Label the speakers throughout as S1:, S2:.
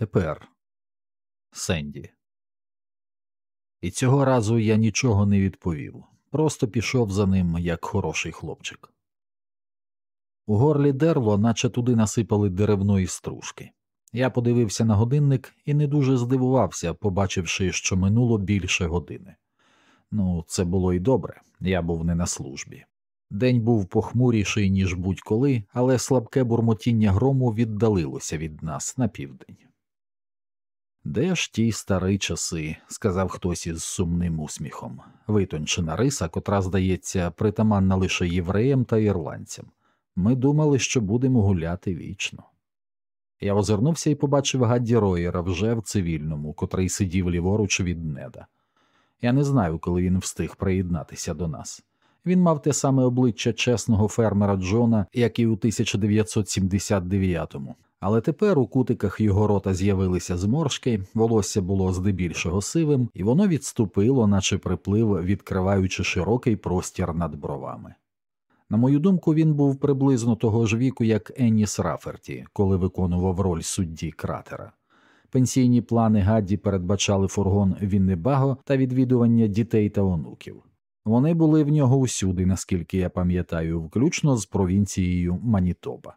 S1: Тепер Сенді. І цього разу я нічого не відповів, просто пішов за ним як хороший хлопчик. У горлі дерло, наче туди насипали деревної стружки. Я подивився на годинник і не дуже здивувався, побачивши, що минуло більше години. Ну, це було й добре, я був не на службі. День був похмуріший, ніж будь-коли, але слабке бурмотіння грому віддалилося від нас на південь. Де ж ті старі часи, сказав хтось із сумним усміхом, витончена риса, котра, здається, притаманна лише євреям та ірландцям. Ми думали, що будемо гуляти вічно. Я озирнувся і побачив Гадді Роєра вже в цивільному, котрий сидів ліворуч від неда. Я не знаю, коли він встиг приєднатися до нас. Він мав те саме обличчя чесного фермера Джона, як і у 1979-му. Але тепер у кутиках його рота з'явилися зморшки, волосся було здебільшого сивим, і воно відступило, наче приплив, відкриваючи широкий простір над бровами. На мою думку, він був приблизно того ж віку, як Енніс Раферті, коли виконував роль судді кратера. Пенсійні плани Гадді передбачали фургон Віннебаго та відвідування дітей та онуків. Вони були в нього усюди, наскільки я пам'ятаю, включно з провінцією Манітоба.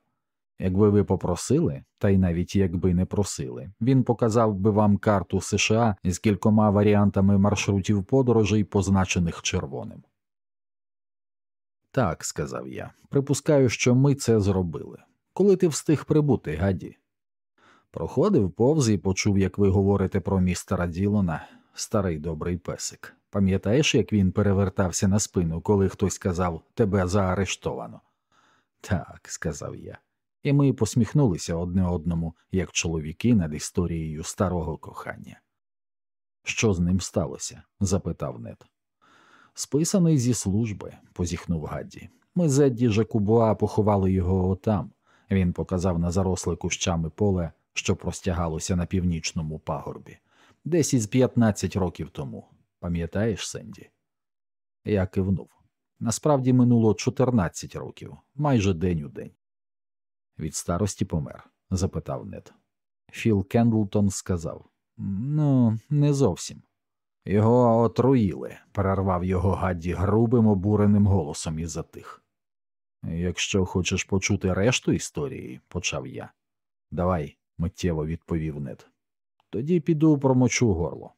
S1: Якби ви попросили, та й навіть якби не просили, він показав би вам карту США з кількома варіантами маршрутів подорожей, позначених червоним. Так, сказав я, припускаю, що ми це зробили. Коли ти встиг прибути, Гаді? Проходив повз і почув, як ви говорите про містера Ділона, старий добрий песик. Пам'ятаєш, як він перевертався на спину, коли хтось сказав тебе заарештовано? Так, сказав я, і ми посміхнулися одне одному, як чоловіки над історією старого кохання. Що з ним сталося? запитав Нед. Списаний зі служби, позіхнув Гадді. Ми з Едді Жакубуа поховали його отам. Він показав на заросле кущами поле, що простягалося на північному пагорбі, десь із 15 років тому. Пам'ятаєш, Сенді? Я кивнув. Насправді минуло 14 років, майже день у день. Від старості помер? запитав Нед. Філ Кендлтон сказав Ну, не зовсім. Його отруїли, перервав його Гадді грубим обуреним голосом і затих. Якщо хочеш почути решту історії, почав я. Давай, миттєво відповів Нед. Тоді піду промочу горло.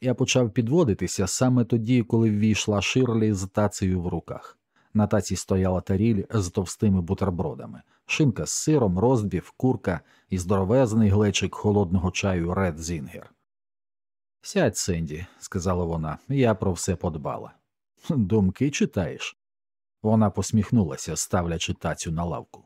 S1: Я почав підводитися саме тоді, коли ввійшла Ширлі з тацею в руках. На таці стояла таріль з товстими бутербродами, шинка з сиром, розбів, курка і здоровезний глечик холодного чаю Ред Зінгер. Сядь, Сенді, сказала вона, я про все подбала. Думки читаєш? Вона посміхнулася, ставлячи тацю на лавку.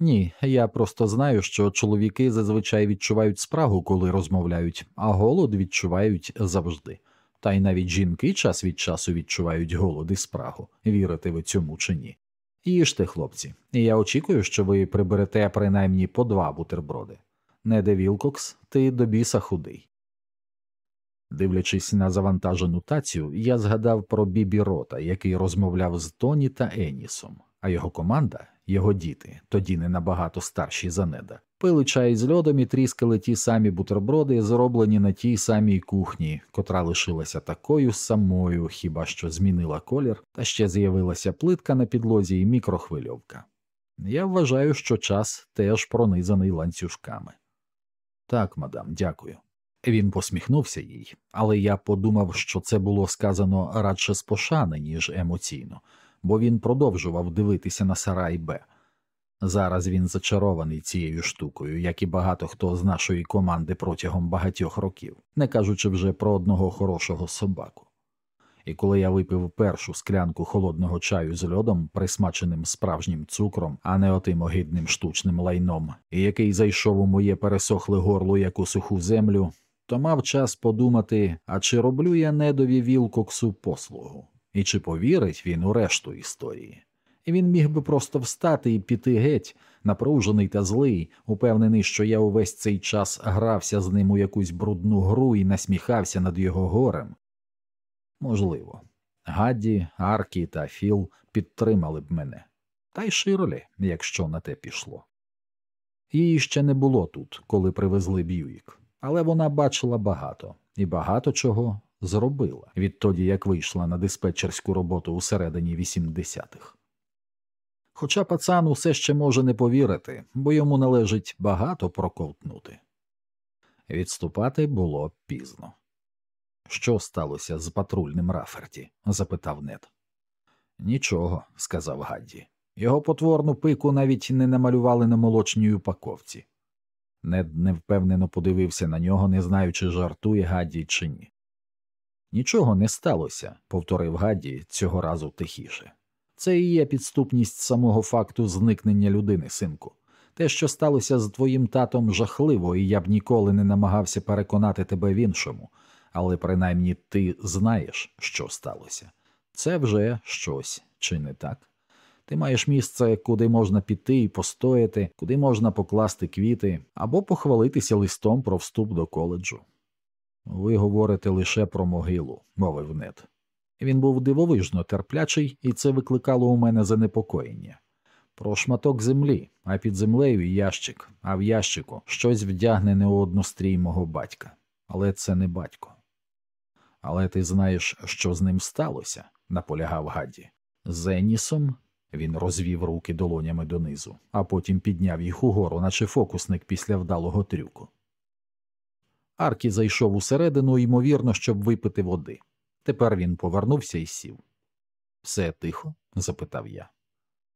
S1: Ні, я просто знаю, що чоловіки зазвичай відчувають спрагу, коли розмовляють, а голод відчувають завжди. Та й навіть жінки час від часу відчувають голод і спрагу, вірите ви цьому чи ні. Їжте, хлопці, і я очікую, що ви приберете принаймні по два бутерброди. Неде Вілкокс, ти до біса худий. Дивлячись на завантажену тацію, я згадав про Бібі Рота, який розмовляв з Тоні та Енісом, а його команда, його діти, тоді не набагато старші за неда, пили чай з льодом і тріскали ті самі бутерброди, зроблені на тій самій кухні, котра лишилася такою самою, хіба що змінила колір, та ще з'явилася плитка на підлозі і мікрохвильовка. Я вважаю, що час теж пронизаний ланцюжками. Так, мадам, дякую. Він посміхнувся їй, але я подумав, що це було сказано радше з пошани, ніж емоційно, бо він продовжував дивитися на Сарай Б. Зараз він зачарований цією штукою, як і багато хто з нашої команди протягом багатьох років, не кажучи вже про одного хорошого собаку. І коли я випив першу склянку холодного чаю з льодом, присмаченим справжнім цукром, а не отим огидним штучним лайном, і який зайшов у моє пересохле горло як у суху землю, то мав час подумати, а чи роблю я недові Вілкоксу послугу, і чи повірить він у решту історії. Він міг би просто встати і піти геть, напружений та злий, упевнений, що я увесь цей час грався з ним у якусь брудну гру і насміхався над його горем. Можливо, Гадді, Аркі та Філ підтримали б мене, та й Ширлі, якщо на те пішло. Її ще не було тут, коли привезли Б'юїк, але вона бачила багато і багато чого зробила відтоді, як вийшла на диспетчерську роботу у середині 80-х. Хоча пацан усе ще може не повірити, бо йому належить багато проковтнути. Відступати було пізно. Що сталося з патрульним Раферті? запитав Нед. Нічого, сказав Гадді. Його потворну пику навіть не намалювали на молочній упаковці. Нед невпевнено подивився на нього, не знаючи, жартує Гадді чи ні. Нічого не сталося, повторив Гадді цього разу тихіше. Це і є підступність самого факту зникнення людини, синку. Те, що сталося з твоїм татом, жахливо, і я б ніколи не намагався переконати тебе в іншому, але принаймні ти знаєш, що сталося. Це вже щось, чи не так? Ти маєш місце, куди можна піти і постояти, куди можна покласти квіти або похвалитися листом про вступ до коледжу. Ви говорите лише про могилу, мовив Нед. Він був дивовижно терплячий, і це викликало у мене занепокоєння. Про шматок землі, а під землею ящик, а в ящику щось вдягнене у однострій мого батька. Але це не батько. Але ти знаєш, що з ним сталося, наполягав Гадді. З Енісом він розвів руки долонями донизу, а потім підняв їх угору, наче фокусник після вдалого трюку. Аркі зайшов усередину, ймовірно, щоб випити води. Тепер він повернувся і сів. Все тихо? запитав я.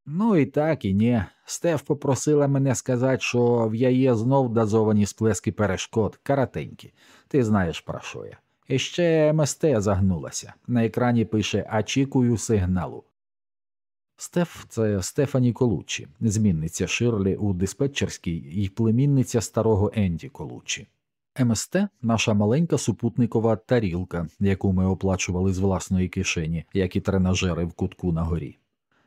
S1: Ну і так, і ні. Стеф попросила мене сказати, що в яє знов дозовані сплески перешкод, каратенькі. Ти знаєш, про що я. І ще МСТ загнулася. На екрані пише Очікую сигналу. Стеф це Стефані Колучі, змінниця Ширлі у диспетчерській і племінниця старого Енді Колучі. МСТ наша маленька супутникова тарілка, яку ми оплачували з власної кишені, як і тренажери в кутку на горі.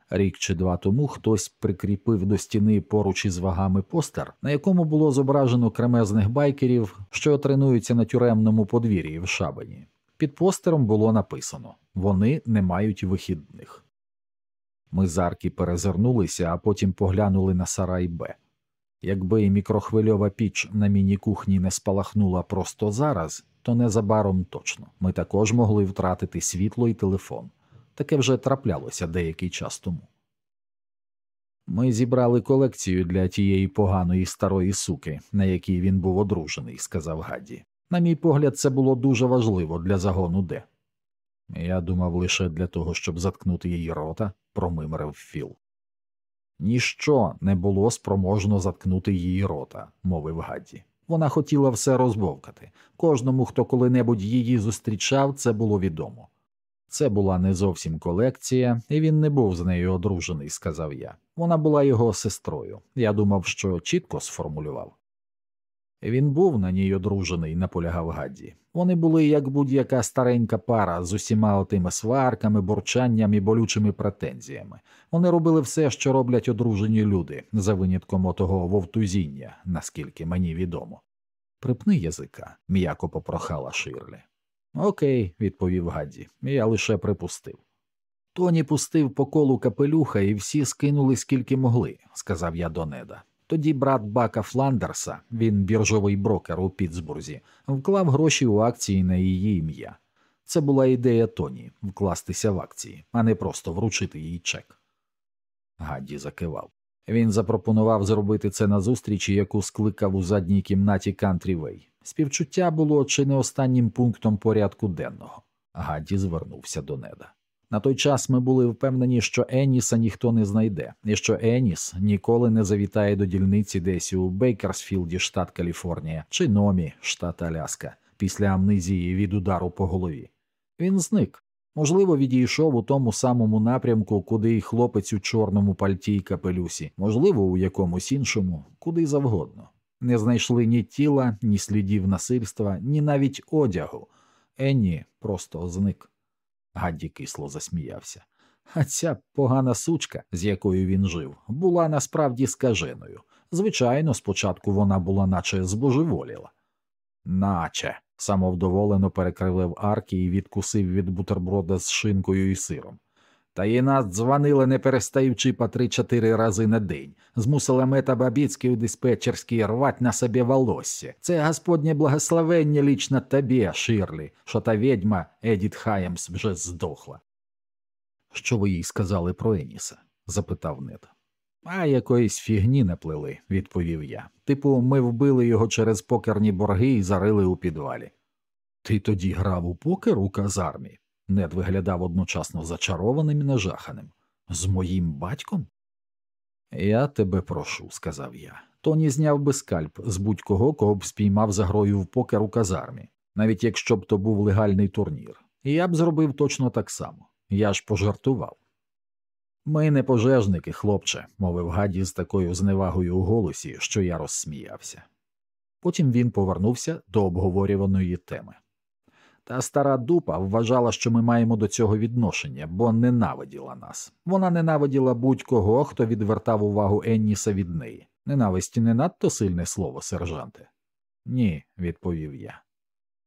S1: Рік чи два тому хтось прикріпив до стіни поруч із вагами постер, на якому було зображено кремезних байкерів, що тренуються на тюремному подвір'ї в шабані. Під постером було написано вони не мають вихідних. Ми з арки перезирнулися, а потім поглянули на сарай Б. Якби мікрохвильова піч на міні-кухні не спалахнула просто зараз, то незабаром точно ми також могли втратити світло і телефон. Таке вже траплялося деякий час тому. Ми зібрали колекцію для тієї поганої старої суки, на якій він був одружений, сказав Гадді. На мій погляд, це було дуже важливо для загону Д. Я думав лише для того, щоб заткнути її рота, промимрив Філ. Ніщо не було спроможно заткнути її рота, мовив Гадді. Вона хотіла все розбовкати. Кожному, хто коли-небудь її зустрічав, це було відомо. Це була не зовсім колекція, і він не був з нею одружений, сказав я. Вона була його сестрою. Я думав, що чітко сформулював. Він був на ній одружений, наполягав Гадді. Вони були як будь-яка старенька пара з усіма отими сварками, бурчанням і болючими претензіями. Вони робили все, що роблять одружені люди, за винятком отого вовтузіння, наскільки мені відомо. Припни язика, м'яко попрохала Ширлі. Окей, відповів Гадді, я лише припустив. Тоні пустив по колу капелюха, і всі скинули скільки могли, сказав я до неда. Тоді брат Бака Фландерса, він біржовий брокер у Пітсбурзі, вклав гроші у акції на її ім'я. Це була ідея Тоні вкластися в акції, а не просто вручити їй чек. Гадді закивав. Він запропонував зробити це на зустрічі, яку скликав у задній кімнаті Кантрівей. Співчуття було чи не останнім пунктом порядку денного. Гадді звернувся до Неда. На той час ми були впевнені, що Еніса ніхто не знайде, і що Еніс ніколи не завітає до дільниці десь у Бейкерсфілді, штат Каліфорнія, чи Номі, штат Аляска, після амнезії від удару по голові. Він зник. Можливо, відійшов у тому самому напрямку, куди й хлопець у чорному пальті й капелюсі, можливо, у якомусь іншому, куди завгодно. Не знайшли ні тіла, ні слідів насильства, ні навіть одягу. Енні просто зник. Гадді кисло засміявся. А ця погана сучка, з якою він жив, була насправді скаженою. Звичайно, спочатку вона була наче збожеволіла. Наче, самовдоволено перекривив арки і відкусив від бутерброда з шинкою і сиром. Та і нас дзвонили, не перестаючи по три-чотири рази на день. Змусила мета Бабіцький у диспетчерській рвать на собі волосся. Це господнє благословення лично тобі, Ширлі, що та відьма Едіт Хаємс вже здохла. Що ви їй сказали про Еніса? запитав Нед. А якоїсь фігні не плели, відповів я. Типу, ми вбили його через покерні борги і зарили у підвалі. Ти тоді грав у покер у казармі? Нед виглядав одночасно зачарованим і нажаханим. З моїм батьком? Я тебе прошу, сказав я. Тоні зняв би скальп з будь-кого, кого б спіймав за грою в покер у казармі, навіть якщо б то був легальний турнір. Я б зробив точно так само. Я ж пожартував. Ми не пожежники, хлопче, мовив гаді з такою зневагою у голосі, що я розсміявся. Потім він повернувся до обговорюваної теми. Та стара дупа вважала, що ми маємо до цього відношення, бо ненавиділа нас. Вона ненавиділа будь-кого, хто відвертав увагу Енніса від неї. Ненависті не надто сильне слово, сержанте. Ні, відповів я.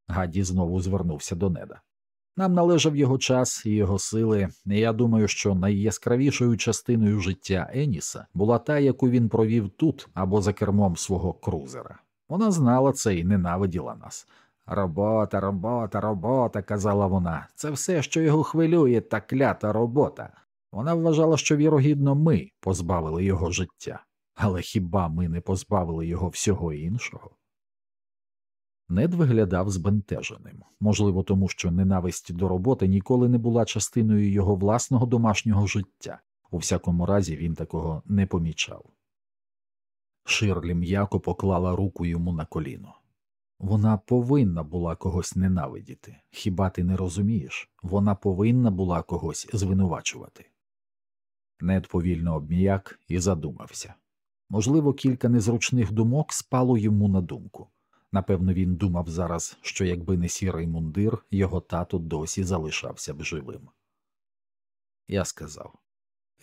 S1: Гадді знову звернувся до неда. Нам належав його час і його сили, і я думаю, що найяскравішою частиною життя Еніса була та, яку він провів тут або за кермом свого крузера. Вона знала це і ненавиділа нас. Робота, робота, робота, казала вона, це все, що його хвилює, та клята робота. Вона вважала, що вірогідно ми позбавили його життя, але хіба ми не позбавили його всього іншого? Нед виглядав збентеженим, можливо, тому що ненависть до роботи ніколи не була частиною його власного домашнього життя, у всякому разі він такого не помічав. Ширлі м'яко поклала руку йому на коліно. Вона повинна була когось ненавидіти. Хіба ти не розумієш? Вона повинна була когось звинувачувати. Нед повільно обміяк і задумався. Можливо, кілька незручних думок спало йому на думку. Напевно, він думав зараз, що якби не сірий мундир, його тато досі залишався б живим. Я сказав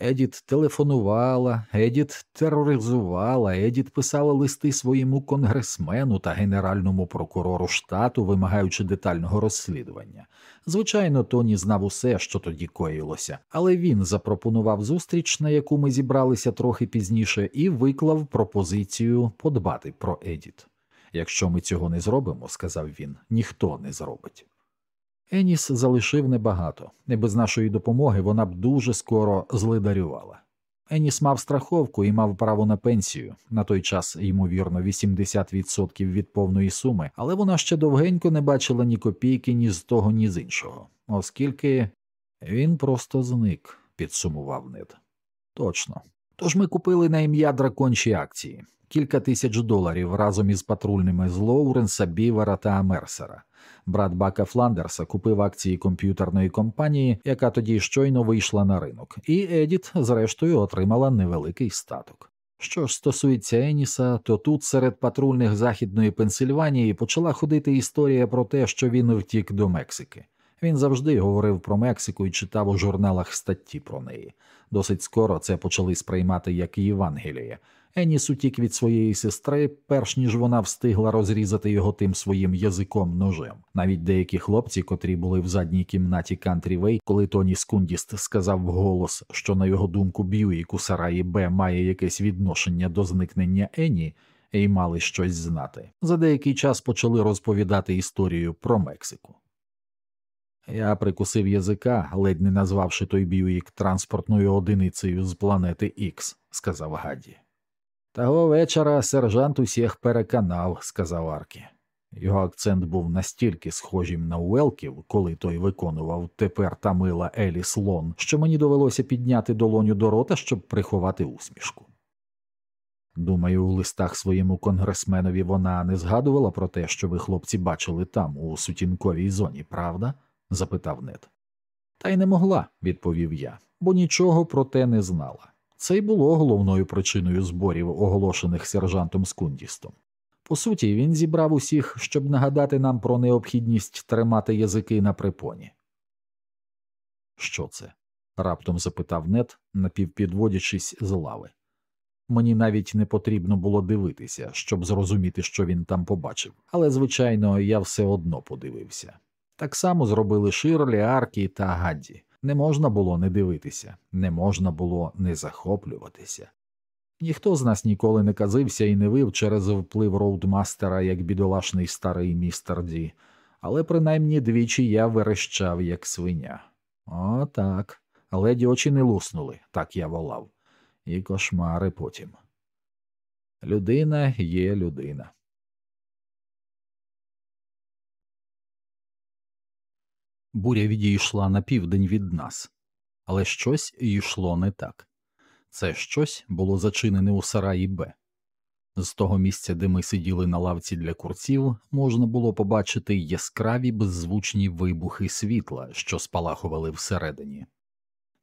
S1: Едіт телефонувала, Едіт тероризувала, Едіт писала листи своєму конгресмену та генеральному прокурору штату, вимагаючи детального розслідування. Звичайно, Тоні знав усе, що тоді коїлося, але він запропонував зустріч, на яку ми зібралися трохи пізніше, і виклав пропозицію подбати про Едіт. Якщо ми цього не зробимо, сказав він, ніхто не зробить. Еніс залишив небагато, і без нашої допомоги вона б дуже скоро злидарювала. Еніс мав страховку і мав право на пенсію, на той час, ймовірно, 80% від повної суми, але вона ще довгенько не бачила ні копійки, ні з того, ні з іншого, оскільки він просто зник, підсумував Нед. Точно. Тож ми купили на ім'я дракончі акції кілька тисяч доларів разом із патрульними з Лоуренса, Бівера та Мерсера. Брат Бака Фландерса купив акції комп'ютерної компанії, яка тоді щойно вийшла на ринок, і Едіт, зрештою, отримала невеликий статок. Що ж стосується Еніса, то тут серед патрульних західної Пенсильванії почала ходити історія про те, що він втік до Мексики. Він завжди говорив про Мексику і читав у журналах статті про неї. Досить скоро це почали сприймати як Євангеліє. Еніс утік від своєї сестри, перш ніж вона встигла розрізати його тим своїм язиком ножем. Навіть деякі хлопці, котрі були в задній кімнаті Кантрівей, коли Тоні Скундіст сказав вголос, що на його думку Б'юїк у Сараї Б має якесь відношення до зникнення Ені, і мали щось знати. За деякий час почали розповідати історію про Мексику. Я прикусив язика, ледь не назвавши той Б'юїк транспортною одиницею з планети Ікс, сказав Гадді. Того вечора сержант усіх переконав, сказав Аркі. Його акцент був настільки схожим на Уелків, коли той виконував тепер тамила Елі Слон, що мені довелося підняти долоню до рота, щоб приховати усмішку. Думаю, у листах своєму конгресменові вона не згадувала про те, що ви хлопці бачили там, у сутінковій зоні, правда? Запитав Нед. Та й не могла, відповів я, бо нічого про те не знала. Це й було головною причиною зборів, оголошених сержантом Скундістом. По суті, він зібрав усіх, щоб нагадати нам про необхідність тримати язики на припоні. Що це? раптом запитав нет, напівпідводячись з лави. Мені навіть не потрібно було дивитися, щоб зрозуміти, що він там побачив, але, звичайно, я все одно подивився. Так само зробили Ширлі, Аркі та Гадді. Не можна було не дивитися, не можна було не захоплюватися. Ніхто з нас ніколи не казився і не вив через вплив роудмастера, як бідолашний старий містер Ді, але принаймні двічі я верещав, як свиня. О, так. Леді очі не луснули, так я волав, і кошмари потім. Людина є людина. Буря відійшла на південь від нас, але щось йшло не так. Це щось було зачинене у сараї Б. З того місця, де ми сиділи на лавці для курців, можна було побачити яскраві беззвучні вибухи світла, що спалахували всередині.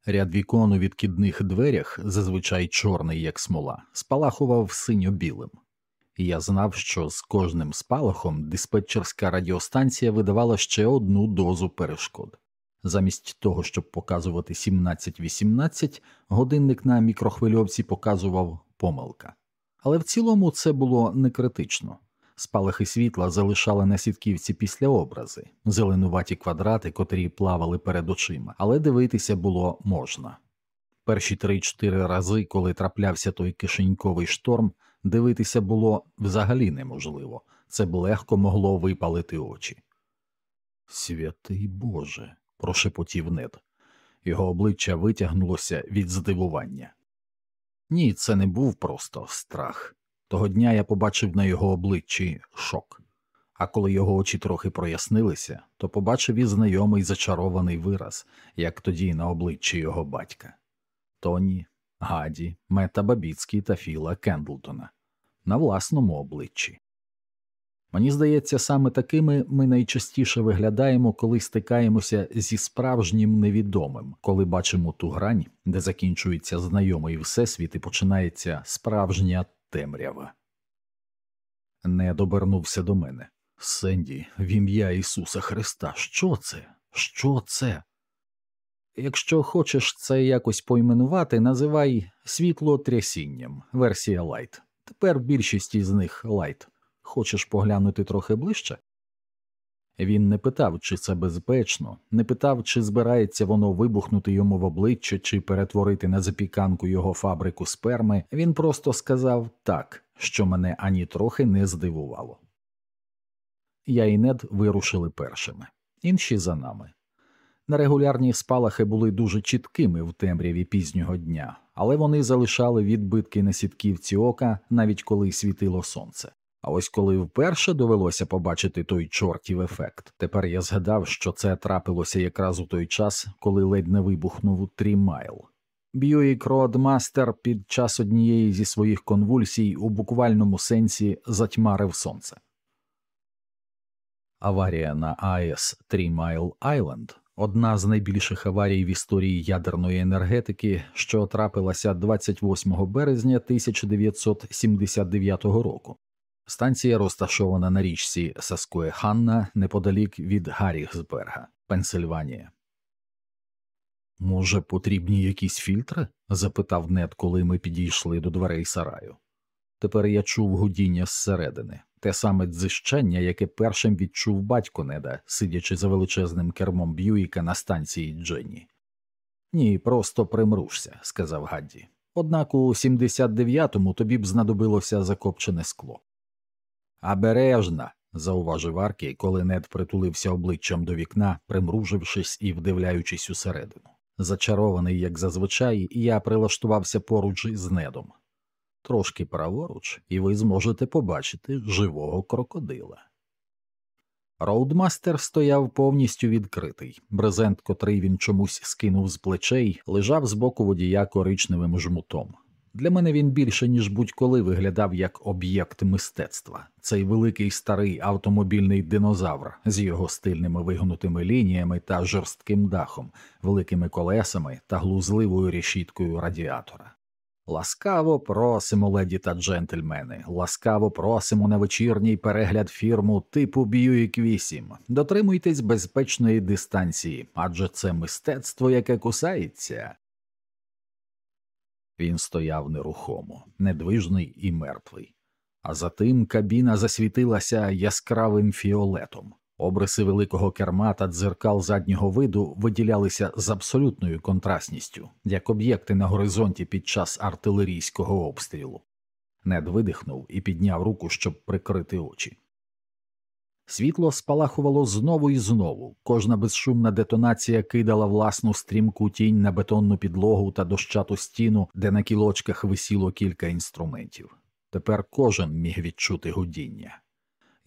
S1: Ряд вікон у відкидних дверях, зазвичай чорний, як смола, спалахував синьо білим. Я знав, що з кожним спалахом диспетчерська радіостанція видавала ще одну дозу перешкод. Замість того, щоб показувати 17-18, годинник на мікрохвильовці показував помилка. Але в цілому це було не критично. Спалахи світла залишали на сітківці після образи, зеленуваті квадрати, котрі плавали перед очима, але дивитися було можна. Перші три-чотири рази, коли траплявся той кишеньковий шторм, дивитися було взагалі неможливо, це б легко могло випалити очі. Святий Боже, прошепотів нед. Його обличчя витягнулося від здивування. Ні, це не був просто страх. Того дня я побачив на його обличчі шок, а коли його очі трохи прояснилися, то побачив і знайомий зачарований вираз, як тоді на обличчі його батька Тоні, Гаді, Мета Бабіцький та Філа Кендлтона на власному обличчі. Мені здається, саме такими ми найчастіше виглядаємо, коли стикаємося зі справжнім невідомим, коли бачимо ту грань, де закінчується знайомий всесвіт і починається справжня темрява. Нед обернувся до мене. Сенді, в ім'я Ісуса Христа, що це? Що це? Якщо хочеш це якось поіменувати, називай світлотрясінням, версія лайт. Тепер більшість із них лайт. Хочеш поглянути трохи ближче? Він не питав, чи це безпечно, не питав, чи збирається воно вибухнути йому в обличчя, чи перетворити на запіканку його фабрику сперми. Він просто сказав так, що мене ані трохи не здивувало. Я і Нед вирушили першими, інші за нами. Нерегулярні спалахи були дуже чіткими в темряві пізнього дня, але вони залишали відбитки на сітківці ока, навіть коли світило сонце. А ось коли вперше довелося побачити той чортів ефект, тепер я згадав, що це трапилося якраз у той час, коли ледь не вибухнув Трімайл. Бьюік Родмастер під час однієї зі своїх конвульсій у буквальному сенсі затьмарив сонце. Аварія на АЕС Трімайл Айленд одна з найбільших аварій в історії ядерної енергетики, що трапилася 28 березня 1979 року. Станція розташована на річці Саскуеханна неподалік від Гаррігсберга, Пенсильванія. Може, потрібні якісь фільтри? запитав Нед, коли ми підійшли до дверей сараю. Тепер я чув гудіння зсередини, те саме дзищання, яке першим відчув батько неда, сидячи за величезним кермом Б'юїка на станції Дженні. Ні, просто примрушся, сказав Гадді. Однак у 79-му тобі б знадобилося закопчене скло. Абережна, зауважив Аркій, коли нед притулився обличчям до вікна, примружившись і вдивляючись усередину. Зачарований, як зазвичай, я прилаштувався поруч із недом. Трошки праворуч, і ви зможете побачити живого крокодила. Роудмастер стояв повністю відкритий. Брезент, котрий він чомусь скинув з плечей, лежав з боку водія коричневим жмутом. Для мене він більше, ніж будь-коли виглядав як об'єкт мистецтва, цей великий старий автомобільний динозавр з його стильними вигнутими лініями та жорстким дахом, великими колесами та глузливою решіткою радіатора. Ласкаво просимо, леді та джентльмени, ласкаво просимо на вечірній перегляд фірму типу Buick 8. Дотримуйтесь безпечної дистанції, адже це мистецтво, яке кусається. Він стояв нерухомо, недвижний і мертвий, а за тим кабіна засвітилася яскравим фіолетом. Обриси великого керма та дзеркал заднього виду виділялися з абсолютною контрастністю, як об'єкти на горизонті під час артилерійського обстрілу. Нед видихнув і підняв руку, щоб прикрити очі. Світло спалахувало знову і знову, кожна безшумна детонація кидала власну стрімку тінь на бетонну підлогу та дощату стіну, де на кілочках висіло кілька інструментів. Тепер кожен міг відчути гудіння.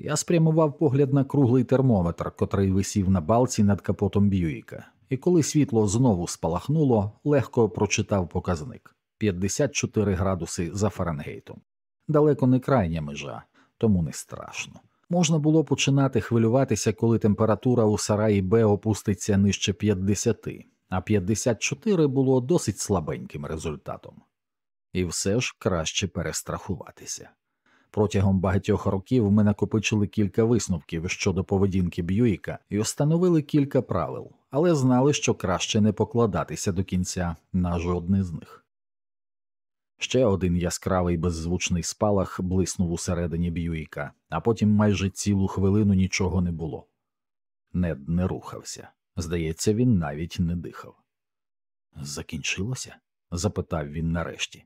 S1: Я спрямував погляд на круглий термометр, котрий висів на балці над капотом Б'юїка, і коли світло знову спалахнуло, легко прочитав показник 54 градуси за Фаренгейтом. Далеко не крайня межа, тому не страшно. Можна було починати хвилюватися, коли температура у сараї Б опуститься нижче 50, а 54 було досить слабеньким результатом. І все ж краще перестрахуватися. Протягом багатьох років ми накопичили кілька висновків щодо поведінки Б'юїка і установили кілька правил, але знали, що краще не покладатися до кінця на жодне з них. Ще один яскравий беззвучний спалах блиснув усередині Б'юїка, а потім майже цілу хвилину нічого не було. Нед не рухався. Здається, він навіть не дихав. Закінчилося? запитав він нарешті.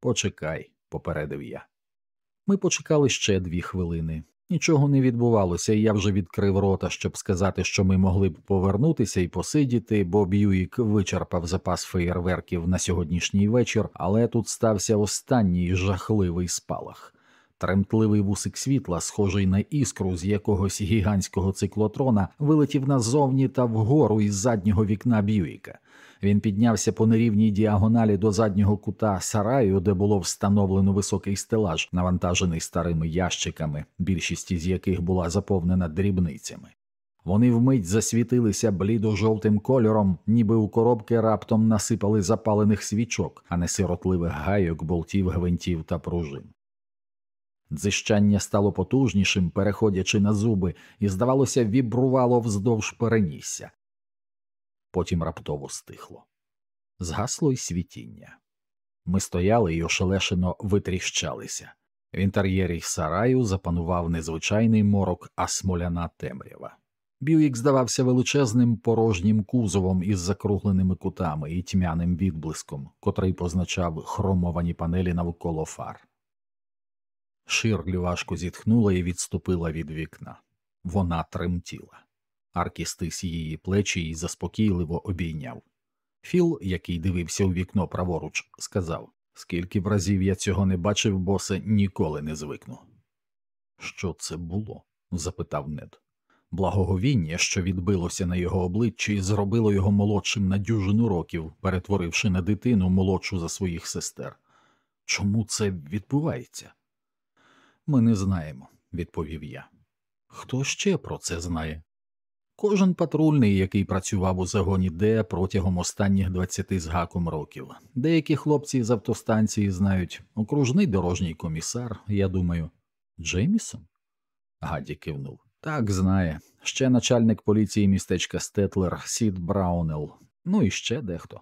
S1: Почекай, попередив я. Ми почекали ще дві хвилини. Нічого не відбувалося, і я вже відкрив рота, щоб сказати, що ми могли б повернутися і посидіти, бо Б'юїк вичерпав запас феєрверків на сьогоднішній вечір, але тут стався останній жахливий спалах. Тремтливий вусик світла, схожий на іскру з якогось гігантського циклотрона, вилетів назовні та вгору із заднього вікна Б'юїка. Він піднявся по нерівній діагоналі до заднього кута сараю, де було встановлено високий стелаж, навантажений старими ящиками, більшість із яких була заповнена дрібницями. Вони вмить засвітилися блідо-жовтим кольором, ніби у коробки раптом насипали запалених свічок, а не сиротливих гайок, болтів, гвинтів та пружин. Дзищання стало потужнішим, переходячи на зуби, і, здавалося, вібрувало вздовж перенісся потім раптово стихло. Згасло й світіння. Ми стояли й ошелешено витріщалися. В інтер'єрі сараю запанував незвичайний морок, а смоляна темрява. Бюїк здавався величезним порожнім кузовом із закругленими кутами і тьмяним відблиском, котрий позначав хромовані панелі навколо фар. Ширлі важко зітхнула і відступила від вікна. Вона тремтіла. Аркі стис її плечі і заспокійливо обійняв. Філ, який дивився у вікно праворуч, сказав скільки б разів я цього не бачив, босе, ніколи не звикну. Що це було? запитав нед. Благоговіння, що відбилося на його обличчі, зробило його молодшим на дюжину років, перетворивши на дитину молодшу за своїх сестер. Чому це відбувається? Ми не знаємо, відповів я. Хто ще про це знає? Кожен патрульний, який працював у загоні Д протягом останніх 20 з гаком років. Деякі хлопці з автостанції знають окружний дорожній комісар, я думаю, Джеймісон? Гадді кивнув. Так, знає. Ще начальник поліції містечка Стетлер Сід Браунел, ну і ще дехто.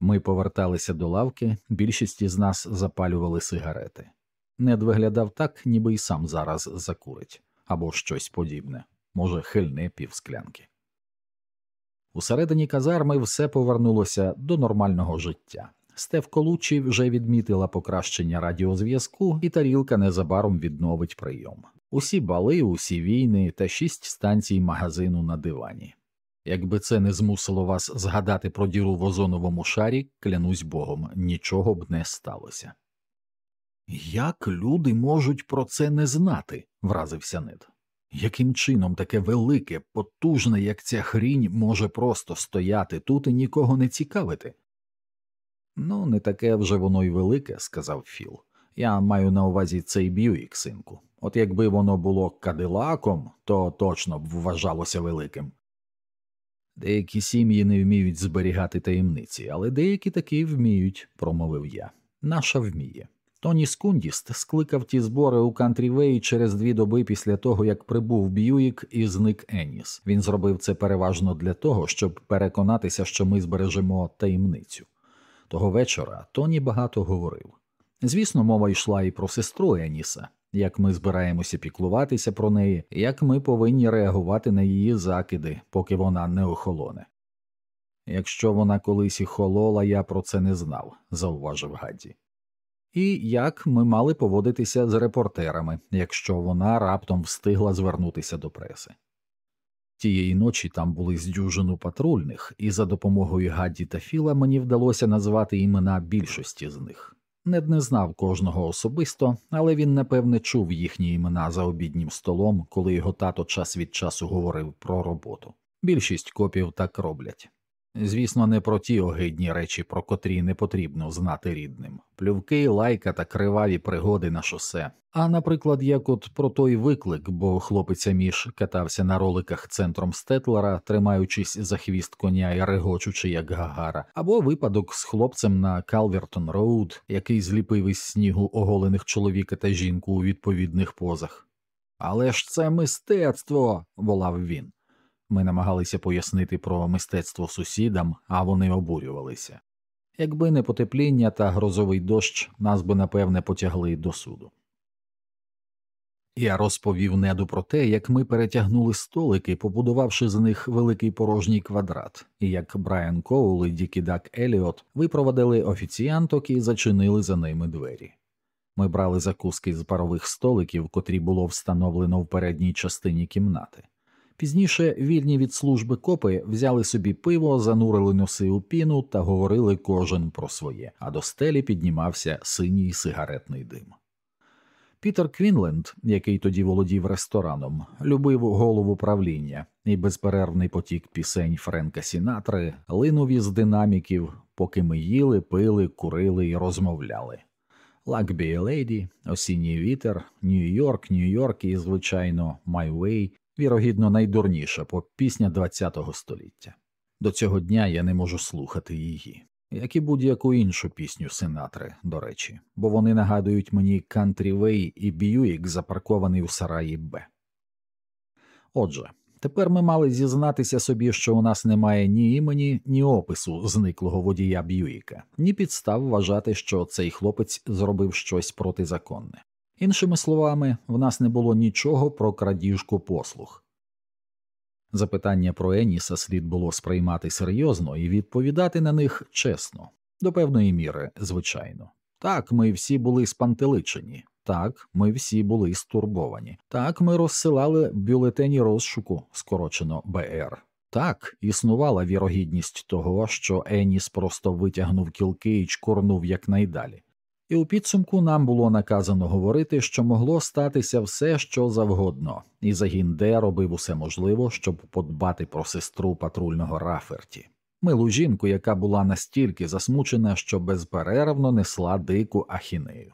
S1: Ми поверталися до лавки, більшість із нас запалювали сигарети. Нед виглядав так, ніби й сам зараз закурить або щось подібне, може, хильне півсклянки. Усередині казарми все повернулося до нормального життя. Стев Колучі вже відмітила покращення радіозв'язку, і тарілка незабаром відновить прийом. Усі бали, усі війни та шість станцій магазину на дивані. Якби це не змусило вас згадати про діру в озоновому шарі, клянусь богом, нічого б не сталося. Як люди можуть про це не знати? вразився Нед. Яким чином таке велике, потужне, як ця хрінь, може просто стояти тут і нікого не цікавити? Ну, не таке вже воно й велике, сказав Філ. Я маю на увазі цей б'юік, синку. От якби воно було кадилаком, то точно б вважалося великим. Деякі сім'ї не вміють зберігати таємниці, але деякі таки вміють, промовив я. Наша вміє. Тоні Скундіст скликав ті збори у Кантрівеї через дві доби після того, як прибув Б'юїк і зник Еніс. Він зробив це переважно для того, щоб переконатися, що ми збережемо таємницю. Того вечора Тоні багато говорив. Звісно, мова йшла і про сестру Еніса. Як ми збираємося піклуватися про неї, як ми повинні реагувати на її закиди, поки вона не охолоне. Якщо вона колись і холола, я про це не знав, зауважив Гадді. І як ми мали поводитися з репортерами, якщо вона раптом встигла звернутися до преси. Тієї ночі там були з дюжину патрульних, і за допомогою Гадді та Філа мені вдалося назвати імена більшості з них. Нед не знав кожного особисто, але він напевне чув їхні імена за обіднім столом, коли його тато час від часу говорив про роботу. Більшість копів так роблять. Звісно, не про ті огидні речі, про котрі не потрібно знати рідним плювки, лайка та криваві пригоди на шосе. А наприклад, як от про той виклик, бо хлопець між катався на роликах центром Стетлера, тримаючись за хвіст коня і регочучи, як гагара, або випадок з хлопцем на Калвертон Роуд, який зліпив із снігу оголених чоловіка та жінку у відповідних позах. Але ж це мистецтво, волав він. Ми намагалися пояснити про мистецтво сусідам, а вони обурювалися. Якби не потепління та грозовий дощ, нас би напевне потягли до суду. Я розповів неду про те, як ми перетягнули столики, побудувавши з них великий порожній квадрат, і як Брайан Коул і Дікі Дак Еліот випровадили офіціанток і зачинили за ними двері. Ми брали закуски з парових столиків, котрі було встановлено в передній частині кімнати. Пізніше вільні від служби копи взяли собі пиво, занурили носи у піну та говорили кожен про своє, а до стелі піднімався синій сигаретний дим. Пітер Квінленд, який тоді володів рестораном, любив голову правління і безперервний потік пісень Френка Сінатри линув із динаміків, поки ми їли, пили, курили і розмовляли. Лакбі леді, осінній вітер, Нью-Йорк, Нью-Йорк і, звичайно, My Way вірогідно найдурніша поп пісня ХХ століття. До цього дня я не можу слухати її, як і будь-яку іншу пісню Синатри, до речі, бо вони нагадують мені Way і Бьюік, запаркований у сараї Б. Отже, тепер ми мали зізнатися собі, що у нас немає ні імені, ні опису зниклого водія Б'юїка, ні підстав вважати, що цей хлопець зробив щось протизаконне. Іншими словами, в нас не було нічого про крадіжку послуг. Запитання про Еніса слід було сприймати серйозно і відповідати на них чесно, до певної міри, звичайно. Так, ми всі були спантеличені, так, ми всі були стурбовані, так, ми розсилали бюлетені розшуку, скорочено БР. Так, існувала вірогідність того, що Еніс просто витягнув кілки і чкурнув якнайдалі і у підсумку нам було наказано говорити, що могло статися все, що завгодно, і загін Д робив усе можливе, щоб подбати про сестру патрульного Раферті, милу жінку, яка була настільки засмучена, що безперервно несла дику ахінею.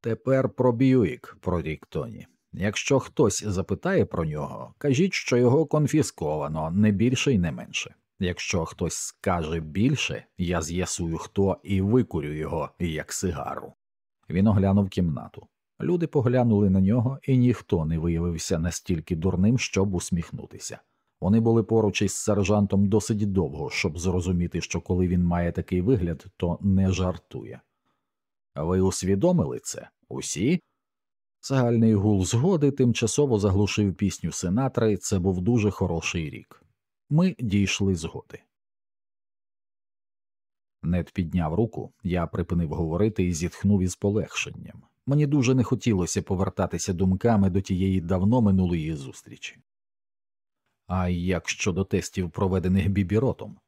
S1: Тепер про Б'юік, прорік Тоні. Якщо хтось запитає про нього, кажіть, що його конфісковано не більше і не менше. Якщо хтось скаже більше, я з'ясую, хто і викурю його як сигару. Він оглянув кімнату. Люди поглянули на нього, і ніхто не виявився настільки дурним, щоб усміхнутися. Вони були поруч із сержантом досить довго, щоб зрозуміти, що коли він має такий вигляд, то не жартує. Ви усвідомили це? Усі? Загальний гул згоди тимчасово заглушив пісню Сенатри, це був дуже хороший рік. Ми дійшли згоди. Нед підняв руку, я припинив говорити і зітхнув із полегшенням. Мені дуже не хотілося повертатися думками до тієї давно минулої зустрічі. А як щодо тестів, проведених бібіротом?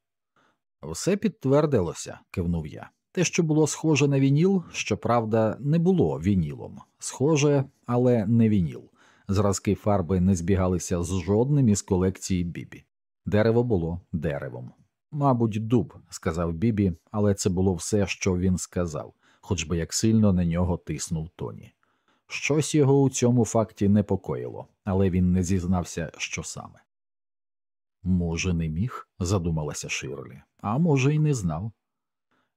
S1: Все підтвердилося, кивнув я. Те, що було схоже на вініл, щоправда, не було вінілом, схоже, але не вініл. Зразки фарби не збігалися з жодним із колекції бібі. Дерево було деревом. Мабуть, дуб, сказав Бібі, але це було все, що він сказав, хоч би як сильно на нього тиснув Тоні. Щось його у цьому факті непокоїло, але він не зізнався, що саме. Може, не міг, задумалася Ширлі, а може, й не знав.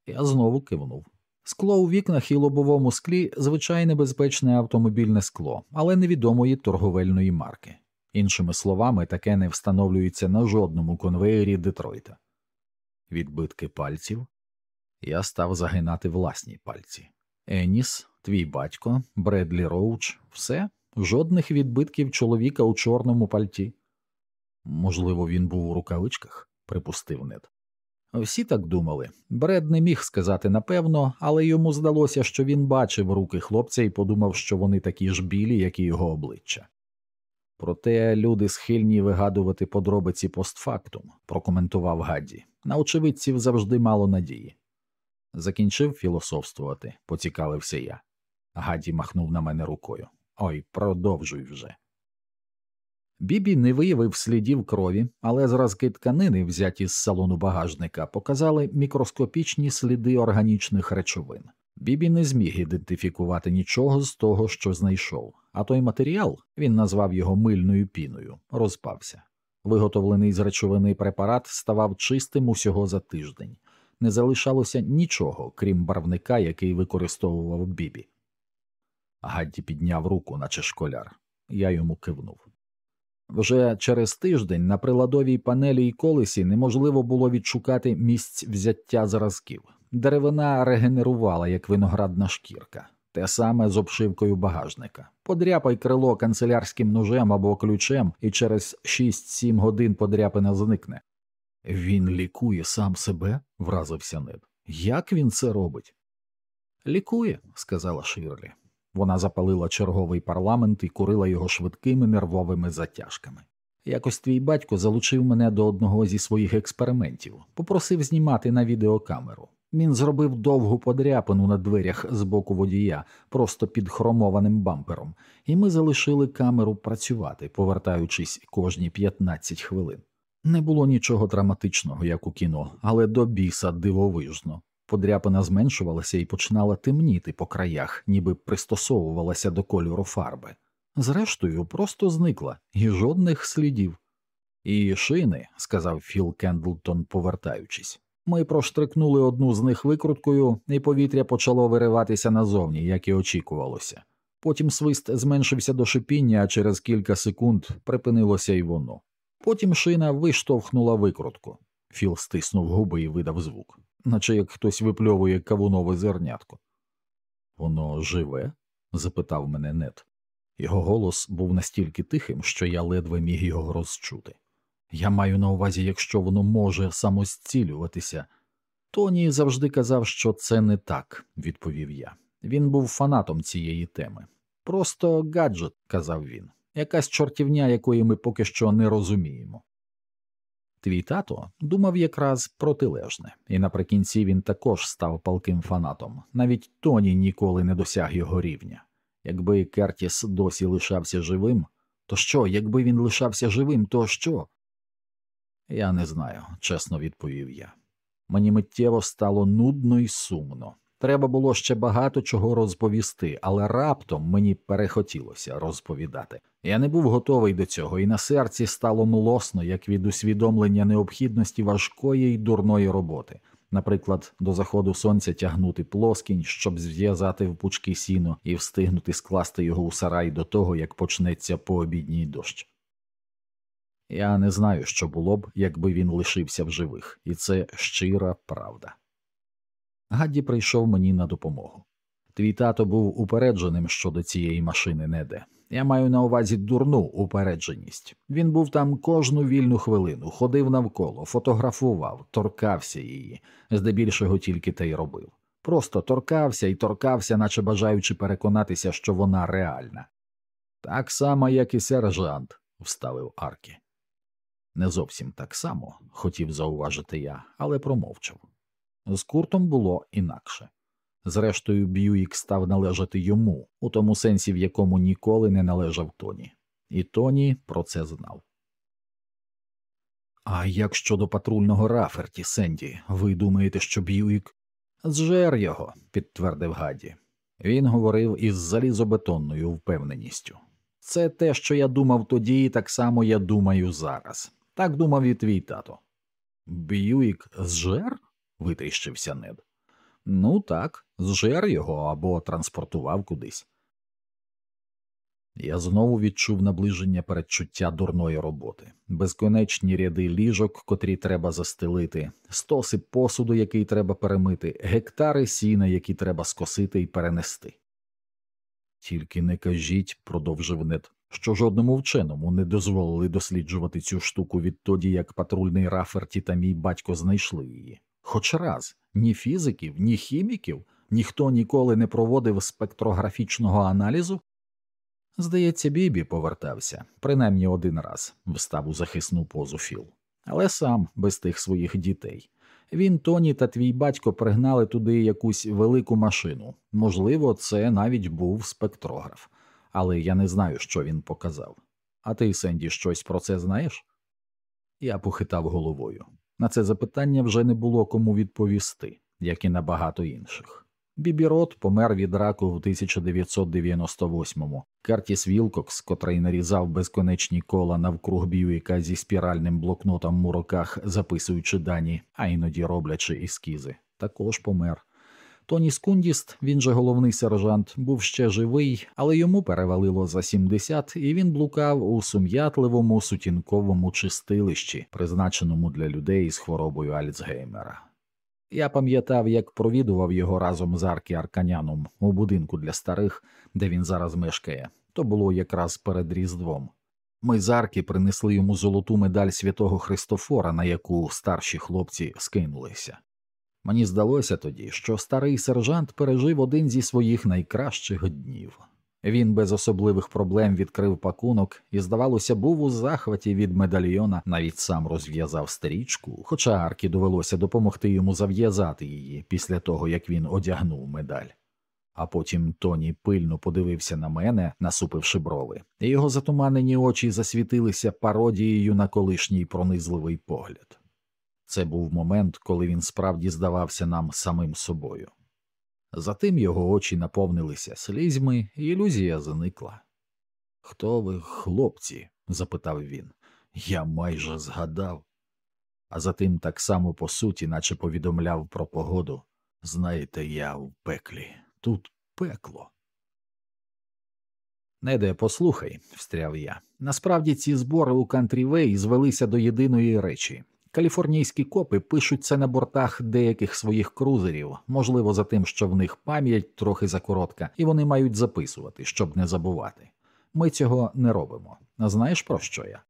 S1: Я знову кивнув. Скло у вікнах і лобовому склі звичайне безпечне автомобільне скло, але невідомої торговельної марки. Іншими словами, таке не встановлюється на жодному конвеєрі Детройта. Відбитки пальців я став загинати власні пальці. Еніс, Твій батько, Бредлі Роуч, все, жодних відбитків чоловіка у чорному пальті. Можливо, він був у рукавичках, припустив Нед. Всі так думали. Бред не міг сказати напевно, але йому здалося, що він бачив руки хлопця і подумав, що вони такі ж білі, як і його обличчя. Проте люди схильні вигадувати подробиці постфактум, прокоментував Гадді. На очевидців завжди мало надії. Закінчив філософствувати, поцікавився я. Гадді махнув на мене рукою. Ой, продовжуй вже. Бібі не виявив слідів крові, але зразки тканини, взяті з салону багажника, показали мікроскопічні сліди органічних речовин. Бібі не зміг ідентифікувати нічого з того, що знайшов, а той матеріал він назвав його мильною піною, розпався. Виготовлений з речовини препарат ставав чистим усього за тиждень. Не залишалося нічого, крім барвника, який використовував Бібі. Гадді підняв руку, наче школяр. Я йому кивнув. Вже через тиждень на приладовій панелі і колесі неможливо було відшукати місць взяття зразків. Деревина регенерувала, як виноградна шкірка, те саме з обшивкою багажника. Подряпай крило канцелярським ножем або ключем, і через 6-7 годин подряпина зникне. Він лікує сам себе, вразився Нед. Як він це робить? Лікує, сказала Ширлі. Вона запалила черговий парламент і курила його швидкими нервовими затяжками. Якось твій батько залучив мене до одного зі своїх експериментів, попросив знімати на відеокамеру. Він зробив довгу подряпину на дверях з боку водія, просто під хромованим бампером, і ми залишили камеру працювати, повертаючись кожні 15 хвилин. Не було нічого драматичного, як у кіно, але до біса дивовижно. Подряпина зменшувалася і починала темніти по краях, ніби пристосовувалася до кольору фарби. Зрештою, просто зникла, і жодних слідів. І шини, сказав Філ Кендлтон, повертаючись. Ми проштрикнули одну з них викруткою, і повітря почало вириватися назовні, як і очікувалося. Потім свист зменшився до шипіння, а через кілька секунд припинилося й воно. Потім шина виштовхнула викрутку. Філ стиснув губи і видав звук наче як хтось випльовує кавунове зернятко. Воно живе? запитав мене нет. Його голос був настільки тихим, що я ледве міг його розчути. Я маю на увазі, якщо воно може самозцілюватися. Тоні завжди казав, що це не так, відповів я. Він був фанатом цієї теми. Просто гаджет, казав він, якась чортівня, якої ми поки що не розуміємо. Твій тато думав якраз протилежне, і наприкінці він також став палким фанатом. Навіть Тоні ніколи не досяг його рівня. Якби Кертіс досі лишався живим, то що, якби він лишався живим, то що? Я не знаю, чесно відповів я. Мені миттєво стало нудно і сумно. Треба було ще багато чого розповісти, але раптом мені перехотілося розповідати. Я не був готовий до цього, і на серці стало млосно, як від усвідомлення необхідності важкої й дурної роботи, наприклад, до заходу сонця тягнути плоскінь, щоб зв'язати в пучки сіно і встигнути скласти його у сарай до того, як почнеться пообідній дощ. Я не знаю, що було б, якби він лишився в живих, і це щира правда. Гадді прийшов мені на допомогу. Твій тато був упередженим щодо цієї машини неде. Я маю на увазі дурну упередженість. Він був там кожну вільну хвилину, ходив навколо, фотографував, торкався її, здебільшого тільки те й робив. Просто торкався і торкався, наче бажаючи переконатися, що вона реальна. Так само, як і сержант, вставив Аркі. Не зовсім так само, хотів зауважити я, але промовчав. З куртом було інакше. Зрештою, Б'юїк став належати йому, у тому сенсі, в якому ніколи не належав Тоні, і Тоні про це знав. А як щодо патрульного раферті, Сенді, ви думаєте, що Б'юїк зжер його, підтвердив Гадді. Він говорив із залізобетонною впевненістю. Це те, що я думав тоді, і так само я думаю зараз. Так думав і твій тато. Б'юїк зжер? витріщився нед. Ну так, зжер його або транспортував кудись. Я знову відчув наближення передчуття дурної роботи, безконечні ряди ліжок, котрі треба застелити, стоси посуду, який треба перемити, гектари сіна, які треба скосити і перенести. Тільки не кажіть, продовжив Нед, що жодному вченому не дозволили досліджувати цю штуку відтоді, як патрульний Раферті та мій батько знайшли її. Хоч раз ні фізиків, ні хіміків, ніхто ніколи не проводив спектрографічного аналізу. Здається, Бібі повертався, принаймні один раз, встав у захисну позу Філ, але сам без тих своїх дітей. Він, Тоні та твій батько пригнали туди якусь велику машину. Можливо, це навіть був спектрограф, але я не знаю, що він показав. А ти, Сенді, щось про це знаєш? Я похитав головою. На це запитання вже не було кому відповісти, як і на багато інших. Бібі Рот помер від раку в 1998-му. Картіс Вілкокс, котрий нарізав безконечні кола навкруг Бьюіка зі спіральним блокнотом у руках, записуючи дані, а іноді роблячи ескізи, також помер. Тоні Скундіст, він же головний сержант, був ще живий, але йому перевалило за 70, і він блукав у сум'ятливому сутінковому чистилищі, призначеному для людей з хворобою Альцгеймера. Я пам'ятав, як провідував його разом з Аркі Арканяном у будинку для старих, де він зараз мешкає. То було якраз перед Різдвом. Ми з Аркі принесли йому золоту медаль святого Христофора, на яку старші хлопці скинулися. Мені здалося тоді, що старий сержант пережив один зі своїх найкращих днів. Він без особливих проблем відкрив пакунок і, здавалося, був у захваті від медальйона, навіть сам розв'язав стрічку, хоча Аркі довелося допомогти йому зав'язати її після того, як він одягнув медаль. А потім Тоні пильно подивився на мене, насупивши брови, і його затуманені очі засвітилися пародією на колишній пронизливий погляд. Це був момент, коли він справді здавався нам самим собою. Затим його очі наповнилися слізьми, і ілюзія зникла. Хто ви, хлопці? запитав він. Я майже згадав. А затим так само по суті, наче повідомляв про погоду. Знаєте, я в пеклі, тут пекло. Неде, послухай, встряв я. Насправді ці збори у Кантрівей звелися до єдиної речі Каліфорнійські копи пишуть це на бортах деяких своїх крузерів, можливо, за тим, що в них пам'ять трохи закоротка, і вони мають записувати, щоб не забувати. Ми цього не робимо. А знаєш про що я?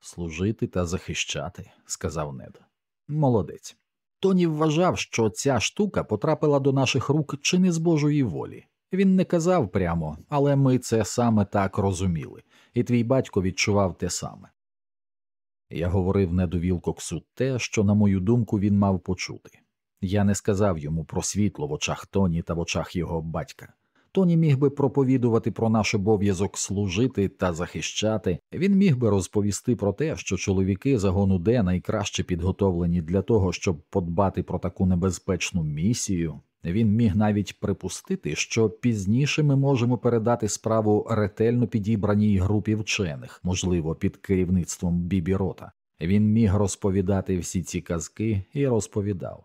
S1: Служити та захищати, сказав Нед. Молодець. Тоні вважав, що ця штука потрапила до наших рук чи не з Божої волі. Він не казав прямо, але ми це саме так розуміли, і твій батько відчував те саме. Я говорив Неду Вілкоксу те, що, на мою думку, він мав почути. Я не сказав йому про світло в очах Тоні та в очах його батька. Тоні міг би проповідувати про наш обов'язок служити та захищати. Він міг би розповісти про те, що чоловіки загону Д найкраще підготовлені для того, щоб подбати про таку небезпечну місію. Він міг навіть припустити, що пізніше ми можемо передати справу ретельно підібраній групі вчених, можливо, під керівництвом Бібі Рота. Він міг розповідати всі ці казки і розповідав.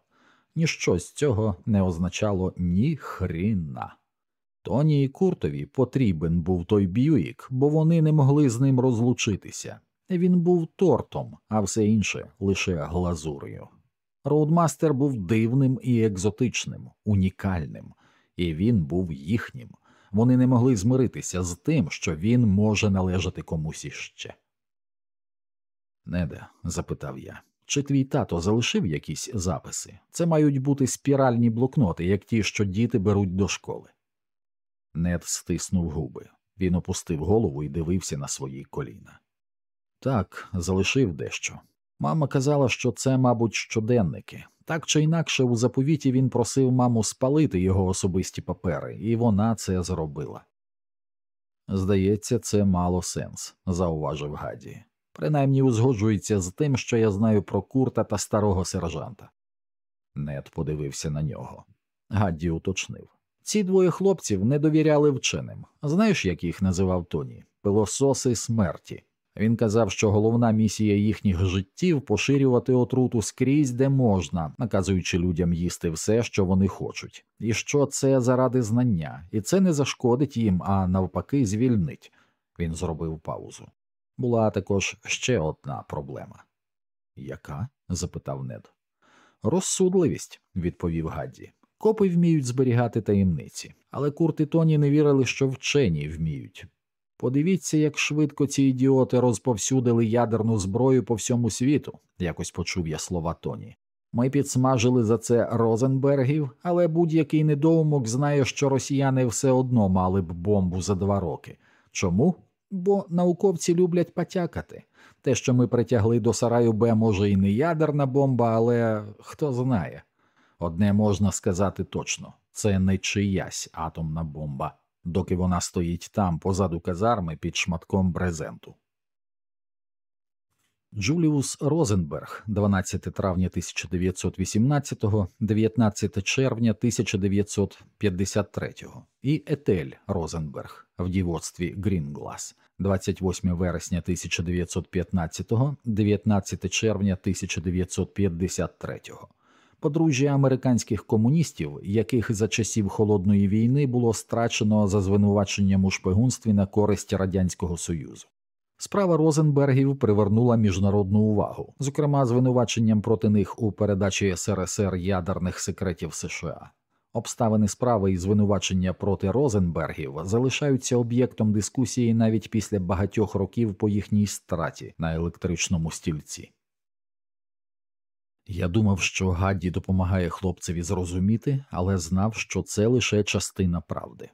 S1: Ніщо з цього не означало ні хріна. Тоні і Куртові потрібен був той Б'юїк, бо вони не могли з ним розлучитися. Він був тортом, а все інше лише глазур'ю. Роудмастер був дивним і екзотичним, унікальним, і він був їхнім. Вони не могли змиритися з тим, що він може належати комусь іще. Неде, запитав я, чи твій тато залишив якісь записи? Це мають бути спіральні блокноти, як ті, що діти беруть до школи. Нед стиснув губи. Він опустив голову і дивився на свої коліна. Так, залишив дещо. Мама казала, що це, мабуть, щоденники. Так чи інакше, у заповіті він просив маму спалити його особисті папери, і вона це зробила. Здається, це мало сенс, зауважив Гаді. Принаймні узгоджується з тим, що я знаю про курта та старого сержанта. Нед подивився на нього. Гадді уточнив. Ці двоє хлопців не довіряли вченим. Знаєш, як їх називав Тоні? Пилососи смерті. Він казав, що головна місія їхніх життів поширювати отруту скрізь, де можна, наказуючи людям їсти все, що вони хочуть, і що це заради знання, і це не зашкодить їм, а навпаки, звільнить. Він зробив паузу. Була також ще одна проблема. Яка? запитав нед. Розсудливість, відповів Гадді. Копи вміють зберігати таємниці, але Курт і Тоні не вірили, що вчені вміють. Подивіться, як швидко ці ідіоти розповсюдили ядерну зброю по всьому світу, якось почув я слова Тоні. Ми підсмажили за це Розенбергів, але будь-який недоумок знає, що росіяни все одно мали б бомбу за два роки. Чому? Бо науковці люблять потякати. Те, що ми притягли до сараю Б, може і не ядерна бомба, але хто знає. Одне можна сказати точно це не чиясь атомна бомба, доки вона стоїть там позаду казарми під шматком брезенту. Джуліус Розенберг, 12 травня 1918, 19 червня 1953 і Етель Розенберг в дівоцтві Грінглас, 28 вересня 1915, 19 червня 1953 подружжя американських комуністів, яких за часів холодної війни було страчено за звинуваченням у шпигунстві на користь радянського союзу. Справа Розенбергів привернула міжнародну увагу, зокрема звинуваченням проти них у передачі СРСР ядерних секретів США. Обставини справи і звинувачення проти Розенбергів залишаються об'єктом дискусії навіть після багатьох років по їхній страті на електричному стільці. Я думав, що Гадді допомагає хлопцеві зрозуміти, але знав, що це лише частина правди.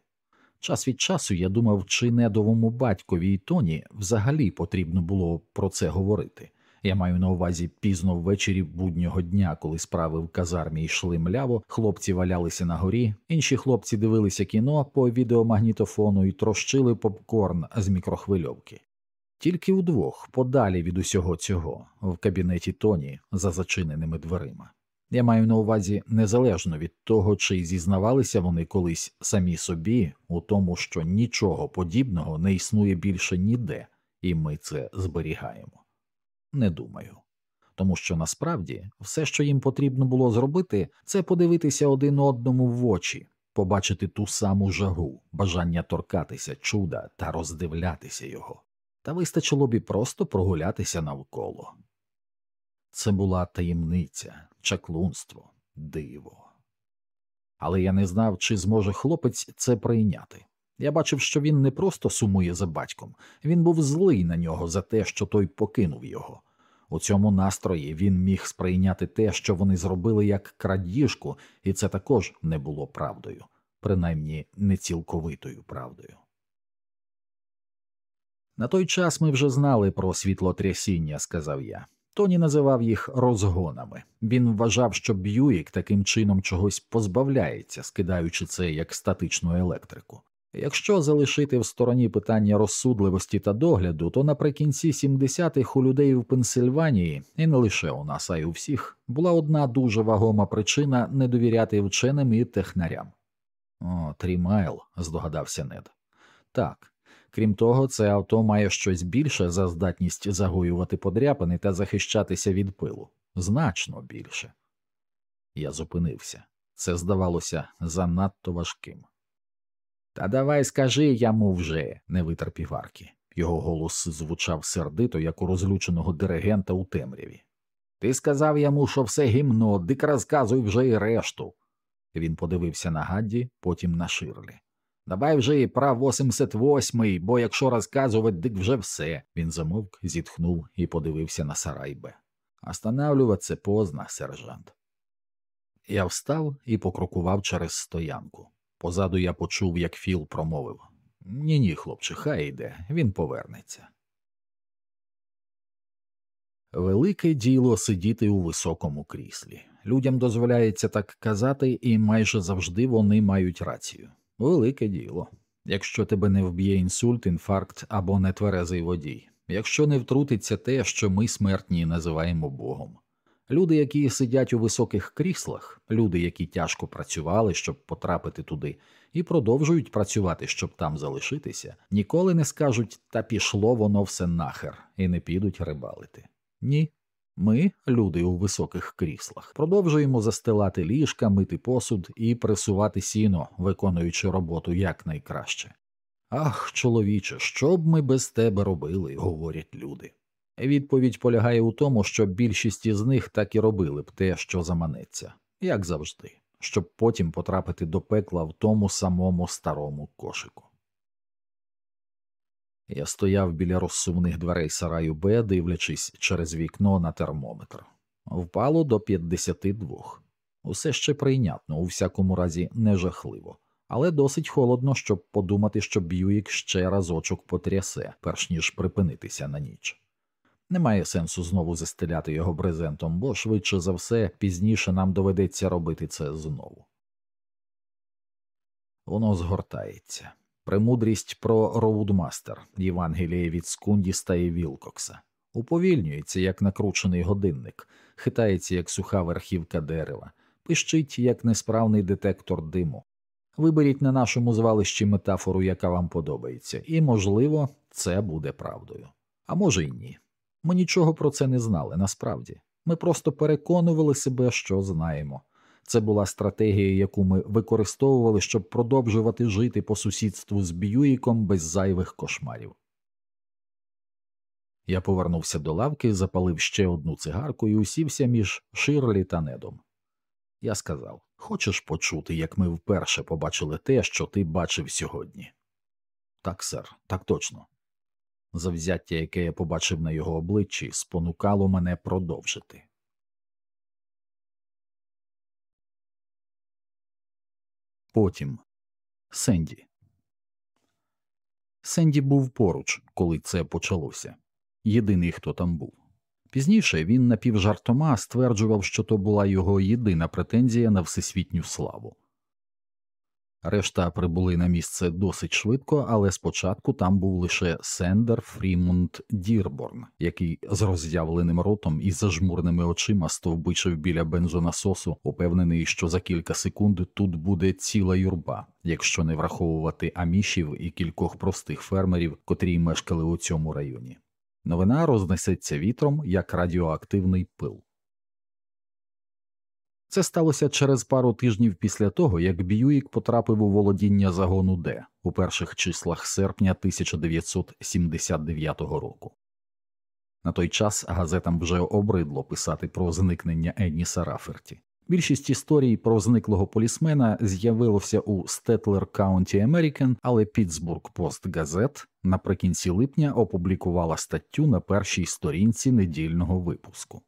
S1: Час від часу я думав, чи недовому батькові і тоні взагалі потрібно було про це говорити. Я маю на увазі пізно ввечері буднього дня, коли справи в казармі йшли мляво, хлопці валялися на горі, інші хлопці дивилися кіно по відеомагнітофону і трощили попкорн з мікрохвильовки. Тільки удвох, подалі від усього цього, в кабінеті Тоні за зачиненими дверима. Я маю на увазі незалежно від того, чи зізнавалися вони колись самі собі у тому, що нічого подібного не існує більше ніде, і ми це зберігаємо. Не думаю. Тому що насправді все, що їм потрібно було зробити, це подивитися один одному в очі, побачити ту саму жагу, бажання торкатися чуда та роздивлятися його та вистачило б і просто прогулятися навколо. Це була таємниця, чаклунство, диво. Але я не знав, чи зможе хлопець це прийняти. Я бачив, що він не просто сумує за батьком, він був злий на нього за те, що той покинув його. У цьому настрої він міг сприйняти те, що вони зробили як крадіжку, і це також не було правдою, принаймні не цілковитою правдою. На той час ми вже знали про світлотрясіння, сказав я. Тоні називав їх розгонами. Він вважав, що Б'юїк таким чином чогось позбавляється, скидаючи це як статичну електрику. Якщо залишити в стороні питання розсудливості та догляду, то наприкінці 70-х у людей в Пенсильванії, і не лише у нас, а й у всіх, була одна дуже вагома причина не довіряти вченим і технарям. О, Трімайл, здогадався нед. Так, Крім того, це авто має щось більше за здатність загоювати подряпини та захищатися від пилу, значно більше. Я зупинився. Це здавалося занадто важким. Та давай скажи йому вже, не витерпів Аркі. Його голос звучав сердито, як у розлюченого диригента у темряві. Ти сказав йому, що все гімно, дик розказуй вже й решту. Він подивився на Гадді, потім на Ширлі. Давай вже і прав 88-й, бо якщо розказувати, дик вже все. Він замовк, зітхнув і подивився на Сарайбе. Останавлюватися поздно, сержант. Я встав і покрокував через стоянку. Позаду я почув, як Філ промовив Ні, ні, хлопче, хай йде, він повернеться. Велике діло сидіти у високому кріслі. Людям дозволяється так казати, і майже завжди вони мають рацію. Велике діло. Якщо тебе не вб'є інсульт, інфаркт або нетверезий водій, якщо не втрутиться те, що ми смертні називаємо Богом. Люди, які сидять у високих кріслах, люди, які тяжко працювали, щоб потрапити туди, і продовжують працювати, щоб там залишитися, ніколи не скажуть та пішло воно все нахер, і не підуть рибалити. Ні, ми, люди у високих кріслах, продовжуємо застилати ліжка, мити посуд і пресувати сіно, виконуючи роботу якнайкраще. Ах, чоловіче, що б ми без тебе робили, говорять люди. Відповідь полягає у тому, що більшість із них так і робили б те, що заманеться, як завжди. щоб потім потрапити до пекла в тому самому старому кошику. Я стояв біля розсувних дверей сараю Б, дивлячись через вікно на термометр. Впало до 52. Усе ще прийнятно, у всякому разі, не жахливо, але досить холодно, щоб подумати, що Б'юїк ще разочок потрясе, перш ніж припинитися на ніч. Немає сенсу знову застеляти його брезентом, бо швидше за все пізніше нам доведеться робити це знову. Воно згортається. Премудрість про Роудмастер Євангеліє від Скундіста і Вілкокса уповільнюється, як накручений годинник, хитається, як суха верхівка дерева, пищить, як несправний детектор диму. Виберіть на нашому звалищі метафору, яка вам подобається, і, можливо, це буде правдою. А може й ні. Ми нічого про це не знали насправді. Ми просто переконували себе, що знаємо. Це була стратегія, яку ми використовували, щоб продовжувати жити по сусідству з Б'юїком без зайвих кошмарів. Я повернувся до лавки, запалив ще одну цигарку і усівся між Ширлі та недом. Я сказав Хочеш почути, як ми вперше побачили те, що ти бачив сьогодні? Так, сер, так точно. Завзяття, яке я побачив на його обличчі, спонукало мене продовжити. Потім Сенді. Сенді був поруч, коли це почалося. Єдиний, хто там був. Пізніше він напівжартома стверджував, що то була його єдина претензія на всесвітню славу. Решта прибули на місце досить швидко, але спочатку там був лише Сендер Фрімонт Дірборн, який з роззявленим ротом і зажмуреними очима стовбичив біля бензонасосу, упевнений, що за кілька секунд тут буде ціла юрба, якщо не враховувати амішів і кількох простих фермерів, котрі мешкали у цьому районі. Новина рознесеться вітром як радіоактивний пил. Це сталося через пару тижнів після того, як Б'юїк потрапив у володіння загону Д у перших числах серпня 1979 року. На той час газетам вже обридло писати про зникнення Енніса Раферті. Більшість історій про зниклого полісмена з'явилося у Стетлер County American, але Pittsburgh Post Gazette наприкінці липня опублікувала статтю на першій сторінці недільного випуску.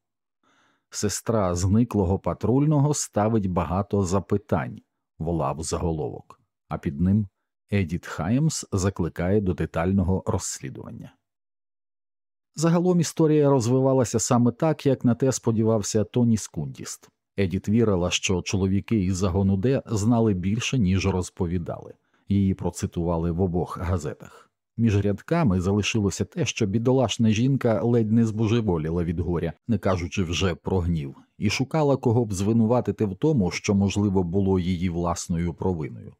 S1: Сестра зниклого патрульного ставить багато запитань, волав заголовок, а під ним Едіт Хаймс закликає до детального розслідування. Загалом історія розвивалася саме так, як на те сподівався Тоні Скундіст. Едіт вірила, що чоловіки із загону Д знали більше, ніж розповідали, її процитували в обох газетах. Між рядками залишилося те, що бідолашна жінка ледь не збожеволіла від горя, не кажучи вже про гнів, і шукала кого б звинуватити в тому, що, можливо, було її власною провиною.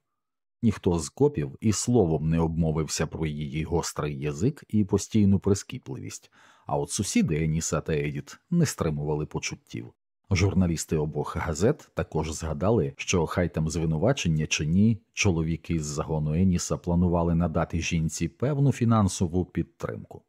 S1: Ніхто з копів і словом не обмовився про її гострий язик і постійну прискіпливість, а от сусіди Еніса та Едіт не стримували почуттів. Журналісти обох газет також згадали, що хай там звинувачення чи ні, чоловіки з загону Еніса планували надати жінці певну фінансову підтримку.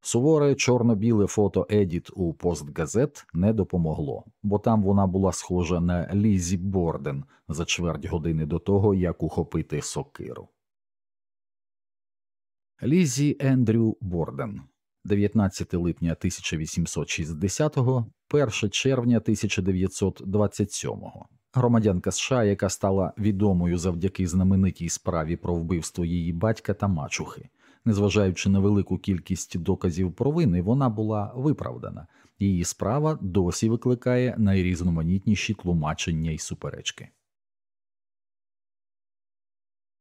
S1: Суворе чорно-біле фото Едіт у Пост-Газет не допомогло, бо там вона була схожа на Лізі Борден за чверть години до того, як ухопити сокиру. Лізі Ендрю Борден 19 липня 1860, 1 червня 1927, громадянка США, яка стала відомою завдяки знаменитій справі про вбивство її батька та мачухи. Незважаючи на велику кількість доказів провини, вона була виправдана, її справа досі викликає найрізноманітніші тлумачення і суперечки.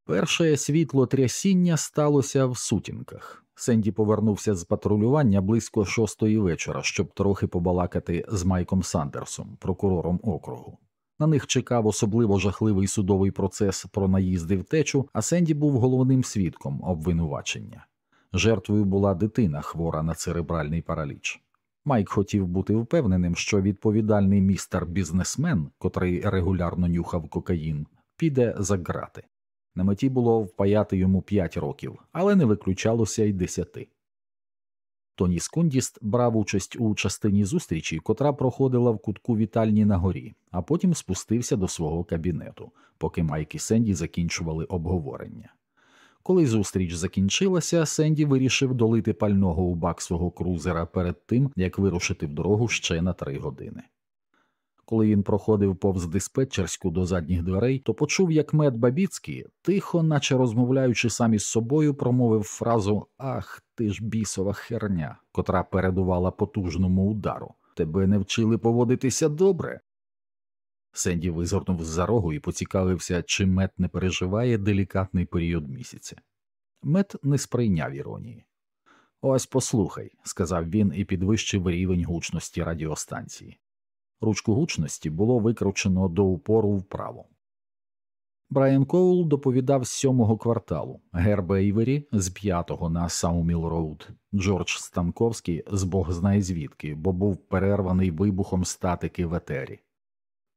S1: Перше світло трясіння сталося в сутінках. Сенді повернувся з патрулювання близько шостої вечора, щоб трохи побалакати з Майком Сандерсом, прокурором округу. На них чекав особливо жахливий судовий процес про наїзди втечу, а Сенді був головним свідком обвинувачення. Жертвою була дитина, хвора на церебральний параліч. Майк хотів бути впевненим, що відповідальний містер бізнесмен, котрий регулярно нюхав кокаїн, піде за грати. На меті було впаяти йому п'ять років, але не виключалося й десяти. Тоні Скундіст брав участь у частині зустрічі, котра проходила в кутку вітальні на горі, а потім спустився до свого кабінету, поки Майк і Сенді закінчували обговорення. Коли зустріч закінчилася, Сенді вирішив долити пального у бак свого крузера перед тим, як вирушити в дорогу ще на три години. Коли він проходив повз диспетчерську до задніх дверей, то почув, як мед Бабіцький, тихо, наче розмовляючи сам із собою, промовив фразу Ах, ти ж бісова херня, котра передувала потужному удару. Тебе не вчили поводитися добре. Сенді визирнув з за рогу і поцікавився, чи мед не переживає делікатний період місяця. Мед не сприйняв іронії. Ось послухай, сказав він і підвищив рівень гучності радіостанції. Ручку гучності було викручено до упору вправо. Брайан Коул доповідав з сьомого кварталу, Герб Ейвері з п'ятого на Сауміл Роуд, Джордж Станковський з Бог знає звідки, бо був перерваний вибухом статики в етері.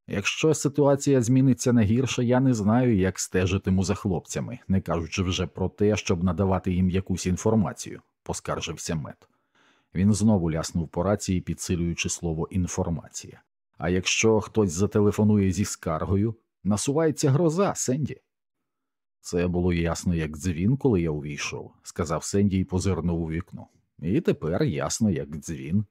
S1: Якщо ситуація зміниться на гірше, я не знаю, як стежитиму за хлопцями, не кажучи вже про те, щоб надавати їм якусь інформацію, поскаржився Мет. Він знову ляснув по рації, підсилюючи слово інформація. А якщо хтось зателефонує зі скаргою, насувається гроза, Сенді. Це було ясно, як дзвін, коли я увійшов, сказав Сенді і позирнув у вікно. І тепер ясно, як дзвін.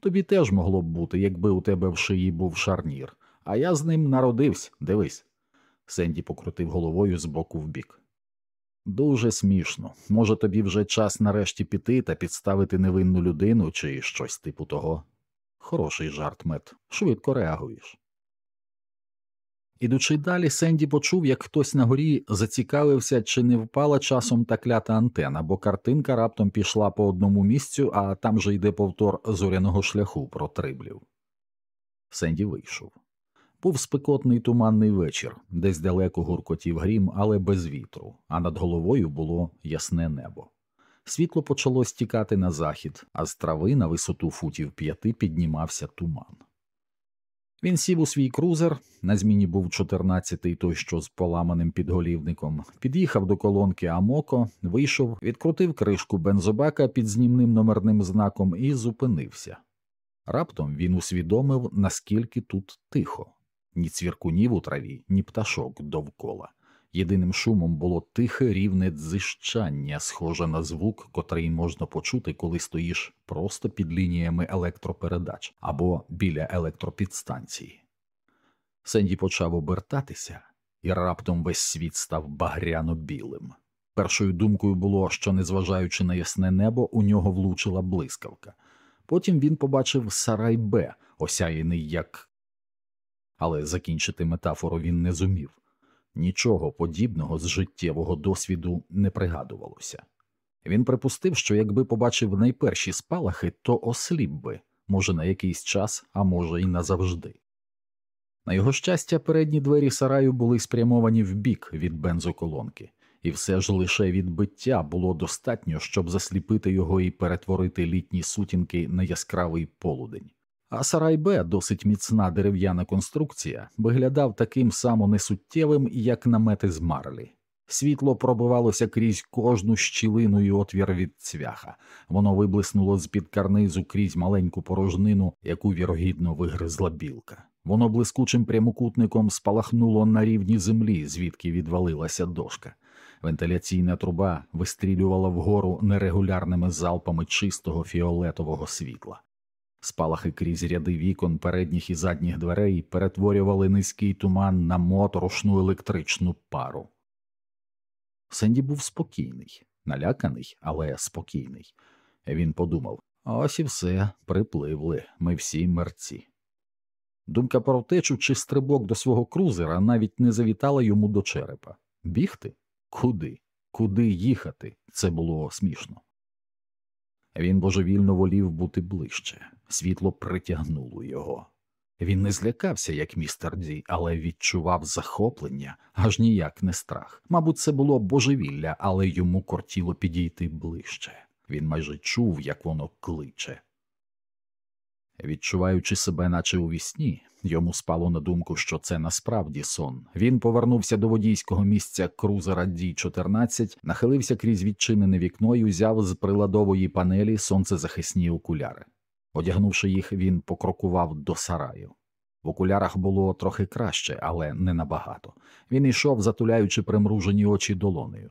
S1: Тобі теж могло б бути, якби у тебе в шиї був шарнір, а я з ним народився, дивись. Сенді покрутив головою з боку в бік. Дуже смішно. Може, тобі вже час нарешті піти та підставити невинну людину чи щось типу того. Хороший жарт, мет, швидко реагуєш. Ідучи далі, Сенді почув, як хтось на горі зацікавився, чи не впала часом та клята антена, бо картинка раптом пішла по одному місцю, а там же йде повтор зоряного шляху про триблів. Сенді вийшов. Був спекотний туманний вечір, десь далеко гуркотів грім, але без вітру, а над головою було ясне небо. Світло почало стікати на захід, а з трави на висоту футів п'яти піднімався туман. Він сів у свій крузер, на зміні був 14-й той, що з поламаним підголівником, під'їхав до колонки Амоко, вийшов, відкрутив кришку бензобака під знімним номерним знаком і зупинився. Раптом він усвідомив, наскільки тут тихо ні цвіркунів у траві, ні пташок довкола. Єдиним шумом було тихе рівне дзищання, схоже на звук, котрий можна почути, коли стоїш просто під лініями електропередач або біля електропідстанції. Сенді почав обертатися, і раптом весь світ став багряно білим. Першою думкою було, що, незважаючи на ясне небо, у нього влучила блискавка. Потім він побачив сарай Б, осяяний як. Але закінчити метафору він не зумів. Нічого подібного з життєвого досвіду не пригадувалося. Він припустив, що якби побачив найперші спалахи, то осліп би, може, на якийсь час, а може, й назавжди. На його щастя, передні двері сараю були спрямовані вбік від бензоколонки, і все ж лише відбиття було достатньо, щоб засліпити його і перетворити літні сутінки на яскравий полудень. А сарай Б, досить міцна дерев'яна конструкція, виглядав таким само несуттєвим, як намети з марлі. Світло пробивалося крізь кожну щілину і отвір від цвяха, воно виблиснуло з під карнизу крізь маленьку порожнину, яку вірогідно вигризла білка. Воно блискучим прямокутником спалахнуло на рівні землі, звідки відвалилася дошка. Вентиляційна труба вистрілювала вгору нерегулярними залпами чистого фіолетового світла. Спалахи крізь ряди вікон передніх і задніх дверей перетворювали низький туман на моторошну електричну пару. Сенді був спокійний, наляканий, але спокійний. Він подумав ось і все, припливли, ми всі мерці. Думка про втечу чи стрибок до свого крузера навіть не завітала йому до черепа. Бігти? Куди? Куди їхати? Це було смішно. Він божевільно волів бути ближче, світло притягнуло його. Він не злякався, як містер Ді, але відчував захоплення, аж ніяк не страх. Мабуть, це було божевілля, але йому кортіло підійти ближче. Він майже чув, як воно кличе. Відчуваючи себе, наче у вісні, йому спало на думку, що це насправді сон. Він повернувся до водійського місця крузера Ді 14 нахилився крізь відчинене вікно і узяв з приладової панелі сонцезахисні окуляри. Одягнувши їх, він покрокував до сараю. В окулярах було трохи краще, але не набагато. Він йшов, затуляючи примружені очі долонею.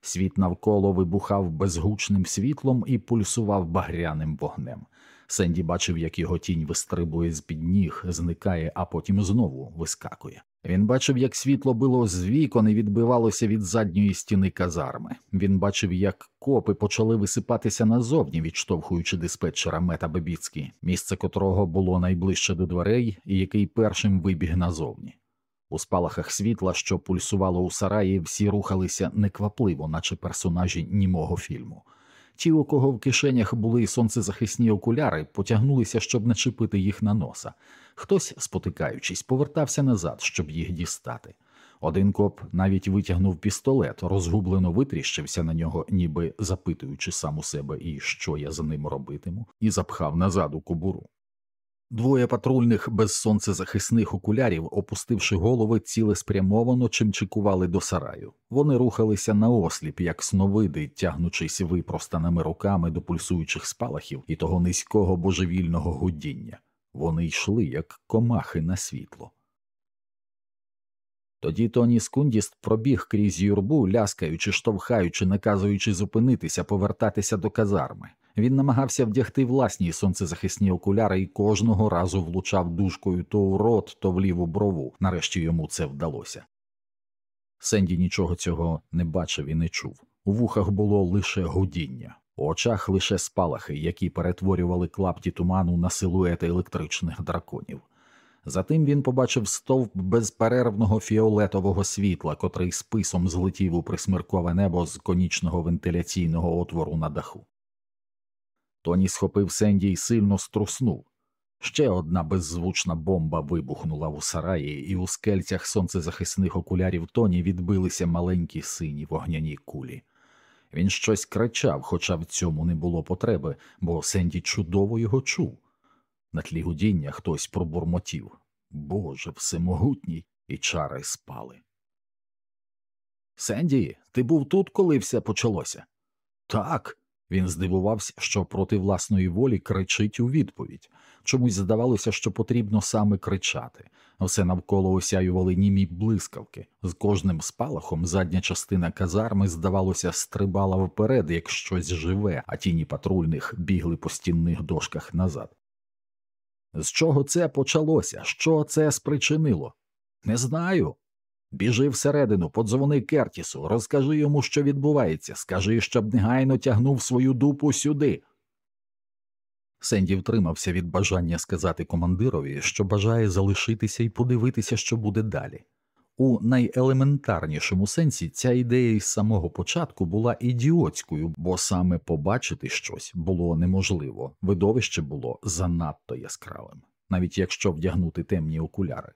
S1: Світ навколо вибухав безгучним світлом і пульсував багряним вогнем. Сенді бачив, як його тінь вистрибує з під ніг, зникає, а потім знову вискакує. Він бачив, як світло било з вікон і відбивалося від задньої стіни казарми. Він бачив, як копи почали висипатися назовні, відштовхуючи диспетчера Мета Бебіцькі, місце котрого було найближче до дверей, і який першим вибіг назовні. У спалахах світла, що пульсувало у сараї, всі рухалися неквапливо, наче персонажі німого фільму. Ті, у кого в кишенях були сонцезахисні окуляри, потягнулися, щоб начепити їх на носа. Хтось, спотикаючись, повертався назад, щоб їх дістати. Один коп навіть витягнув пістолет, розгублено витріщився на нього, ніби запитуючи сам у себе, і що я з ним робитиму, і запхав назад у кобуру. Двоє патрульних без сонцезахисних окулярів, опустивши голови, цілеспрямовано чимчикували до сараю. Вони рухалися наосліп, як сновиди, тягнучись випростаними руками до пульсуючих спалахів і того низького божевільного гудіння. Вони йшли, як комахи на світло. Тоді Тоні Скундіст пробіг крізь юрбу, ляскаючи, штовхаючи, наказуючи зупинитися, повертатися до казарми. Він намагався вдягти власні сонцезахисні окуляри і кожного разу влучав дужкою то у рот, то в ліву брову. Нарешті йому це вдалося. Сенді нічого цього не бачив і не чув. У вухах було лише гудіння, у очах лише спалахи, які перетворювали клапті туману на силуети електричних драконів. Затим він побачив стовп безперервного фіолетового світла, котрий списом злетів у присмиркове небо з конічного вентиляційного отвору на даху. Тоні схопив Сенді і сильно струснув. Ще одна беззвучна бомба вибухнула у сараї, і у скельцях сонцезахисних окулярів Тоні відбилися маленькі сині вогняні кулі. Він щось кричав, хоча в цьому не було потреби, бо Сенді чудово його чув. На тлі гудіння хтось пробурмотів Боже, всемогутній, і чари спали. Сенді, ти був тут, коли все почалося? Так. Він здивувався, що проти власної волі кричить у відповідь. Чомусь здавалося, що потрібно саме кричати. Все навколо осяювали німі блискавки. З кожним спалахом задня частина казарми, здавалося, стрибала вперед, як щось живе, а тіні патрульних бігли по стінних дошках назад. З чого це почалося? Що це спричинило? Не знаю. Біжи всередину, подзвони Кертісу, розкажи йому, що відбувається, скажи, щоб негайно тягнув свою дупу сюди. Сенді втримався від бажання сказати командирові, що бажає залишитися і подивитися, що буде далі. У найелементарнішому сенсі ця ідея із самого початку була ідіотською, бо саме побачити щось було неможливо, видовище було занадто яскравим, навіть якщо вдягнути темні окуляри.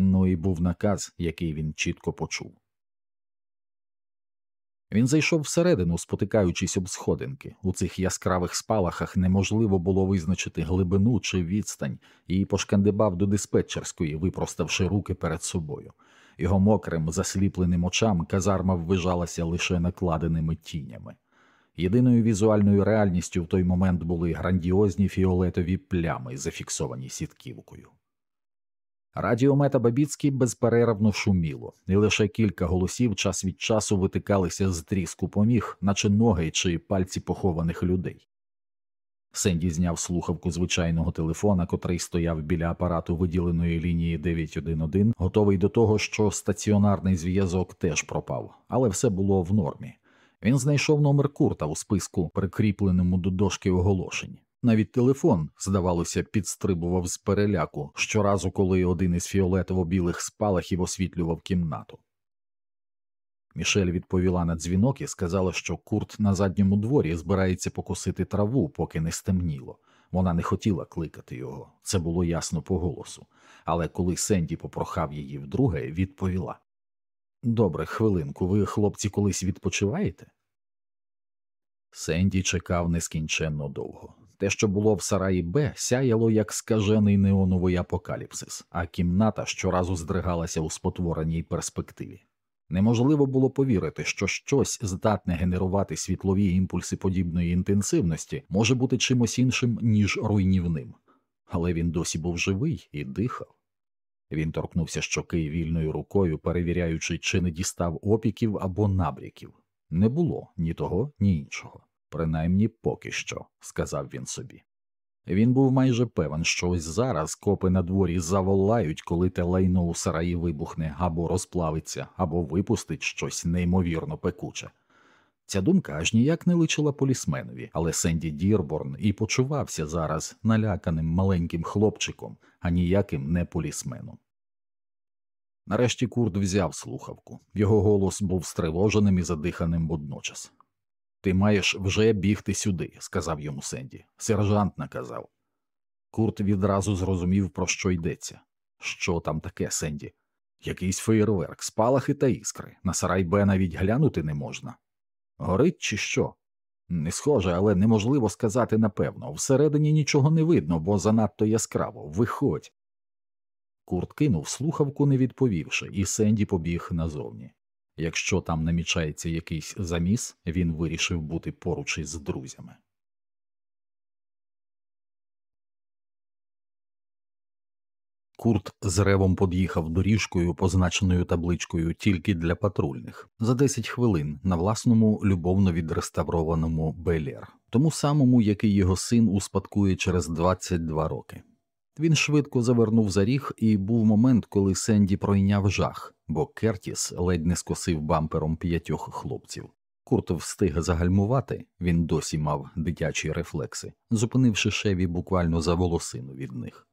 S1: Ну і був наказ, який він чітко почув. Він зайшов всередину, спотикаючись об сходинки. У цих яскравих спалахах неможливо було визначити глибину чи відстань, і пошкандибав до диспетчерської, випроставши руки перед собою. Його мокрим, засліпленим очам казарма ввижалася лише накладеними тінями. Єдиною візуальною реальністю в той момент були грандіозні фіолетові плями, зафіксовані сітківкою. Радіо Мета Бабіцький безперервно шуміло, і лише кілька голосів час від часу витикалися з тріску поміг, наче ноги чи пальці похованих людей. Сенді зняв слухавку звичайного телефона, котрий стояв біля апарату виділеної лінії 911, готовий до того, що стаціонарний зв'язок теж пропав, але все було в нормі. Він знайшов номер курта у списку, прикріпленому до дошки оголошень. Навіть телефон, здавалося, підстрибував з переляку щоразу, коли один із фіолетово-білих спалахів освітлював кімнату. Мішель відповіла на дзвінок і сказала, що курт на задньому дворі збирається покусити траву, поки не стемніло. Вона не хотіла кликати його, це було ясно по голосу. Але коли Сенді попрохав її вдруге, відповіла Добре, хвилинку, ви, хлопці, колись відпочиваєте? Сенді чекав нескінченно довго. Те, що було в сараї Б, сяяло як скажений неоновий апокаліпсис, а кімната щоразу здригалася у спотвореній перспективі. Неможливо було повірити, що щось здатне генерувати світлові імпульси подібної інтенсивності може бути чимось іншим, ніж руйнівним, але він досі був живий і дихав. Він торкнувся щоки вільною рукою, перевіряючи, чи не дістав опіків або набряків. Не було ні того, ні іншого. Принаймні поки що, сказав він собі. Він був майже певен, що ось зараз копи на дворі заволають, коли те лайно у сараї вибухне або розплавиться, або випустить щось неймовірно пекуче. Ця думка аж ніяк не личила полісменові, але Сенді Дірборн і почувався зараз наляканим маленьким хлопчиком, а ніяким не полісменом. Нарешті Курт взяв слухавку. Його голос був стривоженим і задиханим водночас. Ти маєш вже бігти сюди, сказав йому Сенді. Сержант наказав. Курт відразу зрозумів, про що йдеться. Що там таке, Сенді? Якийсь феєрверк, спалахи та іскри. На сарай Б навіть глянути не можна. Горить, чи що? Не схоже, але неможливо сказати напевно. Всередині нічого не видно, бо занадто яскраво. Виходь. Курт кинув слухавку, не відповівши, і Сенді побіг назовні. Якщо там намічається якийсь заміс, він вирішив бути поруч із друзями. Курт з ревом под'їхав доріжкою, позначеною табличкою тільки для патрульних, за 10 хвилин на власному любовно відреставрованому Белєр, тому самому, який його син успадкує через 22 роки. Він швидко завернув за ріг, і був момент, коли Сенді пройняв жах, бо Кертіс ледь не скосив бампером п'ятьох хлопців. Курт встиг загальмувати, він досі мав дитячі рефлекси, зупинивши шеві буквально за волосину від них.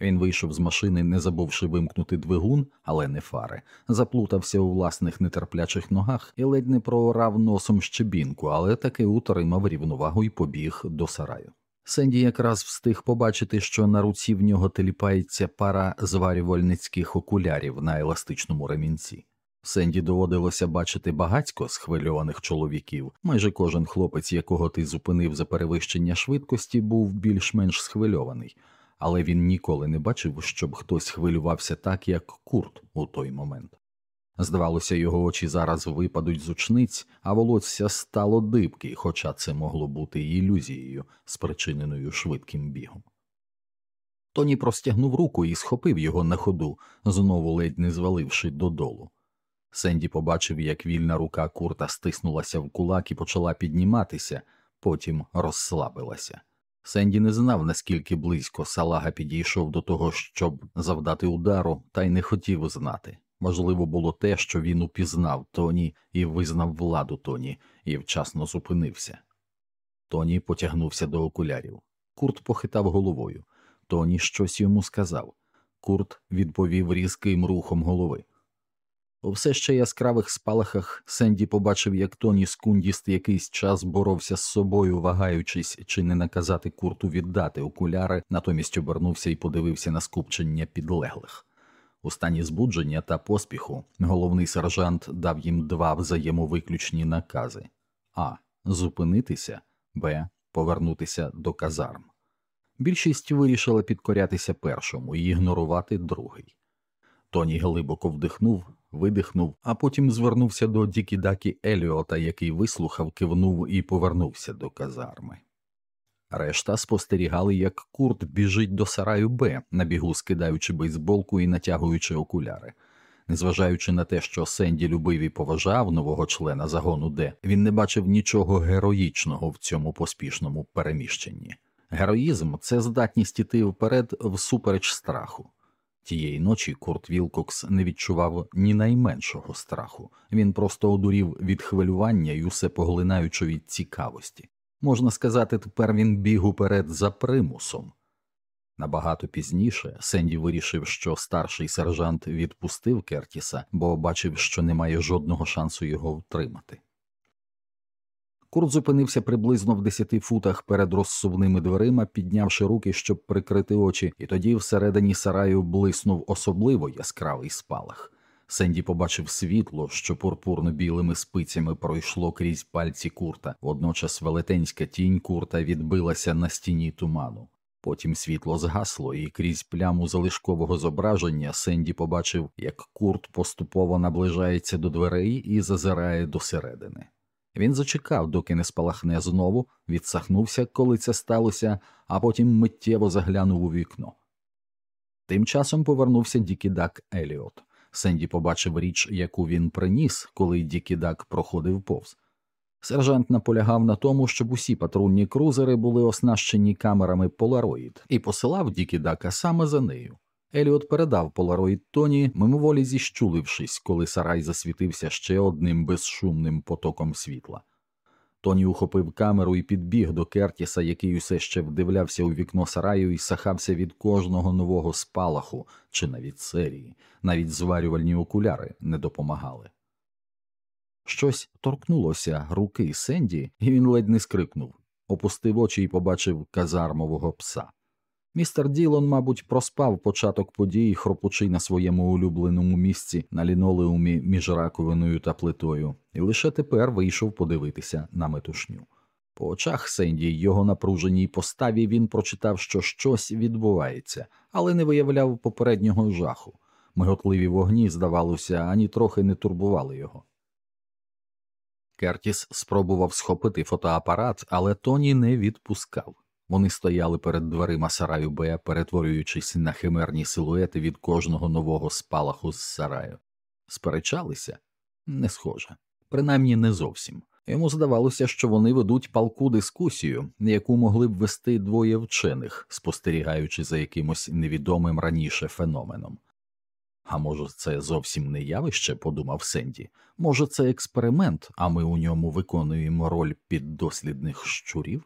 S1: Він вийшов з машини, не забувши вимкнути двигун, але не фари, заплутався у власних нетерплячих ногах і ледь не проорав носом щебінку, але таки утримав рівновагу і побіг до сараю. Сенді якраз встиг побачити, що на руці в нього теліпається пара зварювальницьких окулярів на еластичному ремінці. Сенді доводилося бачити багацько схвильованих чоловіків. Майже кожен хлопець, якого ти зупинив за перевищення швидкості, був більш-менш схвильований, але він ніколи не бачив, щоб хтось хвилювався так, як курт у той момент. Здавалося, його очі зараз випадуть з учниць, а волосся стало дибки, хоча це могло бути ілюзією, спричиненою швидким бігом. Тоні простягнув руку і схопив його на ходу, знову ледь не зваливши додолу. Сенді побачив, як вільна рука курта стиснулася в кулак і почала підніматися, потім розслабилася. Сенді не знав, наскільки близько салага підійшов до того, щоб завдати удару, та й не хотів знати. Можливо, було те, що він упізнав Тоні і визнав владу Тоні, і вчасно зупинився. Тоні потягнувся до окулярів. Курт похитав головою. Тоні щось йому сказав. Курт відповів різким рухом голови. У все ще яскравих спалахах Сенді побачив, як Тоні Скундіст якийсь час боровся з собою, вагаючись чи не наказати курту віддати окуляри, натомість обернувся і подивився на скупчення підлеглих. У стані збудження та поспіху головний сержант дав їм два взаємовиключні накази а. Зупинитися, б. Повернутися до казарм. Більшість вирішила підкорятися першому і ігнорувати другий. Тоні глибоко вдихнув, видихнув, а потім звернувся до Дікідакі Еліота, який вислухав, кивнув і повернувся до казарми. Решта спостерігали, як Курт біжить до сараю Б, на бігу скидаючи бейсболку і натягуючи окуляри. Незважаючи на те, що Сенді любив і поважав нового члена загону Д, він не бачив нічого героїчного в цьому поспішному переміщенні. Героїзм це здатність іти вперед всупереч страху. Тієї ночі Курт Вілкокс не відчував ні найменшого страху, він просто одурів від хвилювання і усе поглинаючої цікавості. Можна сказати, тепер він біг уперед за примусом. Набагато пізніше Сенді вирішив, що старший сержант відпустив Кертіса, бо бачив, що немає жодного шансу його втримати. Курт зупинився приблизно в десяти футах перед розсувними дверима, піднявши руки, щоб прикрити очі, і тоді всередині сараю блиснув особливо яскравий спалах. Сенді побачив світло, що пурпурно білими спицями пройшло крізь пальці курта, водночас велетенська тінь курта відбилася на стіні туману. Потім світло згасло, і крізь пляму залишкового зображення Сенді побачив, як курт поступово наближається до дверей і зазирає досередини. Він зачекав, доки не спалахне знову, відсахнувся, коли це сталося, а потім миттєво заглянув у вікно. Тим часом повернувся Дікідак Еліот. Сенді побачив річ, яку він приніс, коли Дікідак проходив повз. Сержант наполягав на тому, щоб усі патрульні крузери були оснащені камерами Polaroid і посилав Дікідака саме за нею. Еліот передав Polaroid Тоні, мимоволі зіщулившись, коли сарай засвітився ще одним безшумним потоком світла. Тоні ухопив камеру і підбіг до Кертіса, який усе ще вдивлявся у вікно сараю і сахався від кожного нового спалаху чи навіть серії, навіть зварювальні окуляри не допомагали. Щось торкнулося руки Сенді, і він ледь не скрикнув, опустив очі і побачив казармового пса. Містер Ділон, мабуть, проспав початок подій, хропучи на своєму улюбленому місці на лінолеумі між раковиною та плитою, і лише тепер вийшов подивитися на метушню. По очах Сенді його напруженій поставі він прочитав, що щось відбувається, але не виявляв попереднього жаху. Миготливі вогні, здавалося, ані трохи не турбували його. Кертіс спробував схопити фотоапарат, але Тоні не відпускав. Вони стояли перед дверима сараю Б, перетворюючись на химерні силуети від кожного нового спалаху з сараю. Сперечалися не схоже, принаймні не зовсім. Йому здавалося, що вони ведуть палку дискусію, яку могли б вести двоє вчених, спостерігаючи за якимось невідомим раніше феноменом. А може, це зовсім не явище, подумав Сенді. Може, це експеримент, а ми у ньому виконуємо роль піддослідних щурів?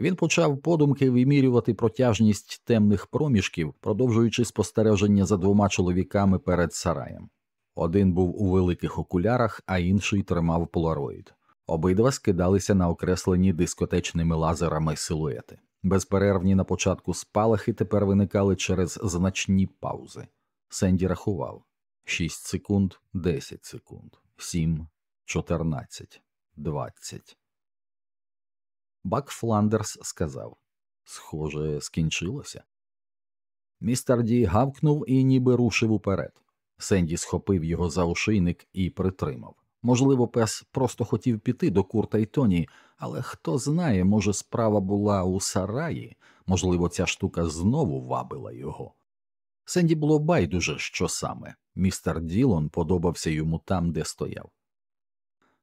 S1: Він почав подумки вимірювати протяжність темних проміжків, продовжуючи спостереження за двома чоловіками перед сараєм. Один був у великих окулярах, а інший тримав полароїд. Обидва скидалися на окреслені дискотечними лазерами силуети. Безперервні на початку спалахи тепер виникали через значні паузи. Сенді рахував 6 секунд, 10 секунд, 7, 14, 20. Бак Фландерс сказав Схоже, скінчилося. Містер Ді гавкнув і ніби рушив уперед. Сенді схопив його за ошийник і притримав. Можливо, пес просто хотів піти до Курта й Тоні, але хто знає, може, справа була у сараї, можливо, ця штука знову вабила його. Сенді було байдуже, що саме. Містер Ділон подобався йому там, де стояв.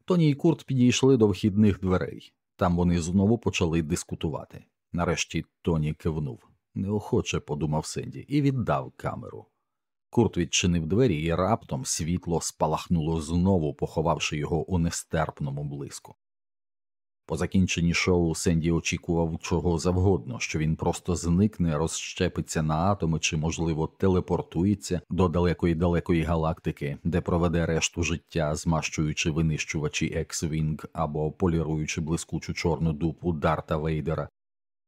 S1: Тоні й Курт підійшли до вхідних дверей. Там вони знову почали дискутувати. Нарешті Тоні кивнув. Неохоче подумав Сенді, і віддав камеру. Курт відчинив двері, і раптом світло спалахнуло знову, поховавши його у нестерпному блиску. По закінченні шоу Сенді очікував чого завгодно, що він просто зникне, розщепиться на атоми чи, можливо, телепортується до далекої далекої галактики, де проведе решту життя, змащуючи винищувачі X-Wing або поліруючи блискучу чорну дупу Дарта Вейдера.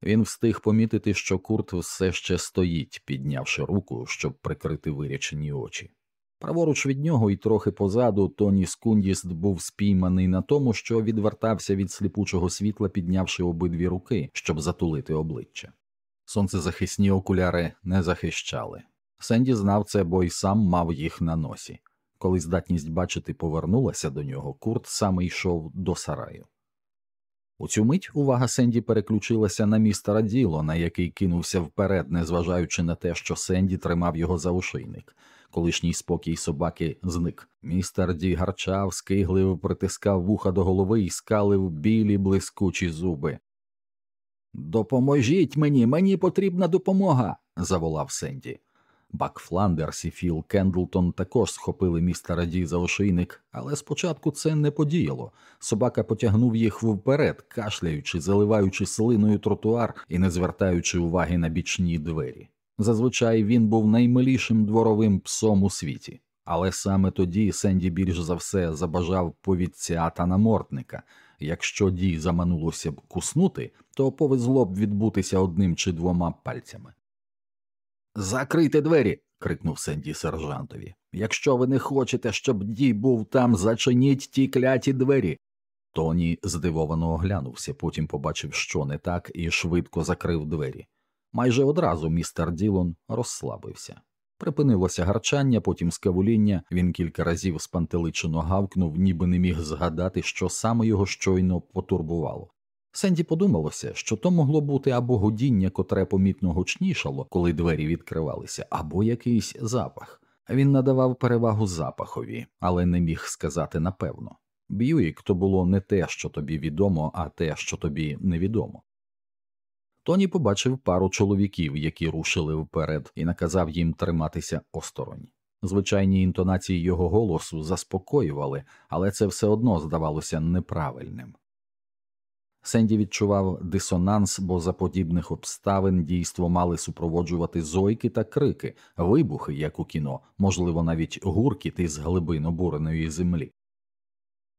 S1: Він встиг помітити, що Курт все ще стоїть, піднявши руку, щоб прикрити вирячені очі. Праворуч від нього і трохи позаду Тоні Скундіст був спійманий на тому, що відвертався від сліпучого світла, піднявши обидві руки, щоб затулити обличчя. Сонцезахисні окуляри не захищали. Сенді знав це, бо й сам мав їх на носі. Коли здатність бачити повернулася до нього, Курт саме йшов до сараю. У цю мить увага Сенді переключилася на містера Ділона, який кинувся вперед, незважаючи на те, що Сенді тримав його за ошийник. Колишній спокій собаки зник. Містер Ді гарчав, скиглив, притискав вуха до голови і скалив білі блискучі зуби. Допоможіть мені, мені потрібна допомога. заволав Сенді. Бак Фландерс і Філ Кендлтон також схопили містера Ді за ошийник, але спочатку це не подіяло. Собака потягнув їх вперед, кашляючи, заливаючи слиною тротуар і не звертаючи уваги на бічні двері. Зазвичай він був наймилішим дворовим псом у світі, але саме тоді Сенді більш за все забажав повідця намортника. Якщо дій заманулося б куснути, то повезло б відбутися одним чи двома пальцями. Закрийте двері. крикнув Сенді сержантові. Якщо ви не хочете, щоб дій був там, зачиніть ті кляті двері. Тоні здивовано оглянувся, потім побачив, що не так, і швидко закрив двері. Майже одразу містер Ділон розслабився. Припинилося гарчання, потім скавуління, він кілька разів спантеличено гавкнув, ніби не міг згадати, що саме його щойно потурбувало. Сенді подумалося, що то могло бути або гудіння, котре помітно гучнішало, коли двері відкривалися, або якийсь запах. Він надавав перевагу запахові, але не міг сказати напевно. Б'юїк то було не те, що тобі відомо, а те, що тобі невідомо. Тоні побачив пару чоловіків, які рушили вперед, і наказав їм триматися осторонь. Звичайні інтонації його голосу заспокоювали, але це все одно здавалося неправильним. Сенді відчував дисонанс, бо за подібних обставин дійство мали супроводжувати зойки та крики, вибухи, як у кіно, можливо, навіть гуркіт із глибин обуреної землі.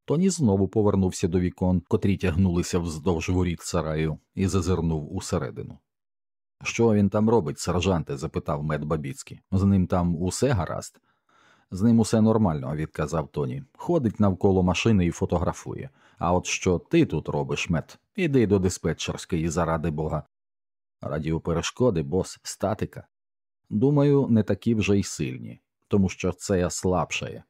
S1: Тоні знову повернувся до вікон, котрі тягнулися вздовж воріт сараю, і зазирнув усередину. Що він там робить, сержанте? запитав мед Бабіцький. З ним там усе гаразд. З ним усе нормально, відказав Тоні. Ходить навколо машини і фотографує. А от що ти тут робиш, мед? Іди до диспетчерської, заради бога. Радіоперешкоди, бос, статика. Думаю, не такі вже й сильні, тому що це слабшає.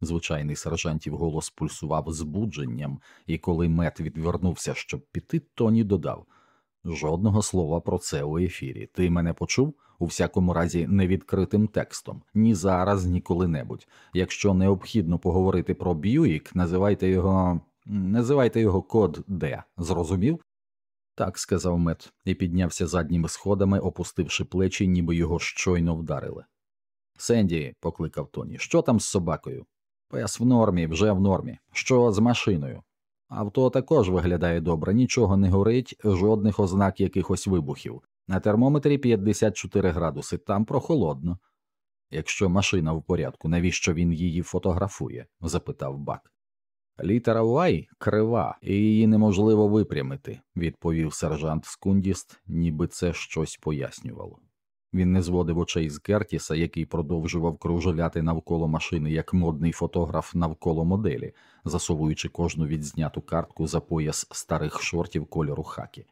S1: Звичайний сержантів голос пульсував збудженням, і коли мед відвернувся, щоб піти, Тоні додав жодного слова про це у ефірі. Ти мене почув? У всякому разі, невідкритим текстом, ні зараз, ні коли-небудь. Якщо необхідно поговорити про Б'юїк, називайте його називайте його код Д. Зрозумів? Так, сказав мед, і піднявся задніми сходами, опустивши плечі, ніби його щойно вдарили. Сенді, покликав Тоні, що там з собакою? Пес в нормі, вже в нормі. Що з машиною? Авто також виглядає добре, нічого не горить, жодних ознак якихось вибухів. На термометрі 54 градуси, там прохолодно. Якщо машина в порядку, навіщо він її фотографує? запитав бак. Літера Y крива, і її неможливо випрямити, відповів сержант Скундіст, ніби це щось пояснювало. Він не зводив очей з Кертіса, який продовжував кружеляти навколо машини як модний фотограф навколо моделі, засовуючи кожну відзняту картку за пояс старих шортів кольору хакі.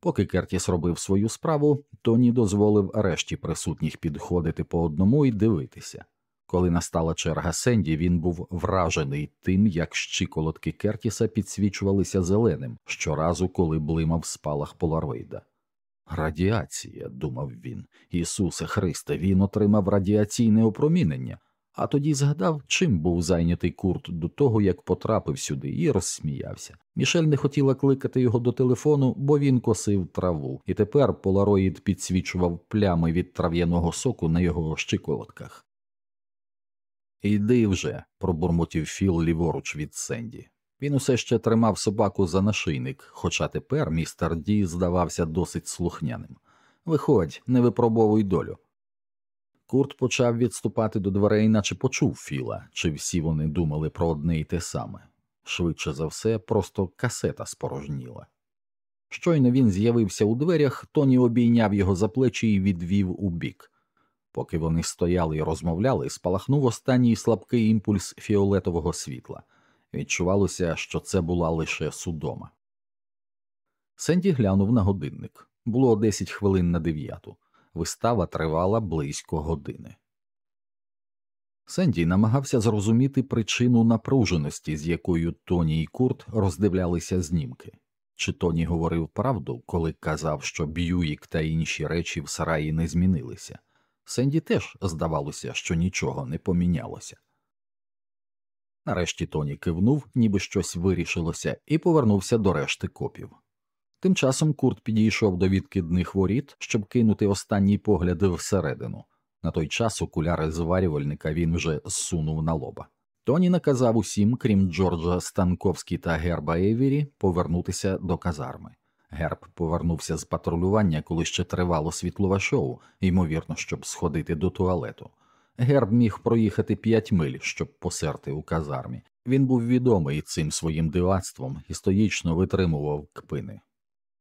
S1: Поки Кертіс робив свою справу, Тоні дозволив решті присутніх підходити по одному і дивитися. Коли настала черга Сенді, він був вражений тим, як щиколотки Кертіса підсвічувалися зеленим щоразу, коли блимав спалах полароїда. Радіація, думав він, Ісусе Христе, він отримав радіаційне опромінення, а тоді згадав, чим був зайнятий курт до того, як потрапив сюди, і розсміявся. Мішель не хотіла кликати його до телефону, бо він косив траву, і тепер полароїд підсвічував плями від трав'яного соку на його щиколотках. Іди вже, пробурмотів Філ ліворуч від Сенді. Він усе ще тримав собаку за нашийник, хоча тепер містер Ді здавався досить слухняним. Виходь, не випробовуй долю. Курт почав відступати до дверей, наче почув Філа, чи всі вони думали про одне й те саме. Швидше за все, просто касета спорожніла. Щойно він з'явився у дверях, Тоні обійняв його за плечі і відвів у бік. Поки вони стояли і розмовляли, спалахнув останній слабкий імпульс фіолетового світла. Відчувалося, що це була лише судома. Сенді глянув на годинник. Було десять хвилин на дев'яту. Вистава тривала близько години. Сенді намагався зрозуміти причину напруженості, з якою Тоні і Курт роздивлялися знімки. Чи Тоні говорив правду, коли казав, що Б'юїк та інші речі в сараї не змінилися? Сенді теж здавалося, що нічого не помінялося. Нарешті Тоні кивнув, ніби щось вирішилося, і повернувся до решти копів. Тим часом Курт підійшов до відкидних воріт, щоб кинути останній погляд всередину. На той час окуляри зварювальника він вже зсунув на лоба. Тоні наказав усім, крім Джорджа Станковський та Герба Евірі, повернутися до казарми. Герб повернувся з патрулювання, коли ще тривало світлове шоу, ймовірно, щоб сходити до туалету. Герб міг проїхати п'ять миль, щоб посерти у казармі. Він був відомий цим своїм дивацтвом і стоїчно витримував кпини.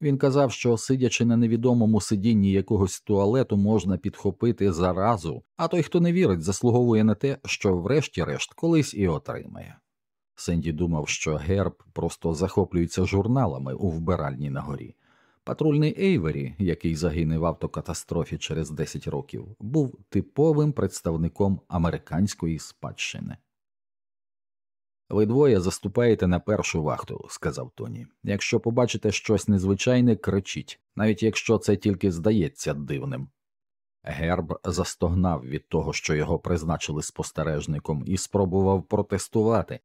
S1: Він казав, що, сидячи на невідомому сидінні якогось туалету, можна підхопити заразу, а той, хто не вірить, заслуговує на те, що, врешті-решт, колись і отримає. Сенді думав, що герб просто захоплюється журналами у вбиральні на горі. Патрульний Ейвері, який загинув в автокатастрофі через 10 років, був типовим представником американської спадщини. Ви двоє заступаєте на першу вахту, сказав Тоні. Якщо побачите щось незвичайне, кричіть, навіть якщо це тільки здається дивним. Герб застогнав від того, що його призначили спостережником, і спробував протестувати.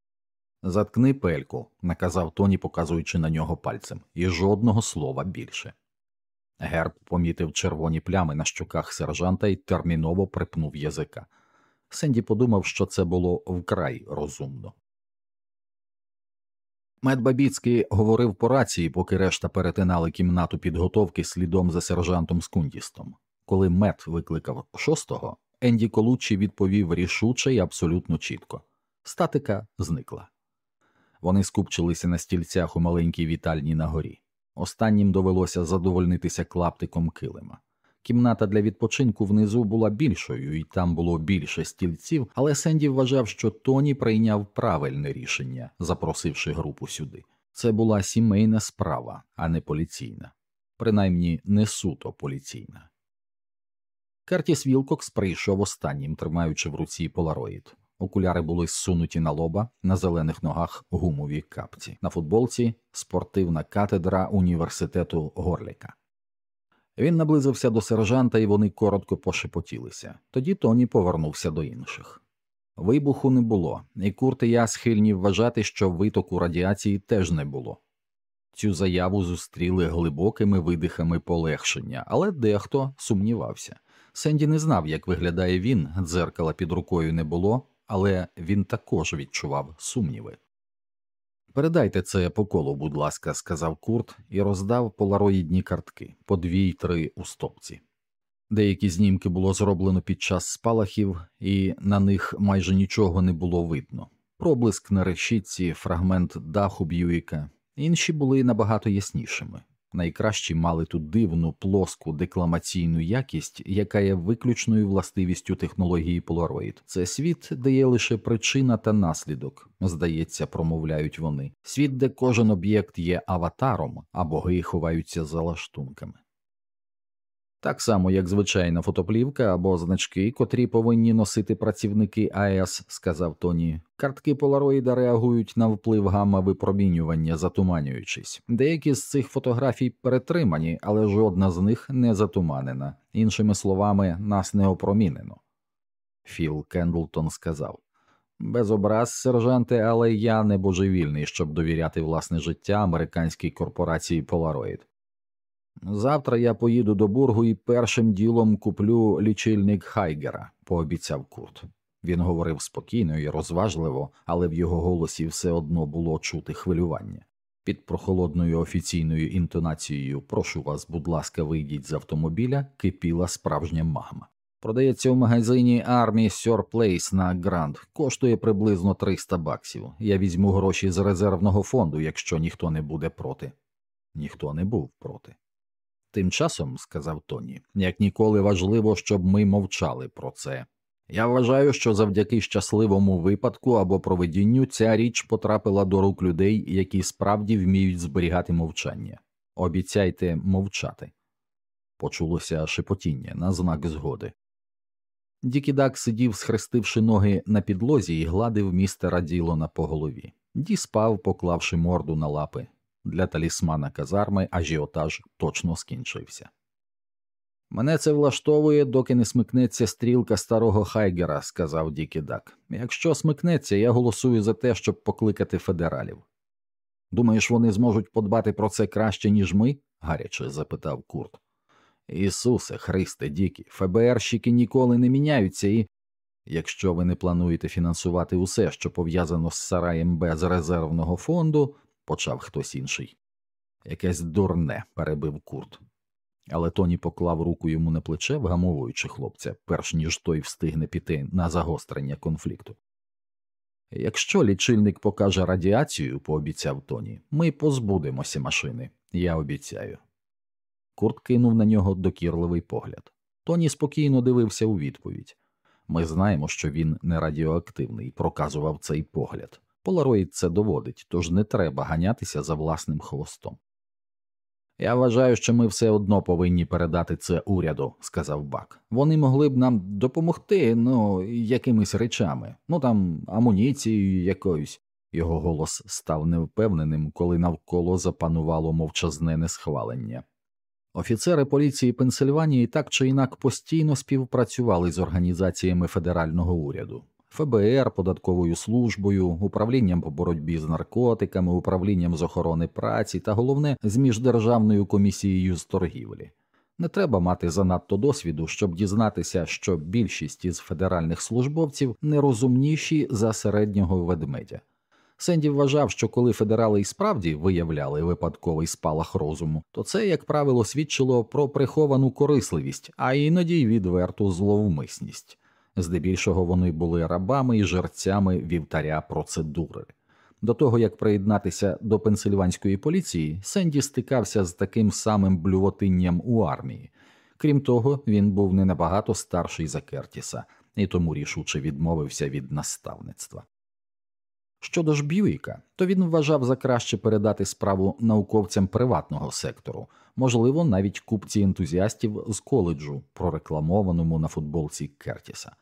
S1: Заткни пельку, наказав Тоні, показуючи на нього пальцем, і жодного слова більше. Герб помітив червоні плями на щоках сержанта і терміново припнув язика. Сенді подумав, що це було вкрай розумно. Мед Бабіцький говорив по рації, поки решта перетинали кімнату підготовки слідом за сержантом Скундістом. Коли мед викликав шостого, Енді Колуччі відповів рішуче і абсолютно чітко. Статика зникла. Вони скупчилися на стільцях у маленькій вітальні на горі. Останнім довелося задовольнитися клаптиком килима. Кімната для відпочинку внизу була більшою, і там було більше стільців, але Сенді вважав, що Тоні прийняв правильне рішення, запросивши групу сюди. Це була сімейна справа, а не поліційна, принаймні не суто поліційна. Кертіс Вілкокс прийшов останнім, тримаючи в руці полароїд. Окуляри були зсунуті на лоба, на зелених ногах гумові капці, на футболці спортивна катедра університету Горліка. Він наблизився до сержанта, і вони коротко пошепотілися. Тоді Тоні повернувся до інших. Вибуху не було, і Курт і я схильні вважати, що витоку радіації теж не було. Цю заяву зустріли глибокими видихами полегшення, але дехто сумнівався. Сенді не знав, як виглядає він, дзеркала під рукою не було, але він також відчував сумніви. Передайте це по колу, будь ласка, сказав Курт і роздав полароїдні картки по дві й три у стопці. Деякі знімки було зроблено під час спалахів, і на них майже нічого не було видно. Проблиск на решітці, фрагмент даху Б'юїка, інші були набагато яснішими. Найкращі мали ту дивну плоску декламаційну якість, яка є виключною властивістю технології Polaroid. Це світ, де є лише причина та наслідок, здається, промовляють вони. Світ, де кожен об'єкт є аватаром, а боги ховаються за лаштунками. Так само, як звичайна фотоплівка або значки, котрі повинні носити працівники АЕС, сказав Тоні. Картки полароїда реагують на вплив гамма випромінювання, затуманюючись. Деякі з цих фотографій перетримані, але жодна з них не затуманена. Іншими словами, нас не опромінено. Філ Кендлтон сказав. Без образ, сержанте, але я не божевільний, щоб довіряти власне життя американській корпорації Polaroid. Завтра я поїду до Бурга і першим ділом куплю лічильник Гейгера, пообіцяв Курт. Він говорив спокійно і розважливо, але в його голосі все одно було чути хвилювання. Під прохолодною офіційною інтонацією Прошу вас, будь ласка, вийдіть з автомобіля, кипіла справжня магма. Продається в магазині Army Surplus на Гранд, коштує приблизно 300 баксів. Я візьму гроші з резервного фонду, якщо ніхто не буде проти. Ніхто не був проти. Тим часом, сказав Тоні, як ніколи важливо, щоб ми мовчали про це. Я вважаю, що завдяки щасливому випадку або проведінню ця річ потрапила до рук людей, які справді вміють зберігати мовчання. Обіцяйте мовчати. Почулося шепотіння на знак згоди. Дікідак сидів, схрестивши ноги на підлозі і гладив містера Ділона по голові. Ді спав, поклавши морду на лапи. Для талісмана казарми ажіотаж точно скінчився. Мене це влаштовує, доки не смикнеться стрілка старого Хайгера, сказав Дікідак. Якщо смикнеться, я голосую за те, щоб покликати федералів. Думаєш, вони зможуть подбати про це краще, ніж ми? гаряче запитав Курт. Ісусе, Христе, Дікі, ФБРщики ніколи не міняються і. Якщо ви не плануєте фінансувати усе, що пов'язано з сараєм без резервного фонду, почав хтось інший. Якесь дурне, перебив Курт. Але Тоні поклав руку йому на плече, вгамовуючи хлопця, перш ніж той встигне піти на загострення конфлікту. Якщо лічильник покаже радіацію, пообіцяв Тоні, ми позбудемося машини. Я обіцяю. Курт кинув на нього докірливий погляд. Тоні спокійно дивився у відповідь. Ми знаємо, що він не радіоактивний, проказував цей погляд. Полароїд це доводить, тож не треба ганятися за власним хвостом. Я вважаю, що ми все одно повинні передати це уряду, сказав Бак. Вони могли б нам допомогти, ну, якимись речами, ну там амуніцією якоюсь. Його голос став невпевненим, коли навколо запанувало мовчазне несхвалення. Офіцери поліції Пенсильванії так чи інак постійно співпрацювали з організаціями федерального уряду. ФБР, податковою службою, управлінням по боротьбі з наркотиками, управлінням з охорони праці та головне з міждержавною комісією з торгівлі. Не треба мати занадто досвіду, щоб дізнатися, що більшість із федеральних службовців нерозумніші за середнього ведмедя. Сенді вважав, що коли федерали і справді виявляли випадковий спалах розуму, то це, як правило, свідчило про приховану корисливість, а іноді й відверту зловмисність. Здебільшого вони були рабами і жерцями вівтаря процедури. До того як приєднатися до пенсильванської поліції, Сенді стикався з таким самим блювотинням у армії. Крім того, він був не набагато старший за Кертіса і тому рішуче відмовився від наставництва. Щодо ж Б'юїка, то він вважав за краще передати справу науковцям приватного сектору, можливо, навіть купці ентузіастів з коледжу, прорекламованому на футболці Кертіса.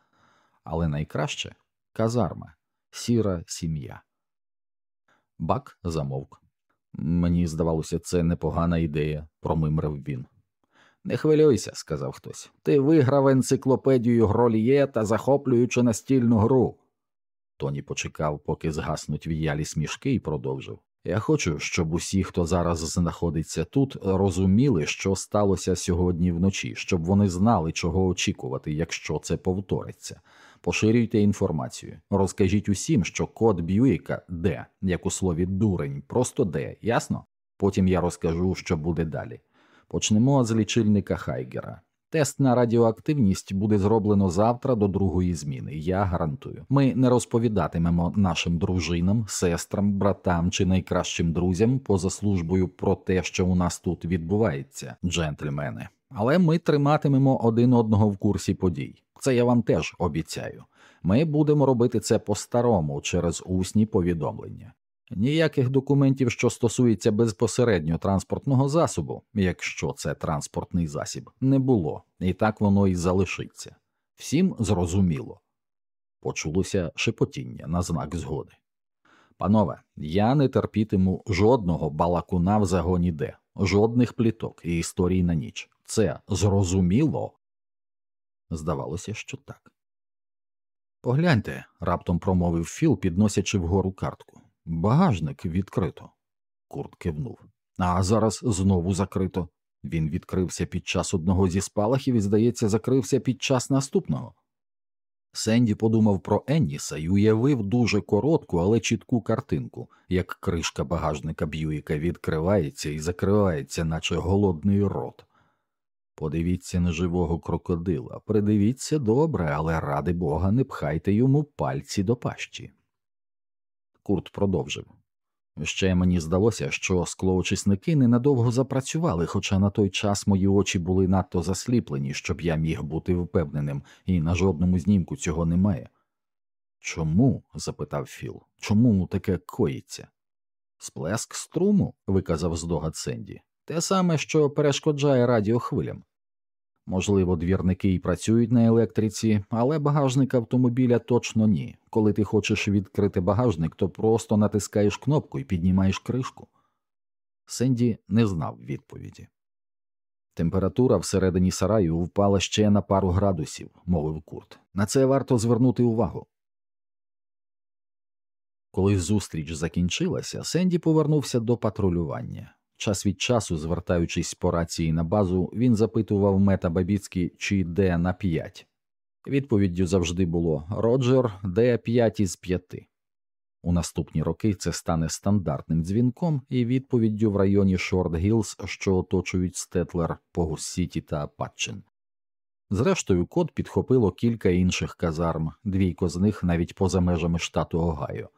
S1: Але найкраще казарма, сіра сім'я. Бак замовк. Мені здавалося, це непогана ідея, промимрив він. Не хвилюйся, сказав хтось. Ти виграв енциклопедію Гроліє та захоплюючи настільну гру. Тоні почекав, поки згаснуть віялі смішки, і продовжив. Я хочу, щоб усі, хто зараз знаходиться тут, розуміли, що сталося сьогодні вночі, щоб вони знали, чого очікувати, якщо це повториться. Поширюйте інформацію, розкажіть усім, що код Б'юїка Д, як у слові дурень, просто Д, ясно? Потім я розкажу, що буде далі. Почнемо з лічильника Хайгера. Тест на радіоактивність буде зроблено завтра до другої зміни. Я гарантую. Ми не розповідатимемо нашим дружинам, сестрам, братам чи найкращим друзям поза службою про те, що у нас тут відбувається, джентльмени. Але ми триматимемо один одного в курсі подій. Це я вам теж обіцяю. Ми будемо робити це по-старому через усні повідомлення. Ніяких документів, що стосується безпосередньо транспортного засобу, якщо це транспортний засіб, не було, і так воно і залишиться. Всім зрозуміло. Почулося шепотіння на знак згоди. Панове, я не терпітиму жодного балакуна в загоні Д, жодних пліток і історій на ніч. Це зрозуміло. Здавалося, що так. Погляньте, раптом промовив Філ, підносячи вгору картку. Багажник відкрито. Курт кивнув. А зараз знову закрито. Він відкрився під час одного зі спалахів і, здається, закрився під час наступного. Сенді подумав про Енніса і уявив дуже коротку, але чітку картинку, як кришка багажника Б'юїка відкривається і закривається, наче голодний рот. Подивіться на живого крокодила, придивіться добре, але ради бога, не пхайте йому пальці до пащі. Курт продовжив. Ще мені здалося, що склоочисники ненадовго запрацювали, хоча на той час мої очі були надто засліплені, щоб я міг бути впевненим, і на жодному знімку цього немає. Чому? запитав Філ. Чому таке коїться? Сплеск струму, виказав здогад Сенді. Те саме, що перешкоджає радіохвилям. Можливо, двірники й працюють на електриці, але багажник автомобіля точно ні. Коли ти хочеш відкрити багажник, то просто натискаєш кнопку і піднімаєш кришку. Сенді не знав відповіді. Температура всередині сараю впала ще на пару градусів, мовив Курт. На це варто звернути увагу. Коли зустріч закінчилася, Сенді повернувся до патрулювання. Час від часу, звертаючись по рації на базу, він запитував мета Бабіцькі, чи йде на п'ять. Відповіддю завжди було Роджер, де п'ять із п'яти. У наступні роки це стане стандартним дзвінком і відповіддю в районі Шорт Гілз, що оточують Стетлер, Погус Сіті та Патчин. Зрештою, код підхопило кілька інших казарм, двійко з них навіть поза межами штату Огайо.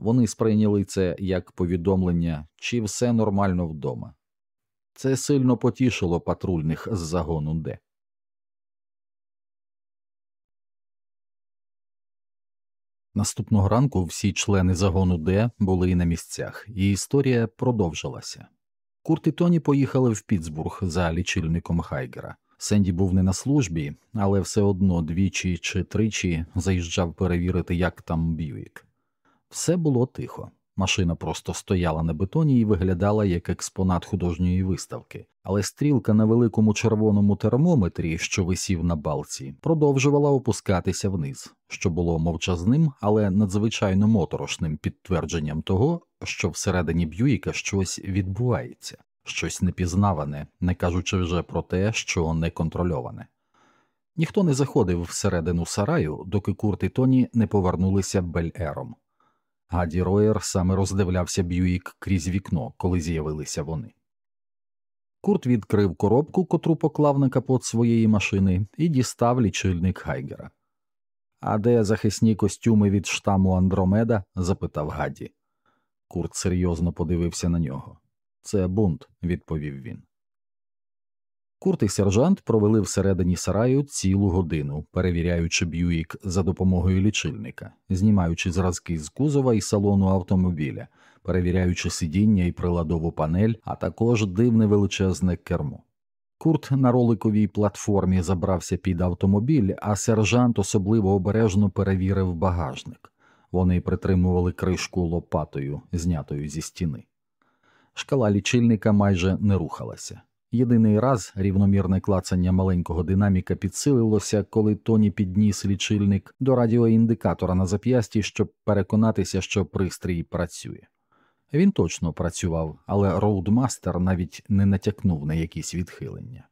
S1: Вони сприйняли це як повідомлення, чи все нормально вдома. Це сильно потішило патрульних з загону Д. Наступного ранку всі члени загону Д були на місцях, і історія продовжилася. Курт і Тоні поїхали в Пітсбург за лічильником Гейгера. Сенді був не на службі, але все одно двічі чи тричі заїжджав перевірити, як там Б'юік. Все було тихо. Машина просто стояла на бетоні і виглядала як експонат художньої виставки, але стрілка на великому червоному термометрі, що висів на балці, продовжувала опускатися вниз, що було мовчазним, але надзвичайно моторошним підтвердженням того, що всередині Б'юїка щось відбувається, щось непізнаване, не кажучи вже про те, що не контрольоване. Ніхто не заходив всередину сараю, доки Курт і Тоні не повернулися Бель-Ером. Гаді Роєр саме роздивлявся Б'юїк крізь вікно, коли з'явилися вони. Курт відкрив коробку, котру поклав на капот своєї машини, і дістав лічильник Хайгера. А де захисні костюми від штаму Андромеда? запитав Гаді. Курт серйозно подивився на нього. Це бунт, відповів він. Курт і сержант провели всередині сараю цілу годину, перевіряючи б'юїк за допомогою лічильника, знімаючи зразки з кузова і салону автомобіля, перевіряючи сидіння і приладову панель, а також дивне величезне кермо. Курт на роликовій платформі забрався під автомобіль, а сержант особливо обережно перевірив багажник. Вони притримували кришку лопатою, знятою зі стіни. Шкала лічильника майже не рухалася. Єдиний раз рівномірне клацання маленького динаміка підсилилося, коли Тоні підніс лічильник до радіоіндикатора на зап'ясті, щоб переконатися, що пристрій працює. Він точно працював, але роудмастер навіть не натякнув на якісь відхилення.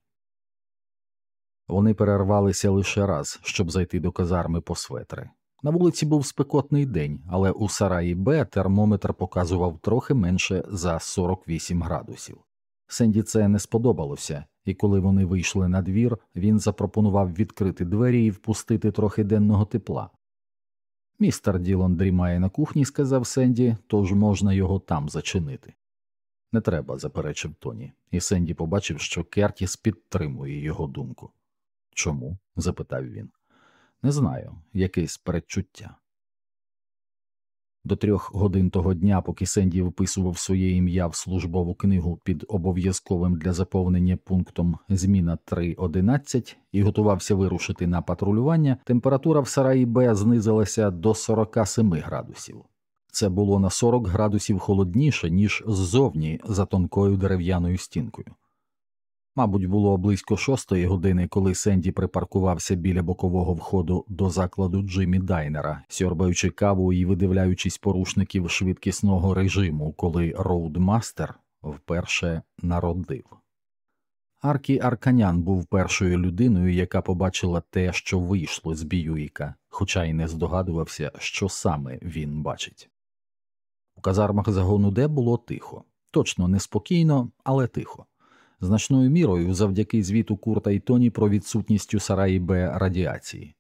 S1: Вони перервалися лише раз, щоб зайти до казарми по светри. На вулиці був спекотний день, але у сараї Б термометр показував трохи менше за 48 градусів. Сенді це не сподобалося, і коли вони вийшли на двір, він запропонував відкрити двері і впустити трохи денного тепла. Містер Ділон дрімає на кухні, сказав Сенді, тож можна його там зачинити. Не треба, заперечив Тоні, і Сенді побачив, що Кертіс підтримує його думку. Чому? запитав він. Не знаю, якесь передчуття. До трьох годин того дня, поки Сенді вписував своє ім'я в службову книгу під обов'язковим для заповнення пунктом зміна 3.11 і готувався вирушити на патрулювання, температура в сараї Б знизилася до 47 градусів. Це було на 40 градусів холодніше, ніж ззовні за тонкою дерев'яною стінкою. Мабуть, було близько шостої години, коли Сенді припаркувався біля бокового входу до закладу Джиммі Дайнера, сьорбаючи каву і видивляючись порушників швидкісного режиму, коли Роудмастер вперше народив. Аркі Арканян був першою людиною, яка побачила те, що вийшло з Біюїка, хоча й не здогадувався, що саме він бачить. У казармах загону Де було тихо, точно неспокійно, але тихо значною мірою завдяки звіту Курта і Тоні про відсутність у Сараї Б радіації.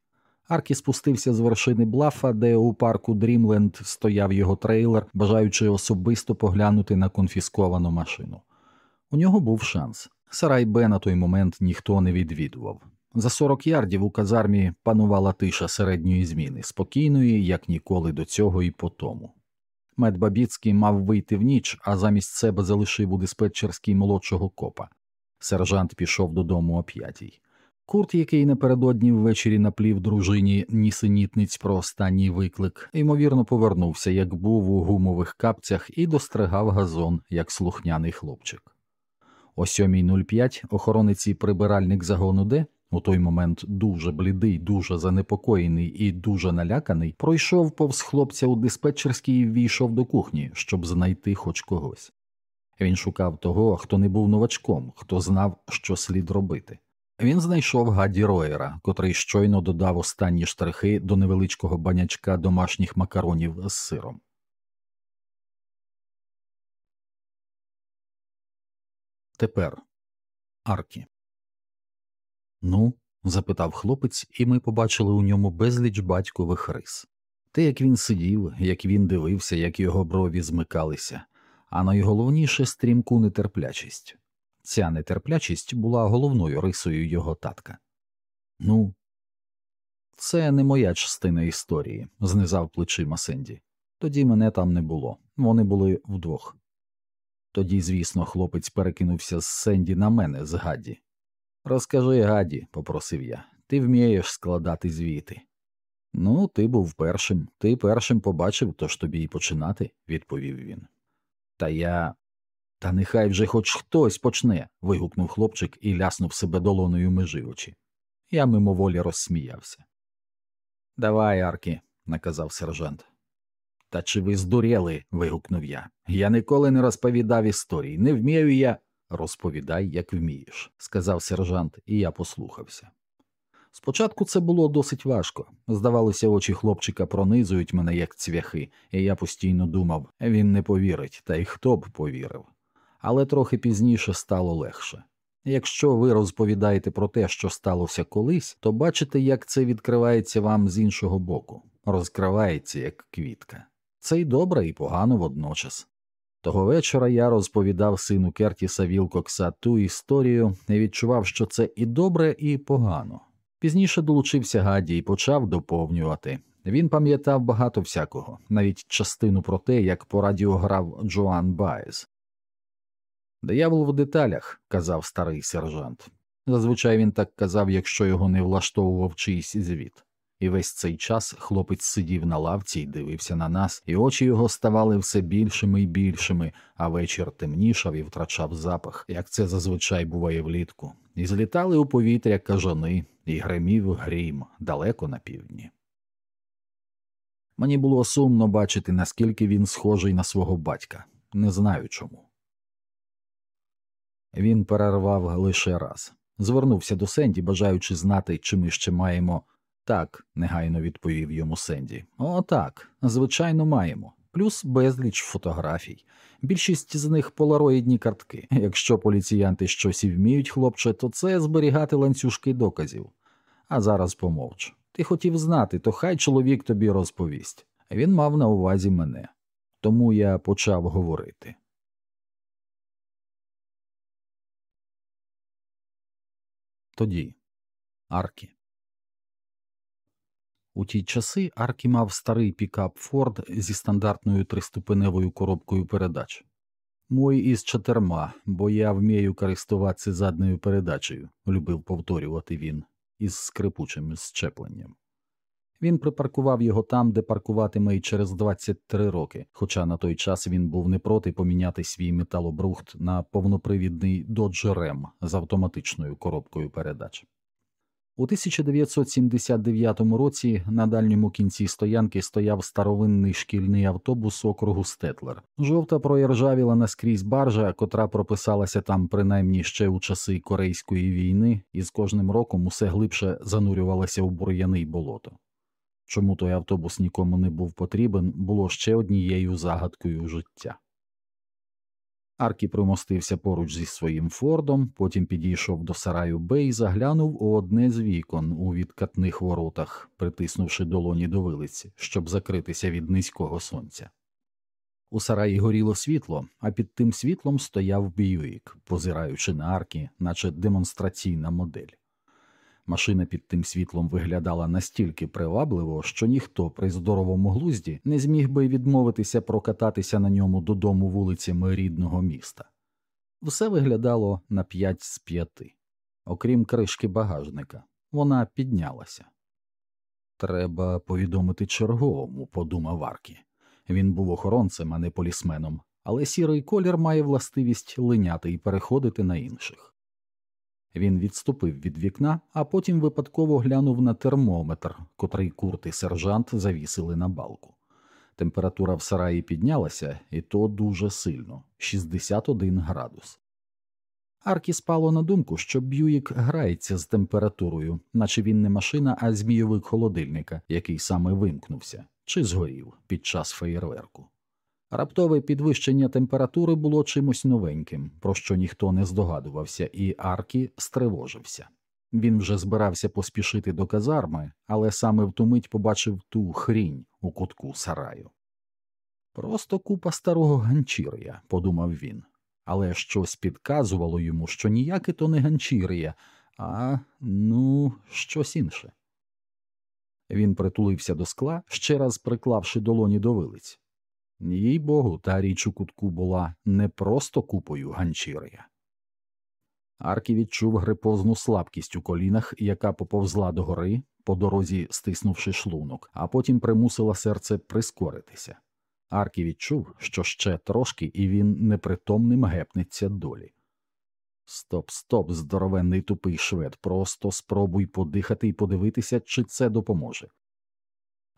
S1: Аркі спустився з вершини Блафа, де у парку Дрімленд стояв його трейлер, бажаючи особисто поглянути на конфісковану машину. У нього був шанс. Сарай Б на той момент ніхто не відвідував. За 40 ярдів у казармі панувала тиша середньої зміни, спокійної, як ніколи до цього і по тому. Мед Бабіцький мав вийти в ніч, а замість себе залишив у диспетчерській молодшого копа. Сержант пішов додому о п'ятій. Курт, який напередодні ввечері наплів дружині нісенітниць про останній виклик, ймовірно, повернувся, як був у гумових капцях, і достригав газон, як слухняний хлопчик. О 7.05 охоронець прибиральник загону Д у той момент дуже блідий, дуже занепокоєний і дуже наляканий, пройшов повз хлопця у диспетчерській і ввійшов до кухні, щоб знайти хоч когось. Він шукав того, хто не був новачком, хто знав, що слід робити. Він знайшов Гаді Роєра, котрий щойно додав останні штрихи до невеличкого банячка домашніх макаронів з сиром. Тепер Аркі. Ну, запитав хлопець, і ми побачили у ньому безліч батькових рис. Те, як він сидів, як він дивився, як його брові змикалися, а найголовніше стрімку нетерплячість. Ця нетерплячість була головною рисою його татка. Ну, це не моя частина історії, знизав плечима Сенді. Тоді мене там не було, вони були вдвох. Тоді, звісно, хлопець перекинувся з Сенді на мене з Гадді. Розкажи, Гадді, попросив я, ти вмієш складати звіти. Ну, ти був першим, ти першим побачив, тож тобі й починати, відповів він. Та я. Та нехай вже хоч хтось почне. вигукнув хлопчик і ляснув себе долоною межи очі. Я мимоволі розсміявся. Давай, Аркі, наказав сержант. Та чи ви здуріли? вигукнув я. Я ніколи не розповідав історій. Не вмію я. Розповідай, як вмієш, сказав сержант, і я послухався. Спочатку це було досить важко. Здавалося, очі хлопчика пронизують мене як цвяхи, і я постійно думав, він не повірить, та й хто б повірив. Але трохи пізніше стало легше. Якщо ви розповідаєте про те, що сталося колись, то бачите, як це відкривається вам з іншого боку, розкривається як квітка. Це й добре, і погано водночас. Того вечора я розповідав сину Кертіса Вілкокса ту історію і відчував, що це і добре, і погано. Пізніше долучився Гадді і почав доповнювати. Він пам'ятав багато всякого, навіть частину про те, як по радіо грав Джоан Байз. Диявол в деталях, казав старий сержант. Зазвичай він так казав, якщо його не влаштовував чийсь звіт. І весь цей час хлопець сидів на лавці і дивився на нас, і очі його ставали все більшими і більшими, а вечір темнішав і втрачав запах, як це зазвичай буває влітку, і злітали у повітря кажани, і гримів грім далеко на півдні. Мені було сумно бачити, наскільки він схожий на свого батька, не знаю чому. Він перервав лише раз, звернувся до Сенді, бажаючи знати, чи ми ще маємо. Так, негайно відповів йому Сенді. «О, так, звичайно, маємо. Плюс безліч фотографій. Більшість з них полароїдні картки. Якщо поліціянти щось і вміють, хлопче, то це зберігати ланцюжки доказів. А зараз помовч. Ти хотів знати, то хай чоловік тобі розповість. Він мав на увазі мене. Тому я почав говорити. Тоді Аркі. У ті часи Аркі мав старий пікап Форд зі стандартною триступеневою коробкою передач. Мой із чотирма, бо я вмію користуватися задньою передачею, любив повторювати він, із скрипучим щепленням. Він припаркував його там, де паркуватиме й через 23 роки, хоча на той час він був не проти поміняти свій металобрухт на повнопривідний Dodge Ram з автоматичною коробкою передач. У 1979 році на дальньому кінці стоянки стояв старовинний шкільний автобус округу Стетлер. Жовта проіржавіла наскрізь баржа, котра прописалася там принаймні ще у часи Корейської війни, і з кожним роком усе глибше занурювалася у бур'яний болото. Чому той автобус нікому не був потрібен, було ще однією загадкою життя. Аркі примостився поруч зі своїм фордом, потім підійшов до сараю Б і заглянув у одне з вікон у відкатних воротах, притиснувши долоні до вилиці, щоб закритися від низького сонця. У сараї горіло світло, а під тим світлом стояв Бьюік, позираючи на аркі, наче демонстраційна модель. Машина під тим світлом виглядала настільки привабливо, що ніхто при здоровому глузді не зміг би відмовитися прокататися на ньому додому вулицями рідного міста. Все виглядало на п'ять з п'яти, окрім кришки багажника, вона піднялася. Треба повідомити черговому, подумав Аркі. Він був охоронцем, а не полісменом, але сірий колір має властивість линяти і переходити на інших. Він відступив від вікна, а потім випадково глянув на термометр, котрий курт і сержант завісили на балку. Температура в сараї піднялася, і то дуже сильно 61 градус. Аркі спало на думку, що Б'юїк грається з температурою, наче він не машина, а змійовик холодильника, який саме вимкнувся, чи згорів під час феєрверку. Раптове підвищення температури було чимось новеньким, про що ніхто не здогадувався, і Аркі стривожився. Він вже збирався поспішити до казарми, але саме в ту мить побачив ту хрінь у кутку сараю. Просто купа старого ганчір'я, подумав він, але щось підказувало йому, що ніяке то не ганчір'я, а ну, щось інше. Він притулився до скла, ще раз приклавши долоні до вилиць. Їй богу, та річ у кутку була не просто купою ганчір'я. Аркі відчув грипозну слабкість у колінах, яка поповзла догори, по дорозі стиснувши шлунок, а потім примусила серце прискоритися. Аркі відчув, що ще трошки, і він непритомним гепнеться долі. Стоп, стоп, здоровенний тупий швед, просто спробуй подихати і подивитися, чи це допоможе.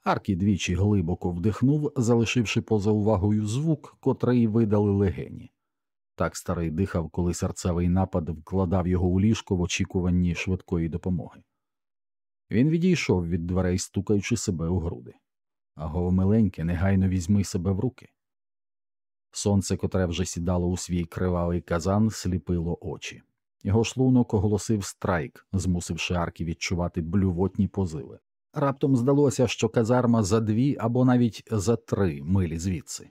S1: Аркі двічі глибоко вдихнув, залишивши поза увагою звук, котрий видали легені. Так старий дихав, коли серцевий напад вкладав його у ліжко в очікуванні швидкої допомоги. Він відійшов від дверей, стукаючи себе у груди. Аго, миленьке, негайно візьми себе в руки. Сонце, котре вже сідало у свій кривавий казан, сліпило очі. Його шлунок оголосив страйк, змусивши Аркі відчувати блювотні позиви. Раптом здалося, що казарма за дві або навіть за три милі звідси.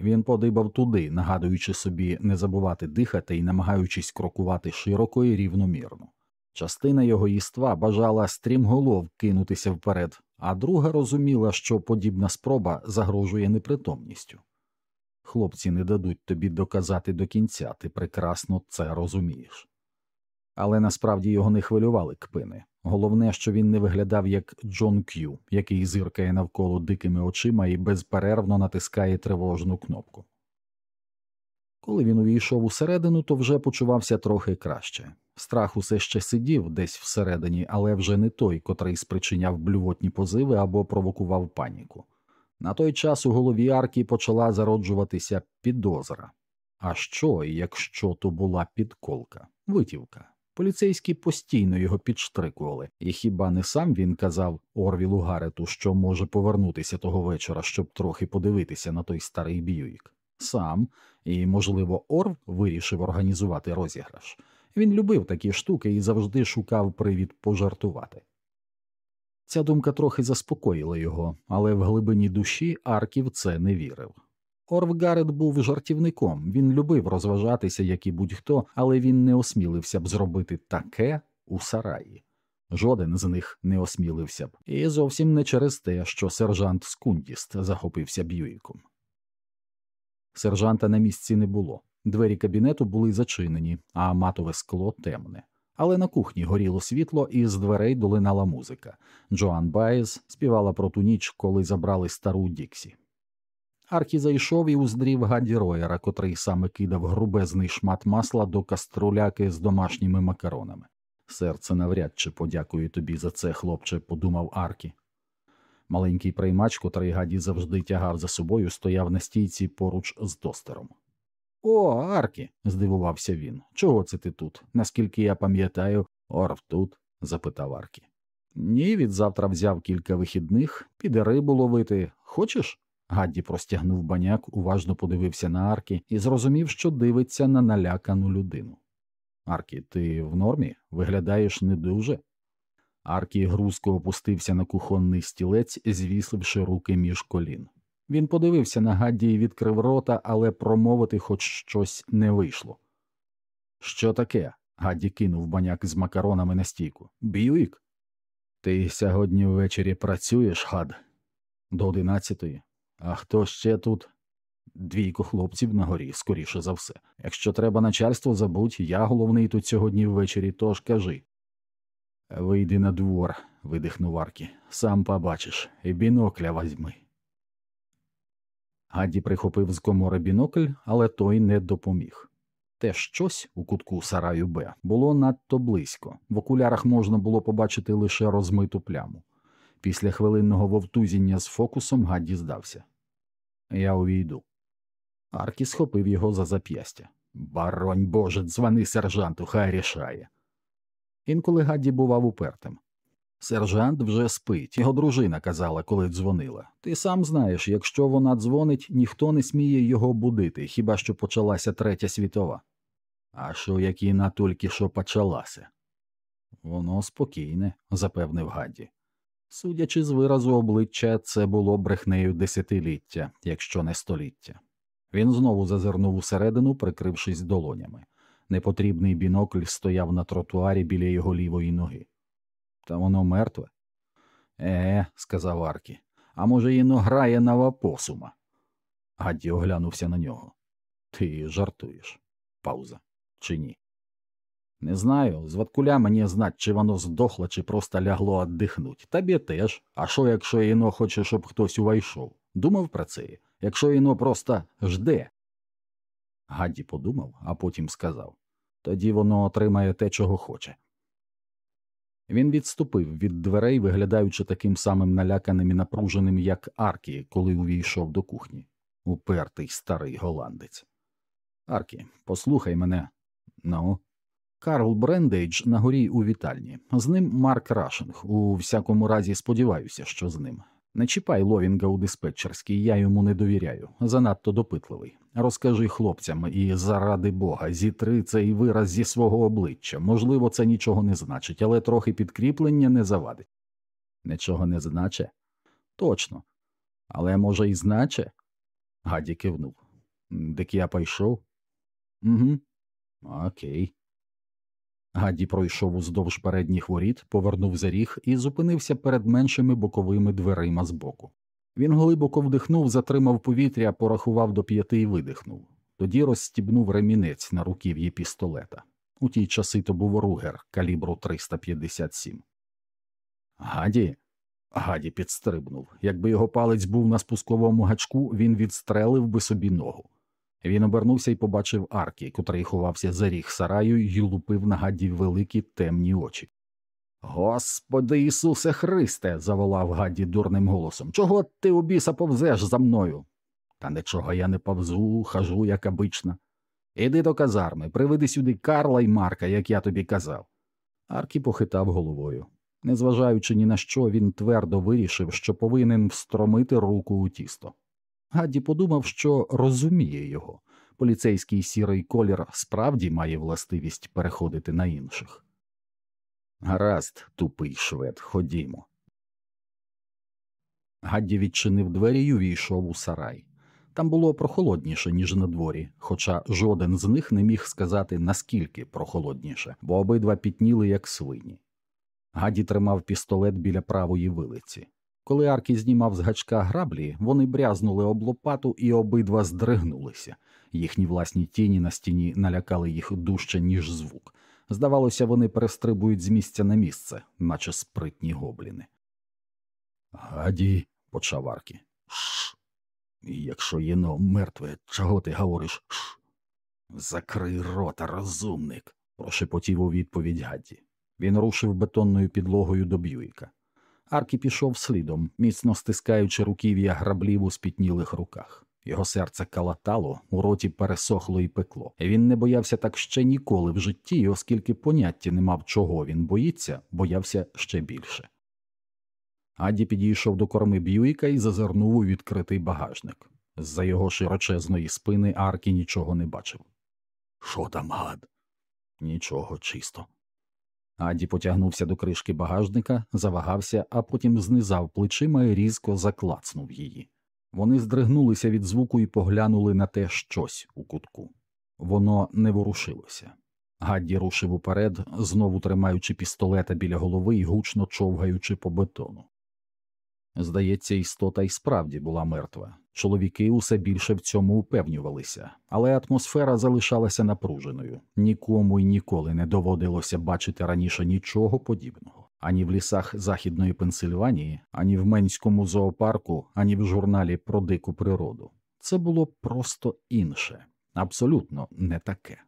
S1: Він подибав туди, нагадуючи собі не забувати дихати і намагаючись крокувати широко і рівномірно. Частина його їства бажала стрімголов кинутися вперед, а друга розуміла, що подібна спроба загрожує непритомністю. Хлопці не дадуть тобі доказати до кінця, ти прекрасно це розумієш. Але насправді його не хвилювали кпини. Головне, що він не виглядав як Джон К'ю, який зиркає навколо дикими очима і безперервно натискає тривожну кнопку. Коли він увійшов усередину, то вже почувався трохи краще. Страх усе ще сидів десь всередині, але вже не той, котрий спричиняв блювотні позиви або провокував паніку. На той час у голові Аркі почала зароджуватися підозра. А що, якщо то була підколка, витівка? Поліцейські постійно його підштрикували, і хіба не сам він казав Орвілу Гарету, що може повернутися того вечора, щоб трохи подивитися на той старий б'юїк? Сам, і, можливо, Орв вирішив організувати розіграш. Він любив такі штуки і завжди шукав привід пожартувати. Ця думка трохи заспокоїла його, але в глибині душі Арків це не вірив. Орв Гарет був жартівником, він любив розважатися, як і будь-хто, але він не осмілився б зробити таке у сараї. Жоден з них не осмілився б, і зовсім не через те, що сержант Скундіст захопився б'юїком. Сержанта на місці не було. Двері кабінету були зачинені, а матове скло темне. Але на кухні горіло світло, і з дверей долинала музика. Джоан Байз співала про ту ніч, коли забрали стару Діксі. Аркі зайшов і уздрів Гаді Роєра, котрий саме кидав грубезний шмат масла до каструляки з домашніми макаронами. Серце навряд чи подякує тобі за це, хлопче, подумав Аркі. Маленький приймач, котрий Гаді завжди тягав за собою, стояв на стійці поруч з тостером. О, Аркі, здивувався він. Чого це ти тут? Наскільки я пам'ятаю, Орв тут? запитав Аркі. Ні, від завтра взяв кілька вихідних, піде рибу ловити. Хочеш? Гадді простягнув баняк, уважно подивився на Аркі і зрозумів, що дивиться на налякану людину. Аркі, ти в нормі? Виглядаєш не дуже? Аркі грузко опустився на кухонний стілець, звісивши руки між колін. Він подивився на Гадді і відкрив рота, але промовити хоч щось не вийшло. Що таке? Гадді кинув баняк з макаронами на стійку. Б'юік? Ти сьогодні ввечері працюєш, гад? До одинадцятої. А хто ще тут? Двійко хлопців нагорі, скоріше за все. Якщо треба начальство, забудь, я головний тут сьогодні ввечері, тож кажи. Вийди на двор, видихнув Аркі. Сам побачиш, і бінокля возьми. Гадді прихопив з комори бінокль, але той не допоміг. Те щось у кутку сараю Б було надто близько, в окулярах можна було побачити лише розмиту пляму. Після хвилинного вовтузіння з фокусом Гадді здався. Я увійду. Аркі схопив його за зап'ястя. Баронь Боже, дзвони сержанту, хай рішає. Інколи Гадді бував упертим. Сержант вже спить, його дружина казала, коли дзвонила. Ти сам знаєш, якщо вона дзвонить, ніхто не сміє його будити, хіба що почалася третя світова. А що як і тільки що почалася? Воно спокійне, запевнив Гадді. Судячи з виразу обличчя, це було брехнею десятиліття, якщо не століття. Він знову зазирнув усередину, прикрившись долонями. Непотрібний бінокль стояв на тротуарі біля його лівої ноги. Та воно мертве. Е, сказав Аркі, а може, іно грає на вапосума. Гадді оглянувся на нього. Ти жартуєш. Пауза. Чи ні? Не знаю, звадкуля мені знать, чи воно здохло, чи просто лягло отдихнуть. Табі теж. А що, якщо іно хоче, щоб хтось увайшов? Думав про це, якщо іно просто жде. Гадді подумав, а потім сказав тоді воно отримає те, чого хоче. Він відступив від дверей, виглядаючи таким самим наляканим і напруженим, як Аркі, коли увійшов до кухні. Упертий старий голландець. Аркі, послухай мене. Ну. Карл Брендейдж нагорі у вітальні. З ним Марк Рашинг. У всякому разі, сподіваюся, що з ним. Не чіпай Ловінга у диспетчерській, я йому не довіряю. Занадто допитливий. Розкажи хлопцям і, заради бога, зітри цей вираз зі свого обличчя. Можливо, це нічого не значить, але трохи підкріплення не завадить. Нічого не значе? Точно. Але, може, і значе? Гаді кивнув. Дик я пойшов? Угу. Окей. Гадді пройшов уздовж передніх воріт, повернув за ріг і зупинився перед меншими боковими дверима збоку. Він глибоко вдихнув, затримав повітря, порахував до п'яти і видихнув. Тоді розстібнув ремінець на руків'ї пістолета. У ті часи то був ругер калібру 357. Гадді. Гадді підстрибнув. Якби його палець був на спусковому гачку, він відстрелив би собі ногу. Він обернувся і побачив Аркі, котрий ховався за ріг сараю й лупив на Гадді великі темні очі. Господи Ісусе Христе. заволав Гадді дурним голосом. Чого ти у біса повзеш за мною? Та нічого я не повзу, хожу, як обично. Іди до казарми, приведи сюди Карла й Марка, як я тобі казав. Аркі похитав головою. Незважаючи ні на що, він твердо вирішив, що повинен встромити руку у тісто. Гадді подумав, що розуміє його. Поліцейський сірий колір справді має властивість переходити на інших. Гаразд, тупий швед, ходімо. Гадді відчинив двері й увійшов у сарай. Там було прохолодніше, ніж на дворі, хоча жоден з них не міг сказати, наскільки прохолодніше, бо обидва пітніли, як свині. Гадді тримав пістолет біля правої вилиці. Коли Аркі знімав з гачка граблі, вони брязнули об лопату і обидва здригнулися. Їхні власні тіні на стіні налякали їх дужче, ніж звук. Здавалося, вони перестрибують з місця на місце, наче спритні гобліни. Гаді, почав Аркі. Шш. Якщо єно мертве, чого ти говориш? Шш. Закрий рота, розумник, прошепотів у відповідь Гадді. Він рушив бетонною підлогою до Б'юїка. Аркі пішов слідом, міцно стискаючи руків'я граблів у спітнілих руках. Його серце калатало, у роті пересохло і пекло. Він не боявся так ще ніколи в житті, і оскільки поняття не мав, чого він боїться, боявся ще більше. Аді підійшов до корми Б'юїка і зазирнув у відкритий багажник. З за його широчезної спини Аркі нічого не бачив. Що там, гад? Нічого чисто. Гадді потягнувся до кришки багажника, завагався, а потім знизав плечима і різко заклацнув її. Вони здригнулися від звуку і поглянули на те щось у кутку. Воно не ворушилося. Гадді рушив уперед, знову тримаючи пістолета біля голови і гучно човгаючи по бетону. Здається, істота й справді була мертва. Чоловіки усе більше в цьому упевнювалися, але атмосфера залишалася напруженою. Нікому й ніколи не доводилося бачити раніше нічого подібного ані в лісах Західної Пенсильванії, ані в Менському зоопарку, ані в журналі про дику природу. Це було просто інше, абсолютно не таке.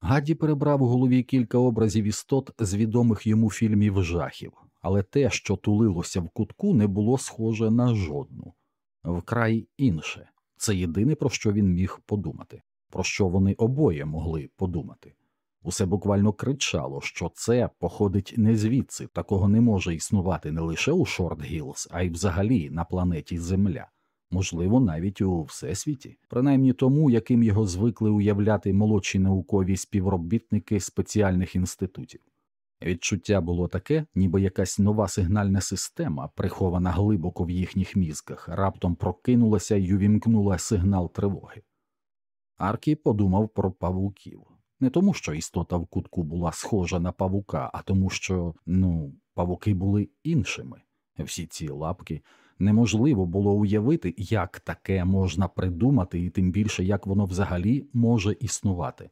S1: Гадді перебрав у голові кілька образів істот з відомих йому фільмів жахів, але те, що тулилося в кутку, не було схоже на жодну, вкрай інше. Це єдине, про що він міг подумати, про що вони обоє могли подумати. Усе буквально кричало, що це походить не звідси, такого не може існувати не лише у Шорт Гілз, а й взагалі на планеті Земля, можливо, навіть у всесвіті, принаймні тому, яким його звикли уявляти молодші наукові співробітники спеціальних інститутів. Відчуття було таке, ніби якась нова сигнальна система, прихована глибоко в їхніх мізках, раптом прокинулася й увімкнула сигнал тривоги. Аркі подумав про павуків. Не тому, що істота в кутку була схожа на павука, а тому, що, ну, павуки були іншими. Всі ці лапки неможливо було уявити, як таке можна придумати, і тим більше як воно взагалі може існувати.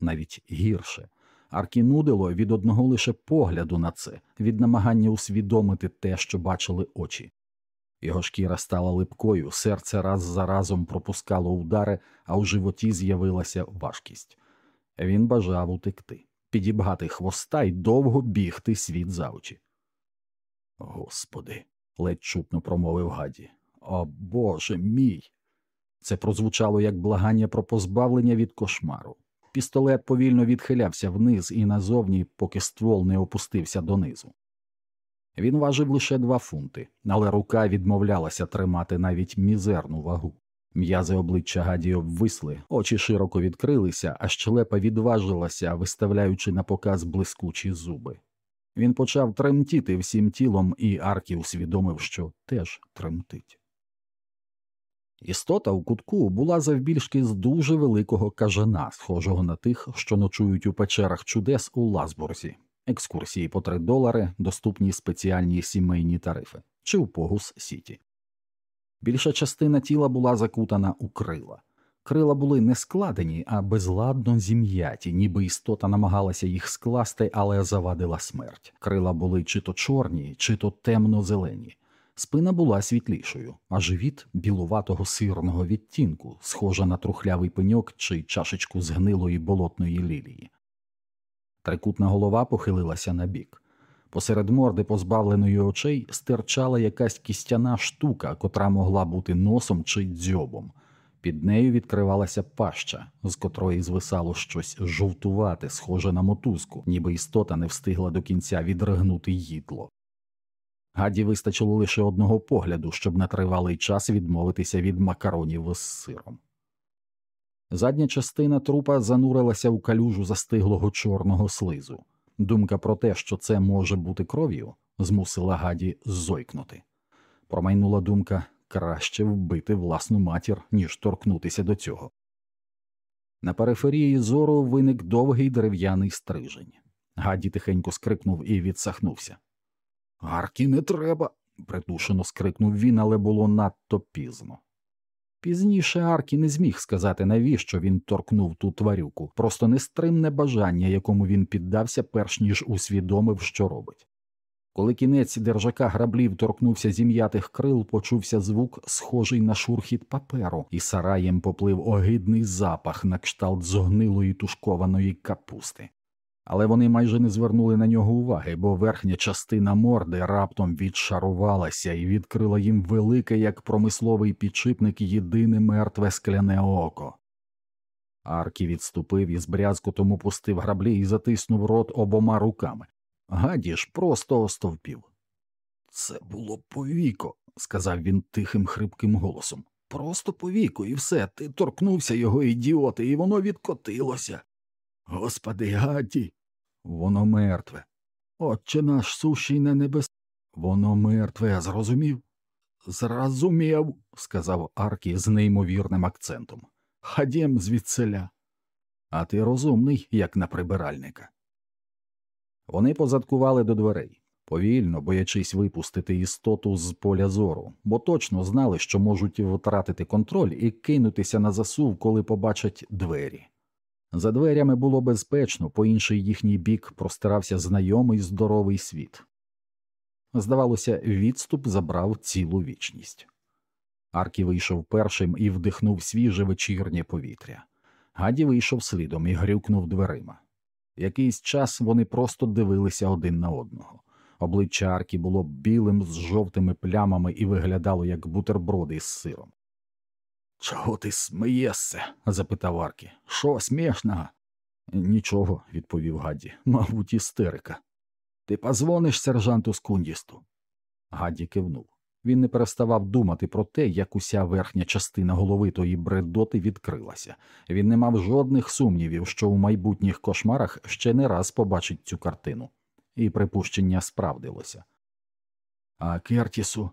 S1: Навіть гірше. Аркі нудило від одного лише погляду на це, від намагання усвідомити те, що бачили очі. Його шкіра стала липкою, серце раз за разом пропускало удари, а у животі з'явилася важкість. Він бажав утекти, підібгати хвоста і довго бігти світ за очі. Господи, ледь чутно промовив Гаді. О Боже мій. Це прозвучало як благання про позбавлення від кошмару. Пістолет повільно відхилявся вниз і назовні, поки ствол не опустився донизу. Він важив лише два фунти, але рука відмовлялася тримати навіть мізерну вагу. М'язи обличчя Гаді обвисли, очі широко відкрилися, а щелепа відважилася, виставляючи на показ блискучі зуби. Він почав тремтіти всім тілом, і Аркі усвідомив, що теж тремтить. Істота у кутку була завбільшки з дуже великого кажана, схожого на тих, що ночують у печерах чудес у Ласбурзі, екскурсії по три долари, доступні спеціальні сімейні тарифи, чи у Погус Сіті. Більша частина тіла була закутана у крила. Крила були не складені, а безладно зім'яті, ніби істота намагалася їх скласти, але завадила смерть. Крила були чи то чорні, чи то темно-зелені. Спина була світлішою, а живіт білуватого сирного відтінку, схожа на трухлявий пеньок чи чашечку згнилої болотної лілії. Трикутна голова похилилася на бік. Посеред морди, позбавленої очей, стирчала якась кістяна штука, котра могла бути носом чи дзьобом. Під нею відкривалася паща, з котрої звисало щось жовтувате, схоже на мотузку, ніби істота не встигла до кінця відригнути їдло. Гаді вистачило лише одного погляду, щоб на тривалий час відмовитися від макаронів з сиром. Задня частина трупа занурилася у калюжу застиглого чорного слизу. Думка про те, що це може бути кров'ю, змусила Гаді зойкнути. Промайнула думка краще вбити власну матір, ніж торкнутися до цього. На периферії зору виник довгий дерев'яний стрижень. Гадді тихенько скрикнув і відсахнувся. Гаркі не треба. придушено скрикнув він, але було надто пізно. Пізніше Аркі не зміг сказати, навіщо він торкнув ту тварюку, просто нестримне бажання, якому він піддався, перш ніж усвідомив, що робить. Коли кінець держака граблів торкнувся зім'ятих крил, почувся звук, схожий на шурхіт паперу, і сараєм поплив огидний запах на кшталт зогнилої тушкованої капусти. Але вони майже не звернули на нього уваги, бо верхня частина морди раптом відшарувалася і відкрила їм велике, як промисловий підшипник, єдине мертве скляне око. Аркі відступив і з брязкотом опустив граблі і затиснув рот обома руками. Гаді ж просто остовпів. Це було повіко, сказав він тихим, хрипким голосом. Просто повіко, і все. Ти торкнувся його, ідіоти, і воно відкотилося. Господи, Гаді, воно мертве. Отче наш сущий на небес. Воно мертве, зрозумів? Зрозумів, сказав Аркі з неймовірним акцентом. Хадєм звідселя. А ти розумний, як на прибиральника. Вони позадкували до дверей, повільно боячись випустити істоту з поля зору, бо точно знали, що можуть втратити контроль і кинутися на засув, коли побачать двері. За дверями було безпечно, по інший їхній бік простирався знайомий здоровий світ. Здавалося, відступ забрав цілу вічність. Аркі вийшов першим і вдихнув свіже вечірнє повітря. Гаді вийшов слідом і грюкнув дверима. Якийсь час вони просто дивилися один на одного. Обличчя Аркі було білим з жовтими плямами і виглядало як бутерброди з сиром. Чого ти смієшся? запитав Аркі. Що смішного? Нічого, відповів Гадді, мабуть, істерика. Ти позвониш сержанту Скундісту? Гадді кивнув. Він не переставав думати про те, як уся верхня частина головитої бредоти відкрилася. Він не мав жодних сумнівів, що у майбутніх кошмарах ще не раз побачить цю картину, і припущення справдилося. А Кертісу.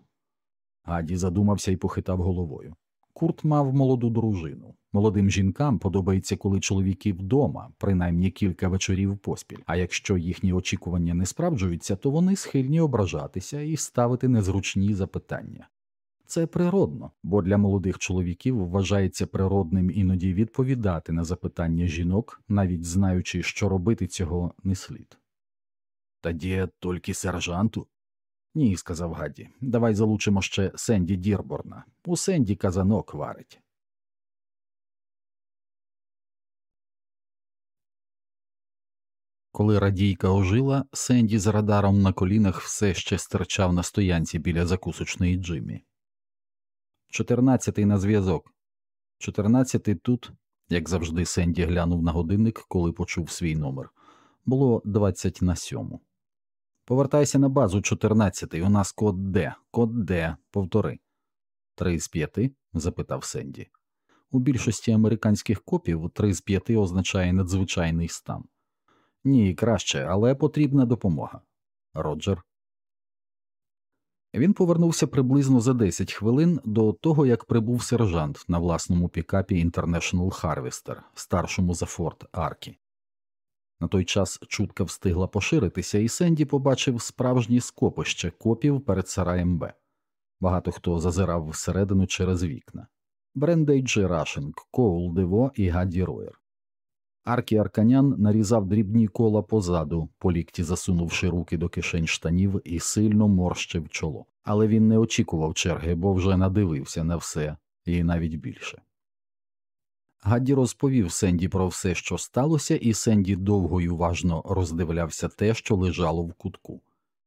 S1: Аді задумався і похитав головою. Курт мав молоду дружину. Молодим жінкам подобається, коли чоловіки вдома, принаймні кілька вечорів поспіль. А якщо їхні очікування не справджуються, то вони схильні ображатися і ставити незручні запитання. Це природно, бо для молодих чоловіків вважається природним іноді відповідати на запитання жінок, навіть знаючи, що робити цього не слід. Тоді тільки сержанту. Ні, сказав Гадді. Давай залучимо ще Сенді Дірборна. У Сенді казанок варить. Коли радійка ожила, Сенді з радаром на колінах все ще стирчав на стоянці біля закусочної Джиммі. Чотирнадцятий на зв'язок. Чотирнадцятий тут, як завжди, Сенді глянув на годинник, коли почув свій номер. Було двадцять на сьому. Повертайся на базу чотирнадцятий. У нас код Д. Код Д. Повтори. Три з п'яти? запитав Сенді. У більшості американських копів три з п'яти означає надзвичайний стан. Ні, краще, але потрібна допомога. Роджер. Він повернувся приблизно за 10 хвилин до того, як прибув сержант на власному пікапі International Harvester, старшому за Форт Аркі. На той час чутка встигла поширитися, і Сенді побачив справжні скопище копів перед сараєм Б. Багато хто зазирав всередину через вікна Брендейджі Рашинг, Коул Дево і Гадді Роєр. Аркі Арканян нарізав дрібні кола позаду, по лікті засунувши руки до кишень штанів і сильно морщив чоло. Але він не очікував черги, бо вже надивився на все і навіть більше. Гадді розповів Сенді про все, що сталося, і Сенді довго й уважно роздивлявся те, що лежало в кутку.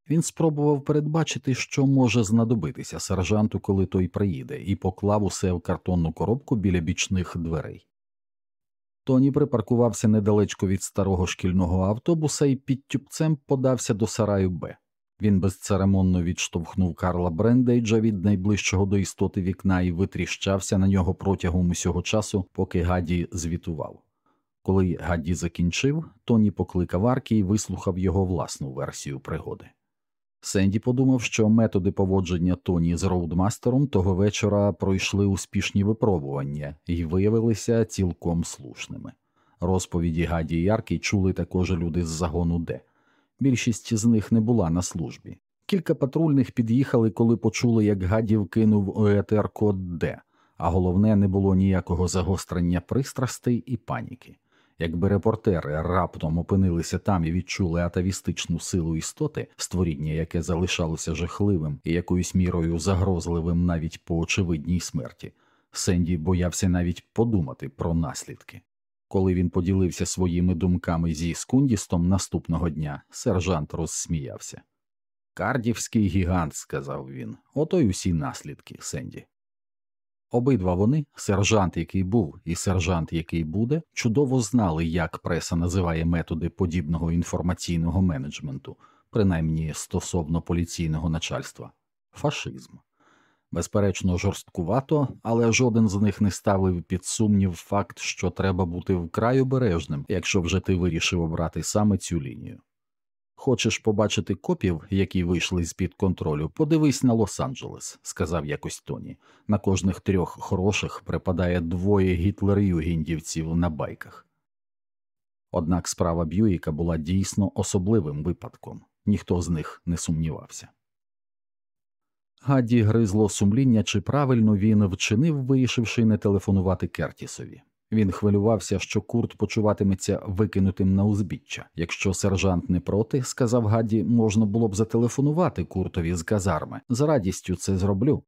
S1: Він спробував передбачити, що може знадобитися сержанту, коли той приїде, і поклав усе в картонну коробку біля бічних дверей. Тоні припаркувався недалечко від старого шкільного автобуса і під тюбцем подався до сараю Б. Він безцеремонно відштовхнув Карла Брендейджа від найближчого до істоти вікна і витріщався на нього протягом усього часу, поки Гадді звітував. Коли Гадді закінчив, Тоні покликав Аркі і вислухав його власну версію пригоди. Сенді подумав, що методи поводження Тоні з роудмастером того вечора пройшли успішні випробування і виявилися цілком слушними. Розповіді Гадді і Аркі чули також люди з загону Д. Більшість з них не була на службі. Кілька патрульних під'їхали, коли почули, як Гадді вкинув в етер код Д, а головне, не було ніякого загострення пристрастей і паніки. Якби репортери раптом опинилися там і відчули атавістичну силу істоти, створіння, яке залишалося жахливим і якоюсь мірою загрозливим навіть по очевидній смерті, Сенді боявся навіть подумати про наслідки. Коли він поділився своїми думками зі скундістом наступного дня, сержант розсміявся. Кардівський гігант, сказав він, ото й усі наслідки, Сенді. Обидва вони, сержант, який був, і сержант, який буде, чудово знали, як преса називає методи подібного інформаційного менеджменту, принаймні стосовно поліційного начальства фашизм. Безперечно, жорсткувато, але жоден з них не ставив під сумнів факт, що треба бути вкрай обережним, якщо вже ти вирішив обрати саме цю лінію. Хочеш побачити копів, які вийшли з під контролю, подивись на Лос-Анджелес, сказав якось Тоні. На кожних трьох хороших припадає двоє гітлер-югіндівців на байках. Однак справа Б'юїка була дійсно особливим випадком, ніхто з них не сумнівався. Гадді гризло сумління, чи правильно він вчинив, вирішивши не телефонувати Кертісові. Він хвилювався, що Курт почуватиметься викинутим на узбіччя. Якщо сержант не проти, сказав Гадді, можна було б зателефонувати Куртові з казарми. З радістю це зроблю.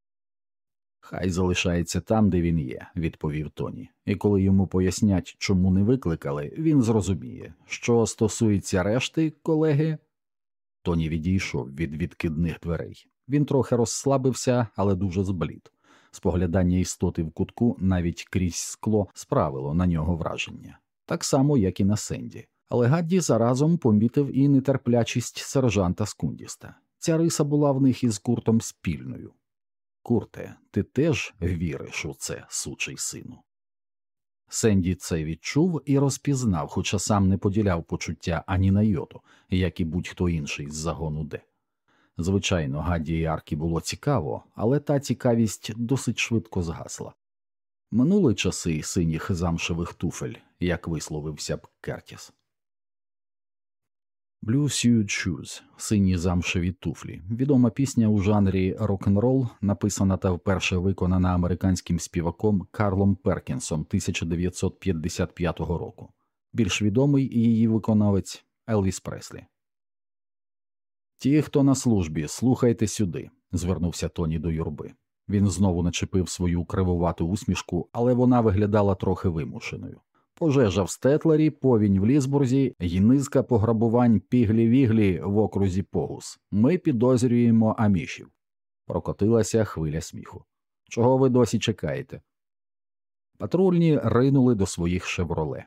S1: Хай залишається там, де він є, відповів Тоні, і коли йому пояснять, чому не викликали, він зрозуміє. Що стосується решти, колеги, Тоні відійшов від відкидних дверей. Він трохи розслабився, але дуже зблід. Споглядання істоти в кутку навіть крізь скло справило на нього враження, так само, як і на Сенді. Але Гадді заразом помітив і нетерплячість сержанта Скундіста. Ця риса була в них із куртом спільною. Курте, ти теж віриш у це, сучий сину. Сенді це відчув і розпізнав, хоча сам не поділяв почуття ані на йоту, як і будь-хто інший з загону Д. Звичайно, Гадді і Аркі було цікаво, але та цікавість досить швидко згасла. Минули часи синіх замшевих туфель, як висловився б Кертіс. Blue Suede Shoes – сині замшеві туфлі, відома пісня у жанрі рок-н-рол, написана та вперше виконана американським співаком Карлом Перкінсом 1955 року. Більш відомий її виконавець Елвіс Преслі. Ті, хто на службі, слухайте сюди, звернувся Тоні до юрби. Він знову начепив свою кривувату усмішку, але вона виглядала трохи вимушеною. Пожежа в Стетлері, повінь в Лісбурзі і низка пограбувань піглі-віглі в окрузі Погус. Ми підозрюємо амішів. Прокотилася хвиля сміху. Чого ви досі чекаєте? Патрульні ринули до своїх шевроле.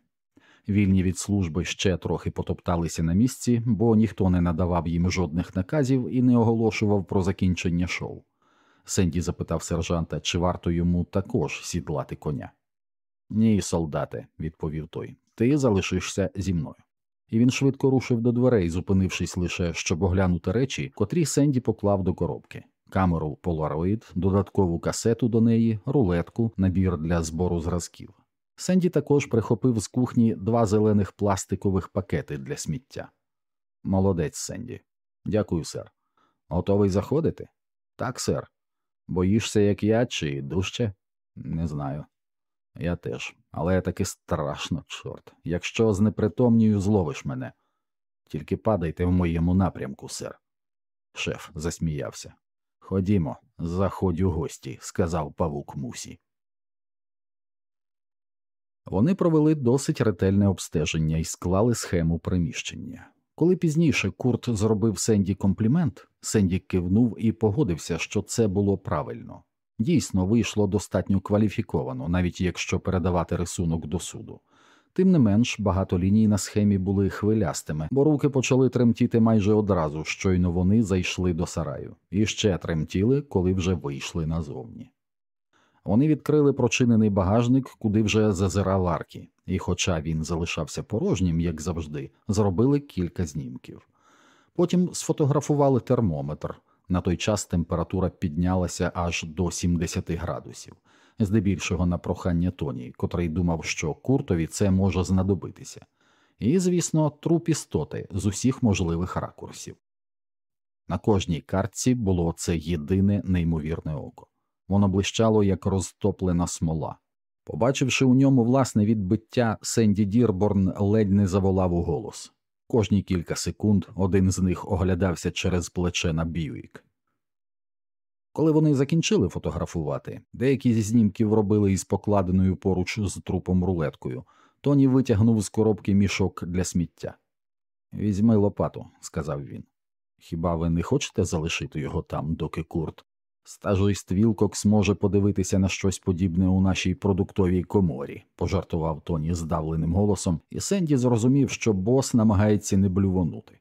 S1: Вільні від служби ще трохи потопталися на місці, бо ніхто не надавав їм жодних наказів і не оголошував про закінчення шоу. Сенді запитав сержанта, чи варто йому також сідлати коня. Ні, солдате, відповів той, ти залишишся зі мною. І він швидко рушив до дверей, зупинившись лише, щоб оглянути речі, котрі Сенді поклав до коробки камеру Polaroid, додаткову касету до неї, рулетку, набір для збору зразків. Сенді також прихопив з кухні два зелених пластикових пакети для сміття. Молодець Сенді. Дякую, сер. Готовий заходити? Так, сер. Боїшся, як я, чи дужче? Не знаю. Я теж, але таки страшно, чорт. Якщо з непритомнію зловиш мене. Тільки падайте в моєму напрямку, сер. Шеф засміявся. Ходімо, заходь у гості, сказав павук Мусі. Вони провели досить ретельне обстеження і склали схему приміщення. Коли пізніше Курт зробив Сенді комплімент, Сенді кивнув і погодився, що це було правильно. Дійсно, вийшло достатньо кваліфіковано, навіть якщо передавати рисунок до суду. Тим не менш, багато ліній на схемі були хвилястими, бо руки почали тремтіти майже одразу, щойно вони зайшли до сараю, і ще тремтіли, коли вже вийшли назовні. Вони відкрили прочинений багажник, куди вже зазирав аркі, і, хоча він залишався порожнім, як завжди, зробили кілька знімків. Потім сфотографували термометр. На той час температура піднялася аж до 70 градусів, здебільшого на прохання Тоні, котрий думав, що куртові це може знадобитися, і, звісно, труп істоти з усіх можливих ракурсів. На кожній картці було це єдине неймовірне око. Воно блищало, як розтоплена смола. Побачивши у ньому власне відбиття, Сенді Дірборн ледь не заволав уголос. Кожні кілька секунд один з них оглядався через плече на Б'юїк. Коли вони закінчили фотографувати, деякі зі знімків робили із покладеною поруч з трупом рулеткою, Тоні витягнув з коробки мішок для сміття. Візьми лопату, сказав він. Хіба ви не хочете залишити його там, доки курт? Стажист Вілкокс може подивитися на щось подібне у нашій продуктовій коморі, пожартував Тоні здавленим голосом, і Сенді зрозумів, що бос намагається не блювонути.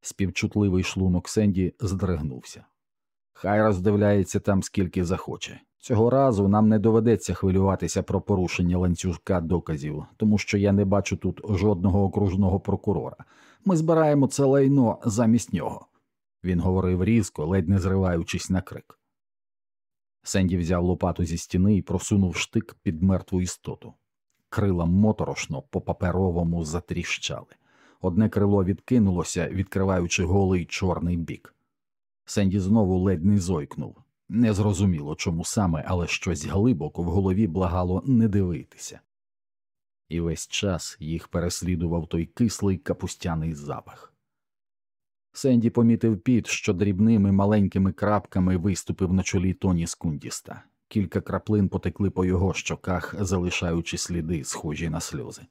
S1: Співчутливий шлунок Сенді здригнувся. Хай роздивляється там скільки захоче. Цього разу нам не доведеться хвилюватися про порушення ланцюжка доказів, тому що я не бачу тут жодного окружного прокурора. Ми збираємо це лайно замість нього. Він говорив різко, ледь не зриваючись на крик. Сенді взяв лопату зі стіни і просунув штик під мертву істоту. Крила моторошно по паперовому затріщали. Одне крило відкинулося, відкриваючи голий чорний бік. Сенді знову ледь не зойкнув. Незрозуміло, чому саме, але щось глибоко в голові благало не дивитися. І весь час їх переслідував той кислий капустяний запах. Сенді помітив піт, що дрібними маленькими крапками виступив на чолі Тоні Скундіста. Кілька краплин потекли по його щоках, залишаючи сліди, схожі на сльози.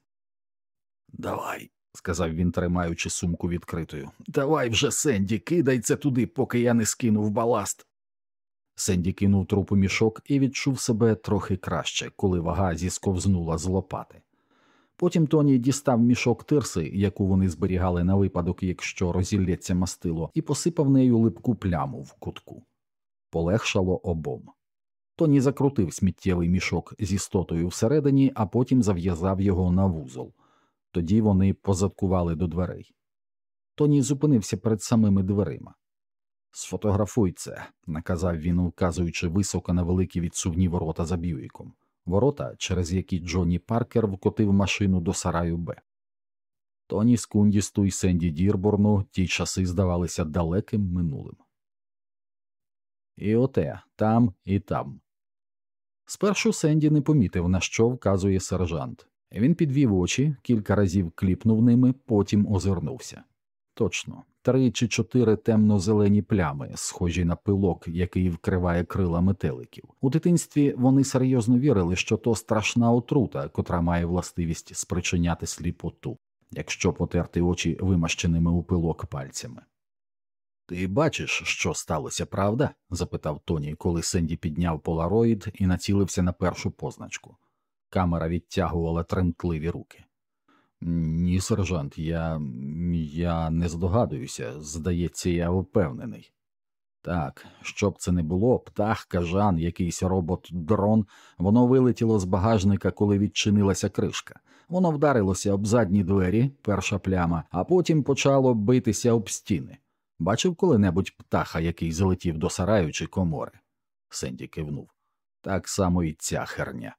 S1: Давай, сказав він, тримаючи сумку відкритою. Давай вже, Сенді, кидай це туди, поки я не скинув баласт. Сенді кинув трупу мішок і відчув себе трохи краще, коли вага зісковзнула з лопати. Потім Тоні дістав мішок тирси, яку вони зберігали на випадок, якщо розілється мастило, і посипав нею липку пляму в кутку. Полегшало обом. Тоні закрутив сміттєвий мішок з істотою всередині, а потім зав'язав його на вузол. Тоді вони позадкували до дверей. Тоні зупинився перед самими дверима. Сфотографуй це, наказав він, указуючи високо на великі відсувні ворота за Б'юїком. Ворота, через які Джонні Паркер вкотив машину до сараю Б. Тоні Скундісту і Сенді Дірборну ті часи здавалися далеким минулим. І оте там і там. Спершу Сенді не помітив, на що вказує сержант. Він підвів очі, кілька разів кліпнув ними, потім озирнувся. Точно, три чи чотири темно-зелені плями, схожі на пилок, який вкриває крила метеликів. У дитинстві вони серйозно вірили, що то страшна отрута, котра має властивість спричиняти сліпоту, якщо потерти очі вимащеними у пилок пальцями. Ти бачиш, що сталося, правда? запитав Тоні, коли Сенді підняв полароїд і націлився на першу позначку. Камера відтягувала тремтливі руки. Ні, сержант, я я не здогадуюся, здається, я впевнений. Так, щоб це не було, птах, кажан, якийсь робот дрон, воно вилетіло з багажника, коли відчинилася кришка. Воно вдарилося об задні двері, перша пляма, а потім почало битися об стіни. Бачив коли-небудь птаха, який залетів до сараю чи комори? Сенді кивнув. Так само і ця херня.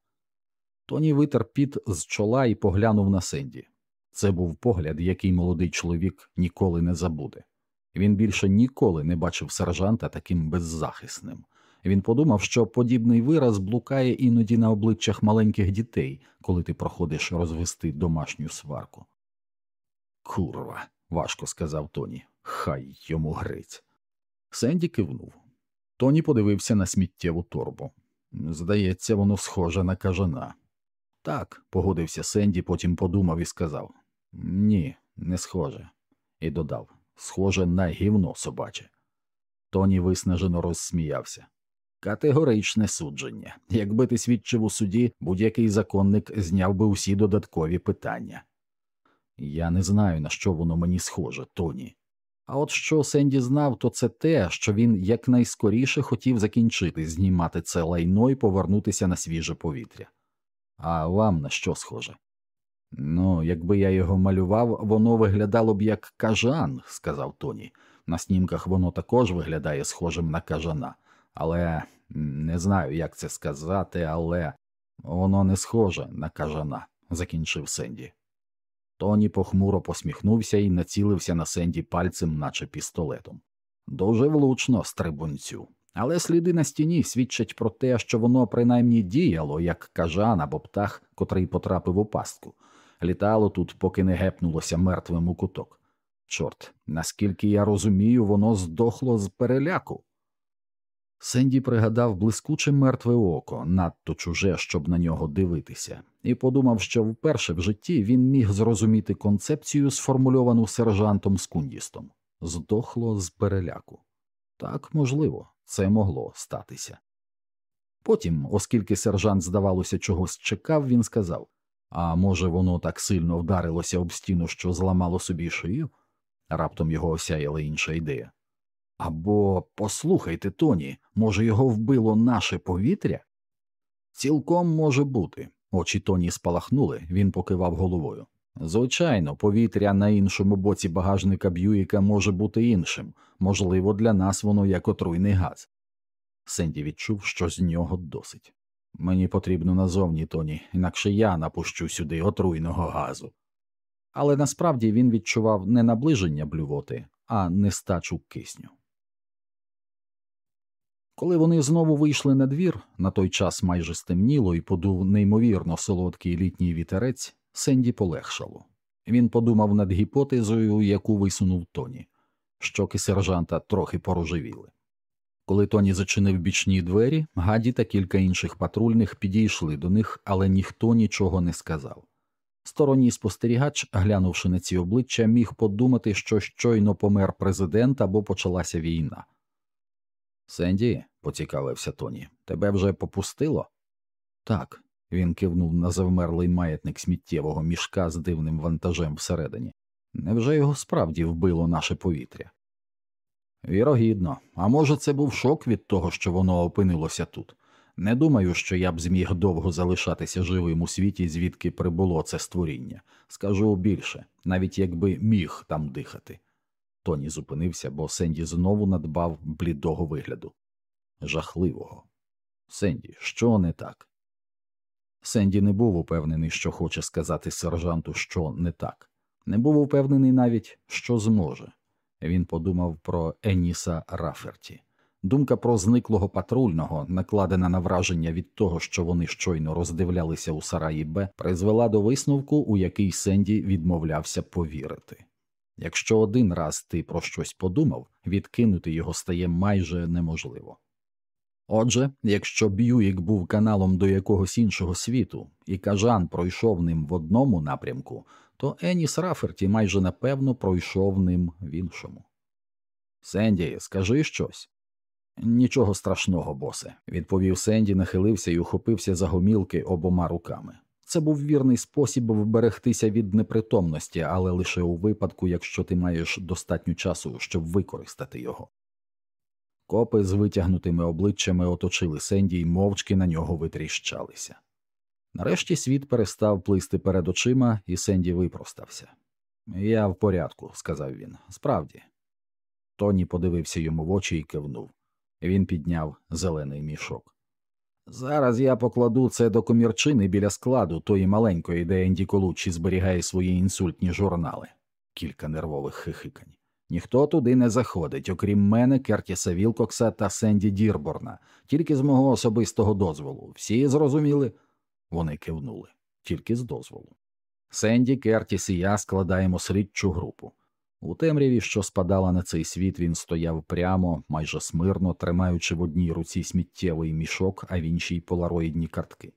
S1: Тоні витер піт з чола і поглянув на Сенді. Це був погляд, який молодий чоловік ніколи не забуде. Він більше ніколи не бачив сержанта таким беззахисним. Він подумав, що подібний вираз блукає іноді на обличчях маленьких дітей, коли ти проходиш розвести домашню сварку. Курва, важко сказав Тоні. Хай йому грець. Сенді кивнув. Тоні подивився на сміттєву торбу. Здається, воно схоже на кажана. Так, погодився Сенді, потім подумав і сказав Ні, не схоже. І додав Схоже на гівно собаче. Тоні виснажено розсміявся. Категоричне судження. Якби ти свідчив у суді, будь-який законник зняв би усі додаткові питання. Я не знаю, на що воно мені схоже, Тоні. А от що Сенді знав, то це те, що він якнайскоріше хотів закінчити знімати це лайно і повернутися на свіже повітря. А вам на що схоже? Ну, якби я його малював, воно виглядало б як кажан, сказав Тоні. На снімках воно також виглядає схожим на кажана, але не знаю, як це сказати, але воно не схоже на кажана, закінчив Сенді. Тоні похмуро посміхнувся і націлився на Сенді пальцем, наче пістолетом. Дуже влучно, стрибунцю. Але сліди на стіні свідчать про те, що воно принаймні діяло, як кажан або птах, котрий потрапив у пастку. Літало тут, поки не гепнулося мертвим у куток. Чорт, наскільки я розумію, воно здохло з переляку. Сенді пригадав блискуче мертве око, надто чуже, щоб на нього дивитися, і подумав, що вперше в житті він міг зрозуміти концепцію, сформульовану сержантом Скундістом здохло з переляку. Так, можливо, це могло статися. Потім, оскільки сержант, здавалося, чогось чекав, він сказав А може, воно так сильно вдарилося об стіну, що зламало собі шию? Раптом його осяяла інша ідея. Або послухайте, Тоні, може, його вбило наше повітря? Цілком може бути. Очі Тоні спалахнули, він покивав головою. Звичайно, повітря на іншому боці багажника Б'юїка може бути іншим, можливо, для нас воно як отруйний газ. Сенді відчув, що з нього досить. Мені потрібно назовні, Тоні, інакше я напущу сюди отруйного газу. Але насправді він відчував не наближення блювоти, а нестачу кисню. Коли вони знову вийшли на двір, на той час майже стемніло і подув неймовірно солодкий літній вітерець, Сенді полегшало. Він подумав над гіпотезою, яку висунув Тоні. Щоки сержанта трохи порожевіли. Коли Тоні зачинив бічні двері, Гаді та кілька інших патрульних підійшли до них, але ніхто нічого не сказав. Сторонній спостерігач, глянувши на ці обличчя, міг подумати, що щойно помер президент або почалася війна. Сенді, поцікавився Тоні, тебе вже попустило? Так, він кивнув на завмерлий маятник сміттєвого мішка з дивним вантажем всередині. Невже його справді вбило наше повітря? Вірогідно, а може, це був шок від того, що воно опинилося тут. Не думаю, що я б зміг довго залишатися живим у світі, звідки прибуло це створіння. Скажу більше, навіть якби міг там дихати. Тоні зупинився, бо Сенді знову надбав блідого вигляду. Жахливого. Сенді, що не так? Сенді не був упевнений, що хоче сказати сержанту, що не так, не був упевнений навіть, що зможе. Він подумав про Еніса Раферті. Думка про зниклого патрульного, накладена на враження від того, що вони щойно роздивлялися у сараї Б, призвела до висновку, у який Сенді відмовлявся повірити. Якщо один раз ти про щось подумав, відкинути його стає майже неможливо. Отже, якщо Б'юїк був каналом до якогось іншого світу, і кажан пройшов ним в одному напрямку, то Еніс Раферті майже напевно пройшов ним в іншому. Сенді, скажи щось. Нічого страшного, босе, відповів Сенді, нахилився і ухопився за гомілки обома руками. Це був вірний спосіб вберегтися від непритомності, але лише у випадку, якщо ти маєш достатньо часу, щоб використати його. Копи з витягнутими обличчями оточили Сенді й мовчки на нього витріщалися. Нарешті світ перестав плисти перед очима, і Сенді випростався. Я в порядку, сказав він. Справді. Тоні подивився йому в очі і кивнув. Він підняв зелений мішок. Зараз я покладу це до комірчини біля складу тої маленької, де Енді Колучі зберігає свої інсультні журнали. Кілька нервових хихикань. Ніхто туди не заходить, окрім мене, Кертіса Вілкокса та Сенді Дірборна, тільки з мого особистого дозволу. Всі зрозуміли? Вони кивнули, тільки з дозволу. Сенді, Кертіс і я складаємо слідчу групу. У темряві, що спадала на цей світ, він стояв прямо, майже смирно, тримаючи в одній руці сміттєвий мішок, а в іншій полароїдні картки.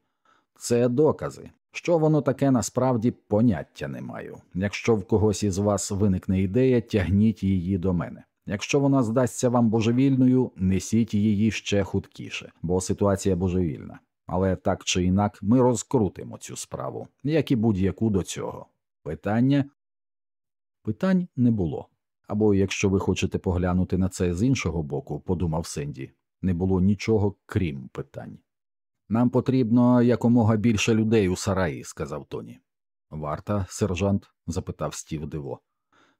S1: Це докази. Що воно таке насправді поняття не маю. Якщо в когось із вас виникне ідея, тягніть її до мене. Якщо вона здасться вам божевільною, несіть її ще хуткіше, бо ситуація божевільна. Але так чи інак ми розкрутимо цю справу, як і будь-яку до цього. Питання Питань не було. Або якщо ви хочете поглянути на це з іншого боку, подумав Сенді, не було нічого крім питань. Нам потрібно якомога більше людей у сараї, сказав Тоні. Варта, сержант? запитав стів диво.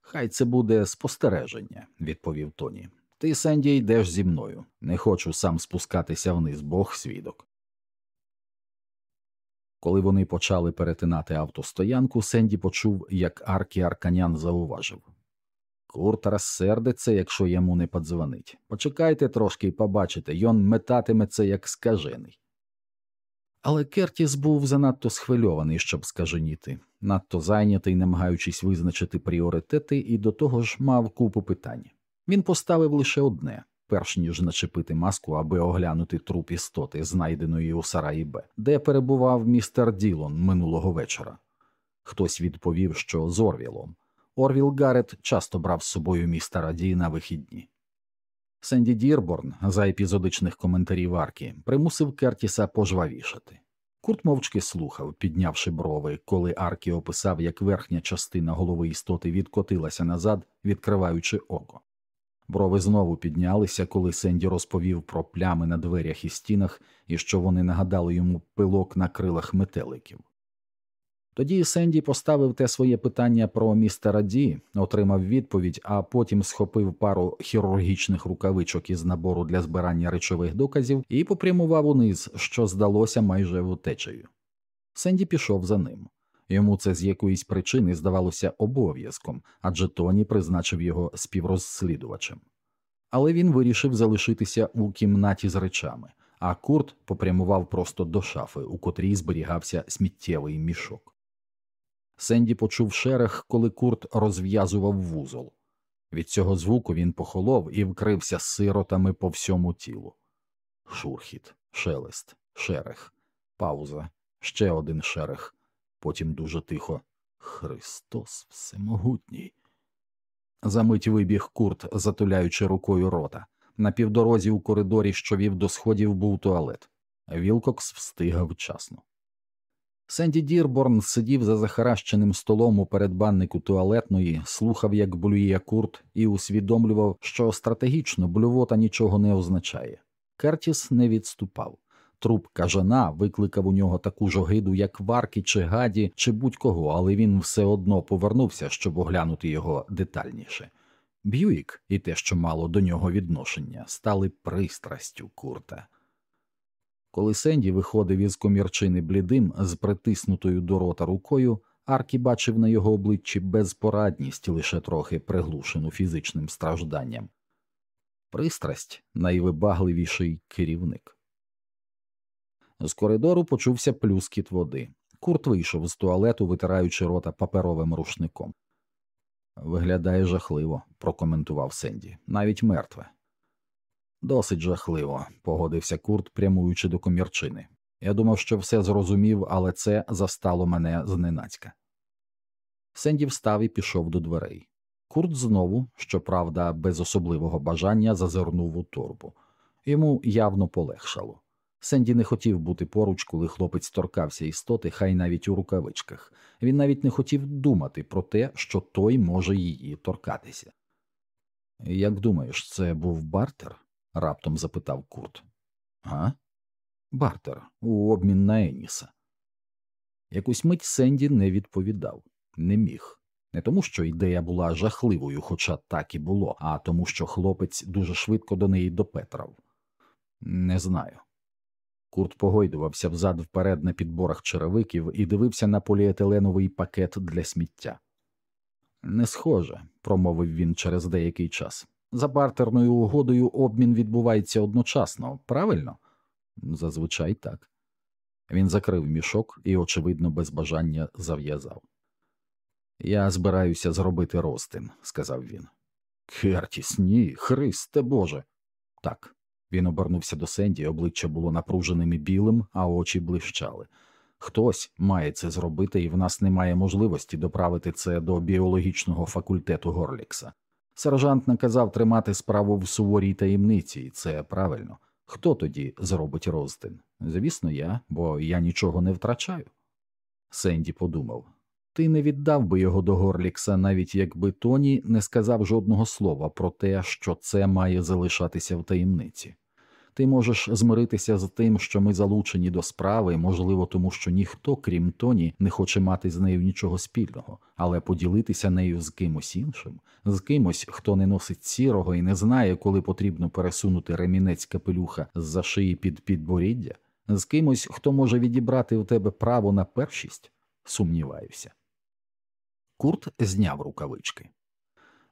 S1: Хай це буде спостереження, відповів Тоні. Ти, Сенді, йдеш зі мною. Не хочу сам спускатися вниз, бог свідок. Коли вони почали перетинати автостоянку, Сенді почув, як Аркі Арканян зауважив Курт розсердиться, якщо йому не подзвонить. Почекайте трошки і побачите, йон метатиметься, як скажений. Але Кертіс був занадто схвильований, щоб скаженіти, надто зайнятий, намагаючись визначити пріоритети, і до того ж мав купу питань. Він поставив лише одне перш ніж начепити маску, аби оглянути труп істоти, знайденої у Сараї Б, де перебував містер Ділон минулого вечора. Хтось відповів, що з Орвілом. Орвіл Гарет часто брав з собою містера Ді на вихідні. Сенді Дірборн, за епізодичних коментарів Аркі, примусив Кертіса пожвавішати. Курт мовчки слухав, піднявши брови, коли Аркі описав, як верхня частина голови істоти відкотилася назад, відкриваючи око. Брови знову піднялися, коли Сенді розповів про плями на дверях і стінах і що вони нагадали йому пилок на крилах метеликів. Тоді Сенді поставив те своє питання про містера Ді, отримав відповідь, а потім схопив пару хірургічних рукавичок із набору для збирання речових доказів і попрямував униз, що здалося майже втечею. Сенді пішов за ним. Йому це з якоїсь причини здавалося обов'язком, адже Тоні призначив його співрозслідувачем. Але він вирішив залишитися у кімнаті з речами, а Курт попрямував просто до шафи, у котрій зберігався сміттєвий мішок. Сенді почув шерех, коли Курт розв'язував вузол. Від цього звуку він похолов і вкрився сиротами по всьому тілу. Шурхіт, шелест, шерех, пауза, ще один шерех потім дуже тихо Христос Всемогутній. За мить вибіг Курт, затуляючи рукою рота. На півдорозі у коридорі, що вів до сходів, був туалет. Вілкокс встигав вчасно. Сенді Дірборн сидів за захаращеним столом у передбаннику туалетної, слухав, як блює Курт, і усвідомлював, що стратегічно блювота нічого не означає. Кертіс не відступав. Труп кажана викликав у нього таку ж огиду, як в Аркі чи Гадді, чи будь-кого, але він все одно повернувся, щоб оглянути його детальніше. Б'юїк і те, що мало до нього відношення, стали пристрастю Курта. Коли Сенді виходив із комірчини блідим з притиснутою до рота рукою, Аркі бачив на його обличчі безпорадність, лише трохи приглушену фізичним стражданням. Пристрасть найвибагливіший керівник. З коридору почувся плюскіт води. Курт вийшов з туалету, витираючи рота паперовим рушником. Виглядає жахливо, прокоментував Сенді, навіть мертве. Досить жахливо, погодився Курт, прямуючи до комірчини. Я думав, що все зрозумів, але це застало мене зненацька. Сенді встав і пішов до дверей. Курт знову, щоправда, без особливого бажання зазирнув у торбу. Йому явно полегшало. Сенді не хотів бути поруч, коли хлопець торкався істоти, хай навіть у рукавичках. Він навіть не хотів думати про те, що той може її торкатися. Як думаєш, це був бартер? Раптом запитав Курт. «А? Бартер у обмін на Еніса. Якусь мить Сенді не відповідав, не міг. Не тому, що ідея була жахливою, хоча так і було, а тому, що хлопець дуже швидко до неї допетрав. Не знаю. Курт погойдувався взад вперед на підборах черевиків і дивився на поліетиленовий пакет для сміття. Не схоже, промовив він через деякий час. За бартерною угодою обмін відбувається одночасно, правильно? Зазвичай так. Він закрив мішок і, очевидно, без бажання зав'язав. Я збираюся зробити ростин, сказав він. Кертіс, ні, Христе Боже. Так. Він обернувся до Сенді, обличчя було напруженим і білим, а очі блищали. Хтось має це зробити, і в нас немає можливості доправити це до біологічного факультету Горлікса. Сержант наказав тримати справу в суворій таємниці, і це правильно. Хто тоді зробить роздин? Звісно, я, бо я нічого не втрачаю. Сенді подумав ти не віддав би його до Горлікса, навіть якби Тоні не сказав жодного слова про те, що це має залишатися в таємниці. Ти можеш змиритися з тим, що ми залучені до справи, можливо, тому що ніхто, крім Тоні, не хоче мати з нею нічого спільного, але поділитися нею з кимось іншим, з кимось, хто не носить сірого і не знає, коли потрібно пересунути ремінець капелюха з за шиї під підборіддя, з кимось, хто може відібрати у тебе право на першість, сумніваюся. Курт зняв рукавички.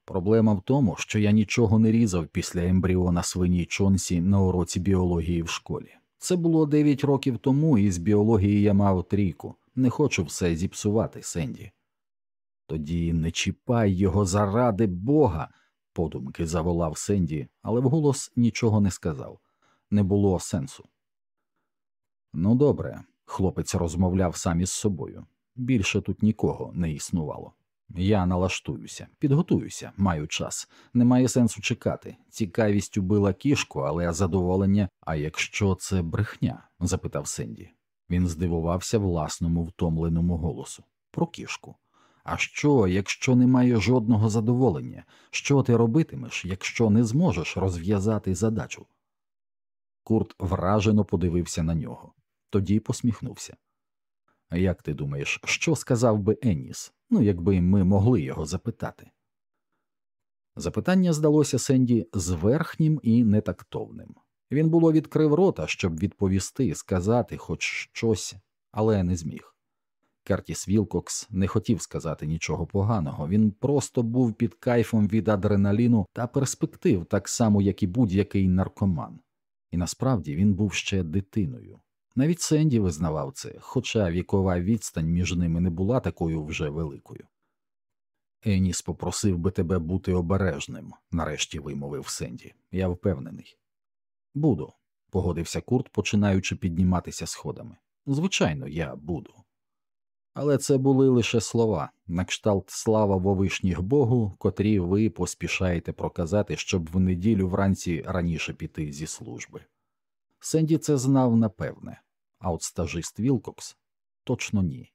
S1: Проблема в тому, що я нічого не різав після ембріона свині Чонсі на уроці біології в школі. Це було дев'ять років тому, і з біології я мав трійку. Не хочу все зіпсувати, Сенді. Тоді не чіпай його заради бога, подумки заволав Сенді, але вголос нічого не сказав. Не було сенсу. Ну, добре, хлопець розмовляв сам із собою. Більше тут нікого не існувало. Я налаштуюся, підготуюся, маю час. Немає сенсу чекати. Цікавість убила кішку, але задоволення. А якщо це брехня? запитав Сенді. Він здивувався власному втомленому голосу. Про кішку. А що, якщо немає жодного задоволення? Що ти робитимеш, якщо не зможеш розв'язати задачу? Курт вражено подивився на нього, тоді посміхнувся. Як ти думаєш, що сказав би Енніс? Ну, якби ми могли його запитати. Запитання здалося Сенді зверхнім і нетактовним. Він було відкрив рота, щоб відповісти, сказати хоч щось, але не зміг. Кертіс Вілкокс не хотів сказати нічого поганого, він просто був під кайфом від адреналіну та перспектив, так само, як і будь-який наркоман, і насправді він був ще дитиною. Навіть Сенді визнавав це, хоча вікова відстань між ними не була такою вже великою. Еніс попросив би тебе бути обережним, нарешті вимовив Сенді. Я впевнений. Буду, погодився Курт, починаючи підніматися сходами. Звичайно, я буду. Але це були лише слова, на кшталт слава вовишніх Богу, котрі ви поспішаєте проказати, щоб в неділю вранці раніше піти зі служби. Сенді це знав напевне, а от стажист Вілкокс точно ні.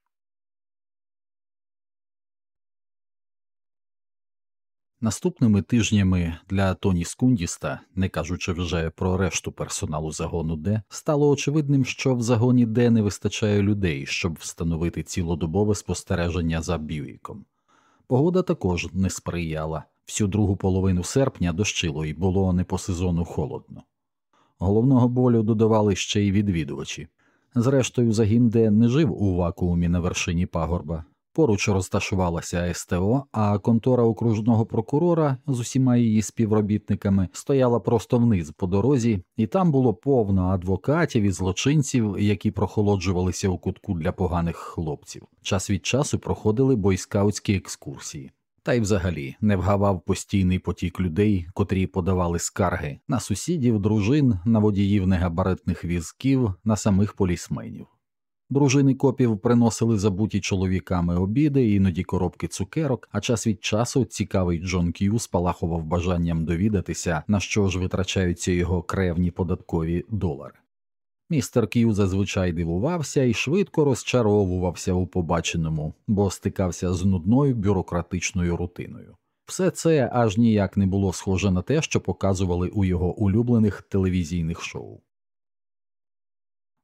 S1: Наступними тижнями для Тоні Скундіста, не кажучи вже про решту персоналу загону Д, стало очевидним, що в загоні Д не вистачає людей, щоб встановити цілодобове спостереження за Бюїком. Погода також не сприяла всю другу половину серпня дощило і було не по сезону холодно. Головного болю додавали ще й відвідувачі. Зрештою, загін Д не жив у вакуумі на вершині пагорба. Поруч розташувалася СТО, а контора окружного прокурора з усіма її співробітниками стояла просто вниз по дорозі, і там було повно адвокатів і злочинців, які прохолоджувалися у кутку для поганих хлопців. Час від часу проходили бойскаутські екскурсії. Та й взагалі не вгавав постійний потік людей, котрі подавали скарги на сусідів, дружин, на водіїв негабаритних візків, на самих полісменів. Дружини копів приносили забуті чоловіками обіди, іноді коробки цукерок, а час від часу цікавий Джон К'ю спалахував бажанням довідатися, на що ж витрачаються його кревні податкові долари. Містер К'ю зазвичай дивувався і швидко розчаровувався у побаченому, бо стикався з нудною бюрократичною рутиною. Все це аж ніяк не було схоже на те, що показували у його улюблених телевізійних шоу.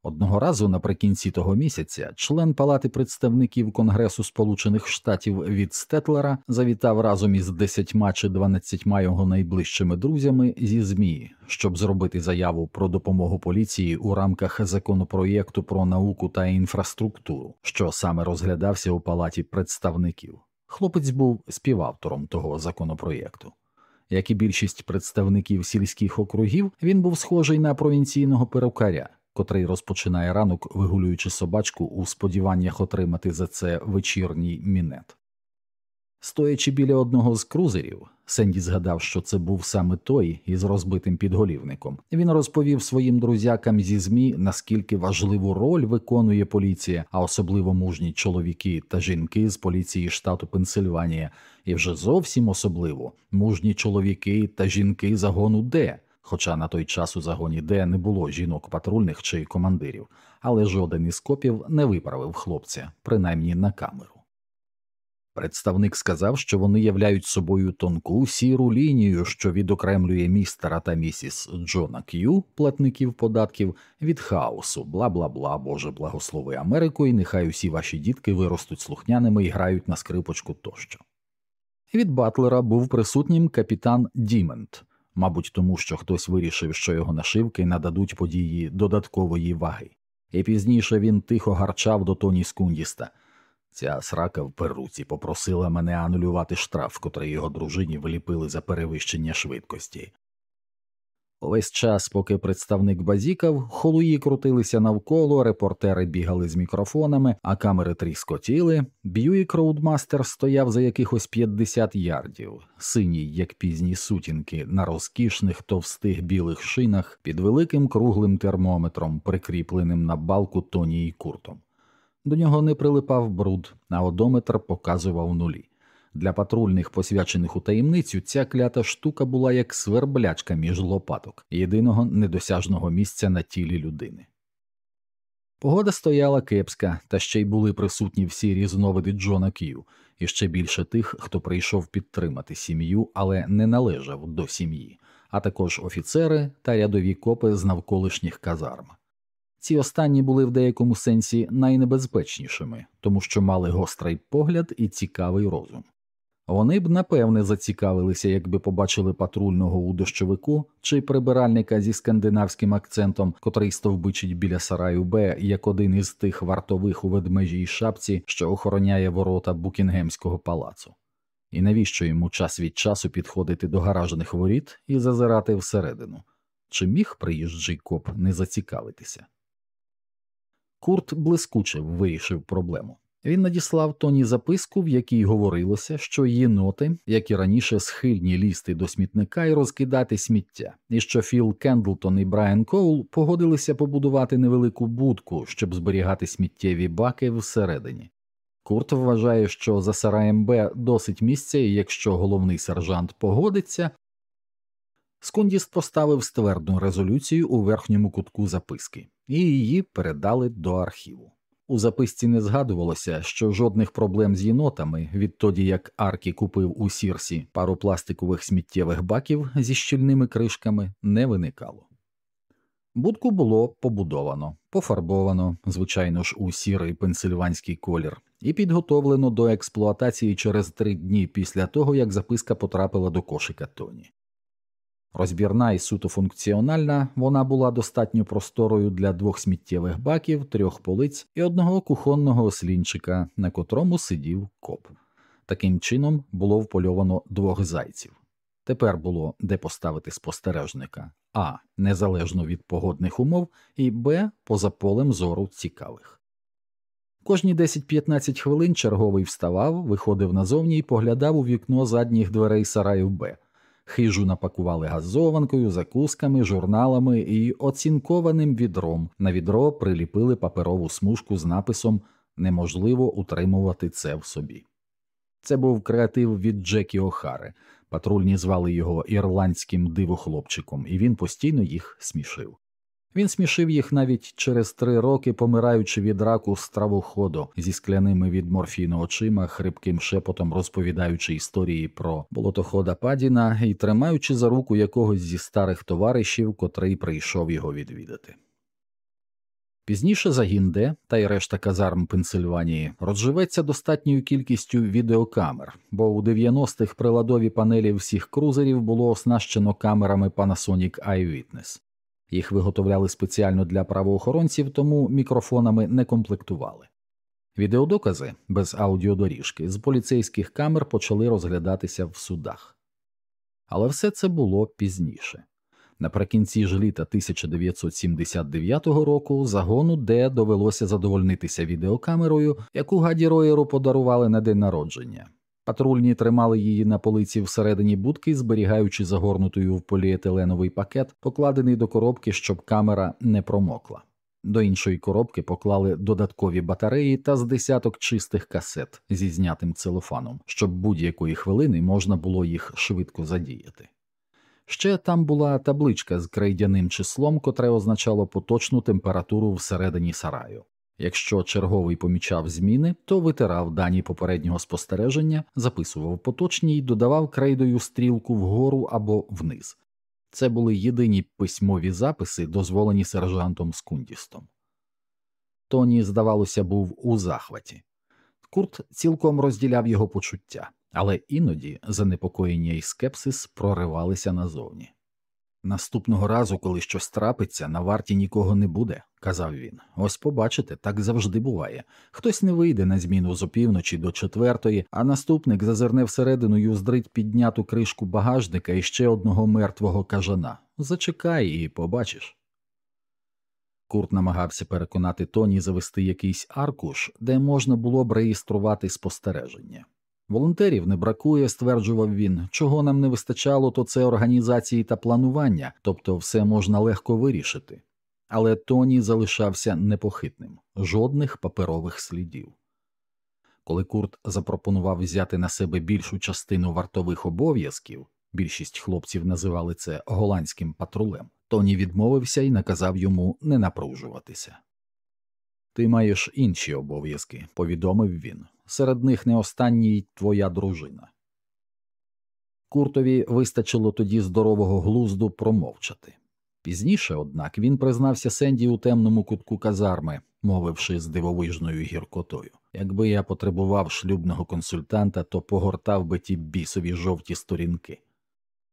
S1: Одного разу наприкінці того місяця член Палати представників Конгресу Сполучених Штатів від Стетлера завітав разом із десятьма чи дванадцятьма його найближчими друзями зі ЗМІ, щоб зробити заяву про допомогу поліції у рамках законопроєкту про науку та інфраструктуру, що саме розглядався у палаті представників. Хлопець був співавтором того законопроєкту. Як і більшість представників сільських округів, він був схожий на провінційного перукаря котрий розпочинає ранок, вигулюючи собачку у сподіваннях отримати за це вечірній мінет. Стоячи біля одного з крузерів, Сенді згадав, що це був саме той із розбитим підголівником. Він розповів своїм друзякам зі ЗМІ, наскільки важливу роль виконує поліція, а особливо мужні чоловіки та жінки з поліції штату Пенсильванія, і вже зовсім особливо мужні чоловіки та жінки загону Д, хоча на той час у загоні Д не було жінок патрульних чи командирів, але жоден із копів не виправив хлопця, принаймні на камеру. Представник сказав, що вони являють собою тонку сіру лінію, що відокремлює містера та місіс Джона К'ю, платників податків, від хаосу, бла бла бла, Боже благослови Америку, і нехай усі ваші дітки виростуть слухняними і грають на скрипочку тощо. Від Батлера був присутнім капітан Дімент, мабуть, тому що хтось вирішив, що його нашивки нададуть події додаткової ваги, і пізніше він тихо гарчав до Тоні Скундіста. Ця срака в перуці попросила мене анулювати штраф, котрий його дружині виліпили за перевищення швидкості. Весь час, поки представник базікав, холуї крутилися навколо, репортери бігали з мікрофонами, а камери тріскотіли. Б'юїк Роудмастер стояв за якихось 50 ярдів, синій, як пізні сутінки, на розкішних товстих білих шинах під великим круглим термометром, прикріпленим на балку Тоні і Куртом. До нього не прилипав бруд, а одометр показував нулі. Для патрульних, посвячених у таємницю, ця клята штука була як сверблячка між лопаток, єдиного недосяжного місця на тілі людини. Погода стояла кепська, та ще й були присутні всі різновиди Джона К'ю, і ще більше тих, хто прийшов підтримати сім'ю, але не належав до сім'ї, а також офіцери та рядові копи з навколишніх казарм. Ці останні були в деякому сенсі найнебезпечнішими, тому що мали гострий погляд і цікавий розум. Вони б напевне зацікавилися, якби побачили патрульного у дощовику чи прибиральника зі скандинавським акцентом, котрий стовбичить біля сараю Б, як один із тих вартових у ведмежій шапці, що охороняє ворота Букінгемського палацу. І навіщо йому час від часу підходити до гаражних воріт і зазирати всередину? Чи міг приїжджий коп не зацікавитися? Курт блискуче вирішив проблему. Він надіслав Тоні записку, в якій говорилося, що єноти, як і раніше, схильні лізти до смітника і розкидати сміття, і що Філ Кендлтон і Брайан Коул погодилися побудувати невелику будку, щоб зберігати сміттєві баки всередині. Курт вважає, що за сараєм Б досить місця, і якщо головний сержант погодиться. Скундіст поставив ствердну резолюцію у верхньому кутку записки, і її передали до архіву. У записці не згадувалося, що жодних проблем з єнотами, відтоді як Аркі купив у сірсі пару пластикових сміттєвих баків зі щільними кришками, не виникало. Будку було побудовано, пофарбовано, звичайно ж, у сірий пенсильванський колір, і підготовлено до експлуатації через три дні після того, як записка потрапила до кошика Тоні. Розбірна і суто функціональна, вона була достатньо просторою для двох сміттєвих баків, трьох полиць і одного кухонного ослінчика, на котрому сидів коп. Таким чином було впольовано двох зайців. Тепер було де поставити спостережника а. Незалежно від погодних умов, і Б. Поза полем зору цікавих. Кожні 10-15 хвилин черговий вставав, виходив назовні і поглядав у вікно задніх дверей сараю Б. Хижу напакували газованкою, закусками, журналами і оцінкованим відром. На відро приліпили паперову смужку з написом Неможливо утримувати це в собі. Це був креатив від Джекі Охари. Патрульні звали його ірландським дивохлопчиком, і він постійно їх смішив. Він смішив їх навіть через три роки, помираючи від раку стравоходу зі скляними від морфіну очима, хрипким шепотом розповідаючи історії про болотохода Падіна і тримаючи за руку якогось зі старих товаришів, котрий прийшов його відвідати. Пізніше загін Д та й решта казарм Пенсильванії розживеться достатньою кількістю відеокамер, бо у 90-х приладові панелі всіх крузерів було оснащено камерами Panasonic Eyewitness. Їх виготовляли спеціально для правоохоронців, тому мікрофонами не комплектували. Відеодокази без аудіодоріжки з поліцейських камер почали розглядатися в судах. Але все це було пізніше. Наприкінці ж літа 1979 року загону Д довелося задовольнитися відеокамерою, яку Гаді Роєру подарували на день народження. Патрульні тримали її на полиці всередині будки, зберігаючи загорнутою в поліетиленовий пакет, покладений до коробки, щоб камера не промокла. До іншої коробки поклали додаткові батареї та з десяток чистих касет зі знятим целофаном, щоб будь-якої хвилини можна було їх швидко задіяти. Ще там була табличка з крейдяним числом, котре означало поточну температуру всередині сараю. Якщо черговий помічав зміни, то витирав дані попереднього спостереження, записував поточні і додавав крейдою стрілку вгору або вниз. Це були єдині письмові записи, дозволені сержантом Скундістом. Тоні, здавалося, був у захваті. Курт цілком розділяв його почуття але іноді занепокоєння і скепсис проривалися назовні. Наступного разу, коли щось трапиться, на варті нікого не буде, казав він. Ось побачите, так завжди буває. Хтось не вийде на зміну з опівночі до четвертої, а наступник зазирне всередину й уздрить підняту кришку багажника і ще одного мертвого кажана. Зачекай і побачиш. Курт намагався переконати Тоні завести якийсь аркуш, де можна було б реєструвати спостереження. Волонтерів не бракує, стверджував він. Чого нам не вистачало, то це організації та планування, тобто все можна легко вирішити. Але Тоні залишався непохитним, жодних паперових слідів. Коли Курт запропонував взяти на себе більшу частину вартових обов'язків, більшість хлопців називали це голландським патрулем, Тоні відмовився і наказав йому не напружуватися. Ти маєш інші обов'язки, повідомив він серед них не останній твоя дружина. Куртові вистачило тоді здорового глузду промовчати. Пізніше, однак, він признався Сенді у темному кутку казарми, мовивши з дивовижною гіркотою. Якби я потребував шлюбного консультанта, то погортав би ті бісові жовті сторінки.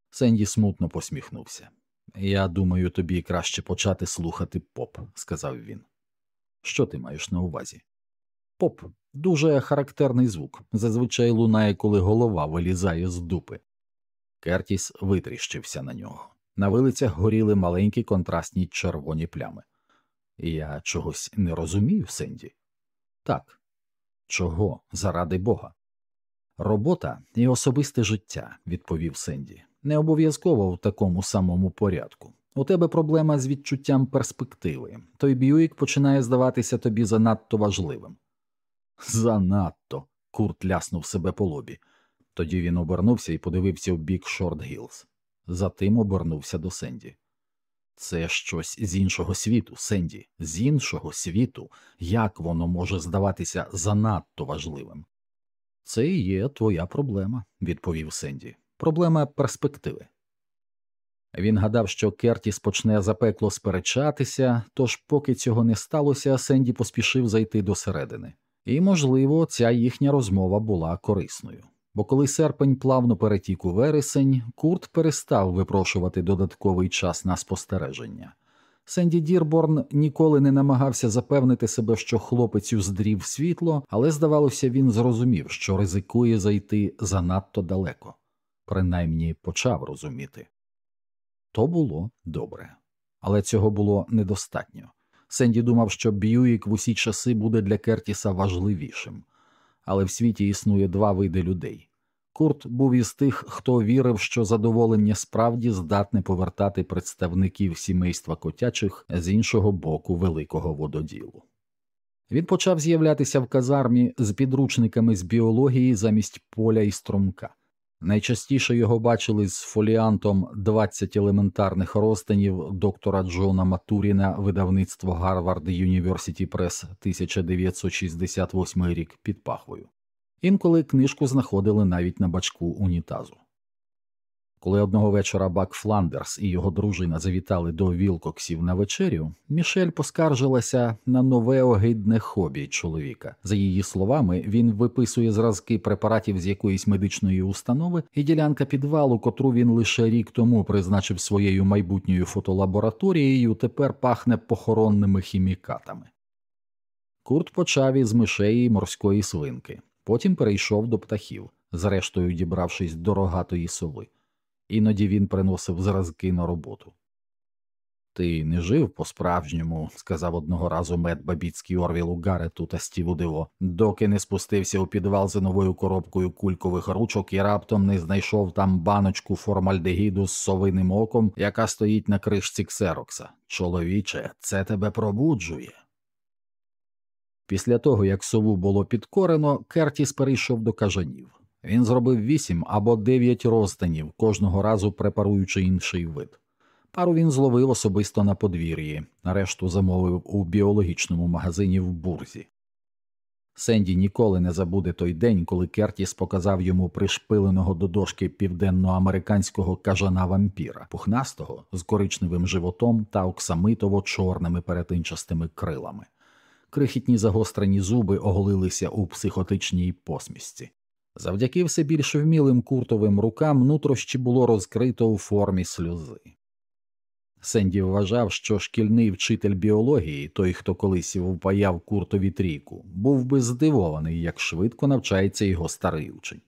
S1: Сенді смутно посміхнувся. Я думаю, тобі краще почати слухати поп, сказав він. Що ти маєш на увазі? Поп дуже характерний звук, зазвичай лунає, коли голова вилізає з дупи. Кертіс витріщився на нього. На вилицях горіли маленькі контрастні червоні плями. Я чогось не розумію, Сенді? Так. Чого, заради бога? Робота і особисте життя, відповів Сенді. Не обов'язково в такому самому порядку. У тебе проблема з відчуттям перспективи. Той Б'юїк починає здаватися тобі занадто важливим. Занадто. Курт ляснув себе по лобі. Тоді він обернувся і подивився в бік Шорт Гілз. Затим обернувся до Сенді. Це щось з іншого світу, Сенді, з іншого світу, як воно може здаватися занадто важливим? Це і є твоя проблема, відповів Сенді. Проблема перспективи. Він гадав, що Кертіс почне запекло сперечатися, тож, поки цього не сталося, Сенді поспішив зайти до середини. І, можливо, ця їхня розмова була корисною, Бо коли серпень плавно перетік у вересень, Курт перестав випрошувати додатковий час на спостереження. Сенді Дірборн ніколи не намагався запевнити себе, що хлопець уздрів світло, але, здавалося, він зрозумів, що ризикує зайти занадто далеко, принаймні почав розуміти. То було добре, але цього було недостатньо. Сенді думав, що Б'юїк в усі часи буде для Кертіса важливішим, але в світі існує два види людей. Курт був із тих, хто вірив, що задоволення справді здатне повертати представників сімейства котячих з іншого боку великого вододілу. Він почав з'являтися в казармі з підручниками з біології замість поля і струмка. Найчастіше його бачили з фоліантом 20 елементарних розтинів доктора Джона Матуріна, видавництво Гарвард Юніверсіті Прес 1968 рік під пахвою. Інколи книжку знаходили навіть на бачку унітазу. Коли одного вечора Бак Фландерс і його дружина завітали до Вілкоксів на вечерю, Мішель поскаржилася на нове огидне хобі чоловіка. За її словами, він виписує зразки препаратів з якоїсь медичної установи, і ділянка підвалу, котру він лише рік тому призначив своєю майбутньою фотолабораторією, тепер пахне похоронними хімікатами. Курт почав із мишей і морської свинки, потім перейшов до птахів, зрештою дібравшись до рогатої сови. Іноді він приносив зразки на роботу. Ти не жив по справжньому, сказав одного разу мед Бабіцький Орвілу Гарету та Стіву Диво, доки не спустився у підвал за новою коробкою кулькових ручок і раптом не знайшов там баночку формальдегіду з совиним оком, яка стоїть на кришці ксерокса. Чоловіче, це тебе пробуджує. Після того, як сову було підкорено, Кертіс перейшов до кажанів. Він зробив вісім або дев'ять розтинів, кожного разу препаруючи інший вид. Пару він зловив особисто на подвір'ї, решту замовив у біологічному магазині в бурзі. Сенді ніколи не забуде той день, коли Кертіс показав йому пришпиленого до дошки південноамериканського кажана вампіра, пухнастого з коричневим животом та оксамитово чорними перетинчастими крилами. Крихітні загострені зуби оголилися у психотичній посмішці. Завдяки все більш вмілим куртовим рукам нутрощі було розкрито у формі сльози. Сенді вважав, що шкільний вчитель біології, той, хто колись впаяв куртові трійку, був би здивований, як швидко навчається його старий учень.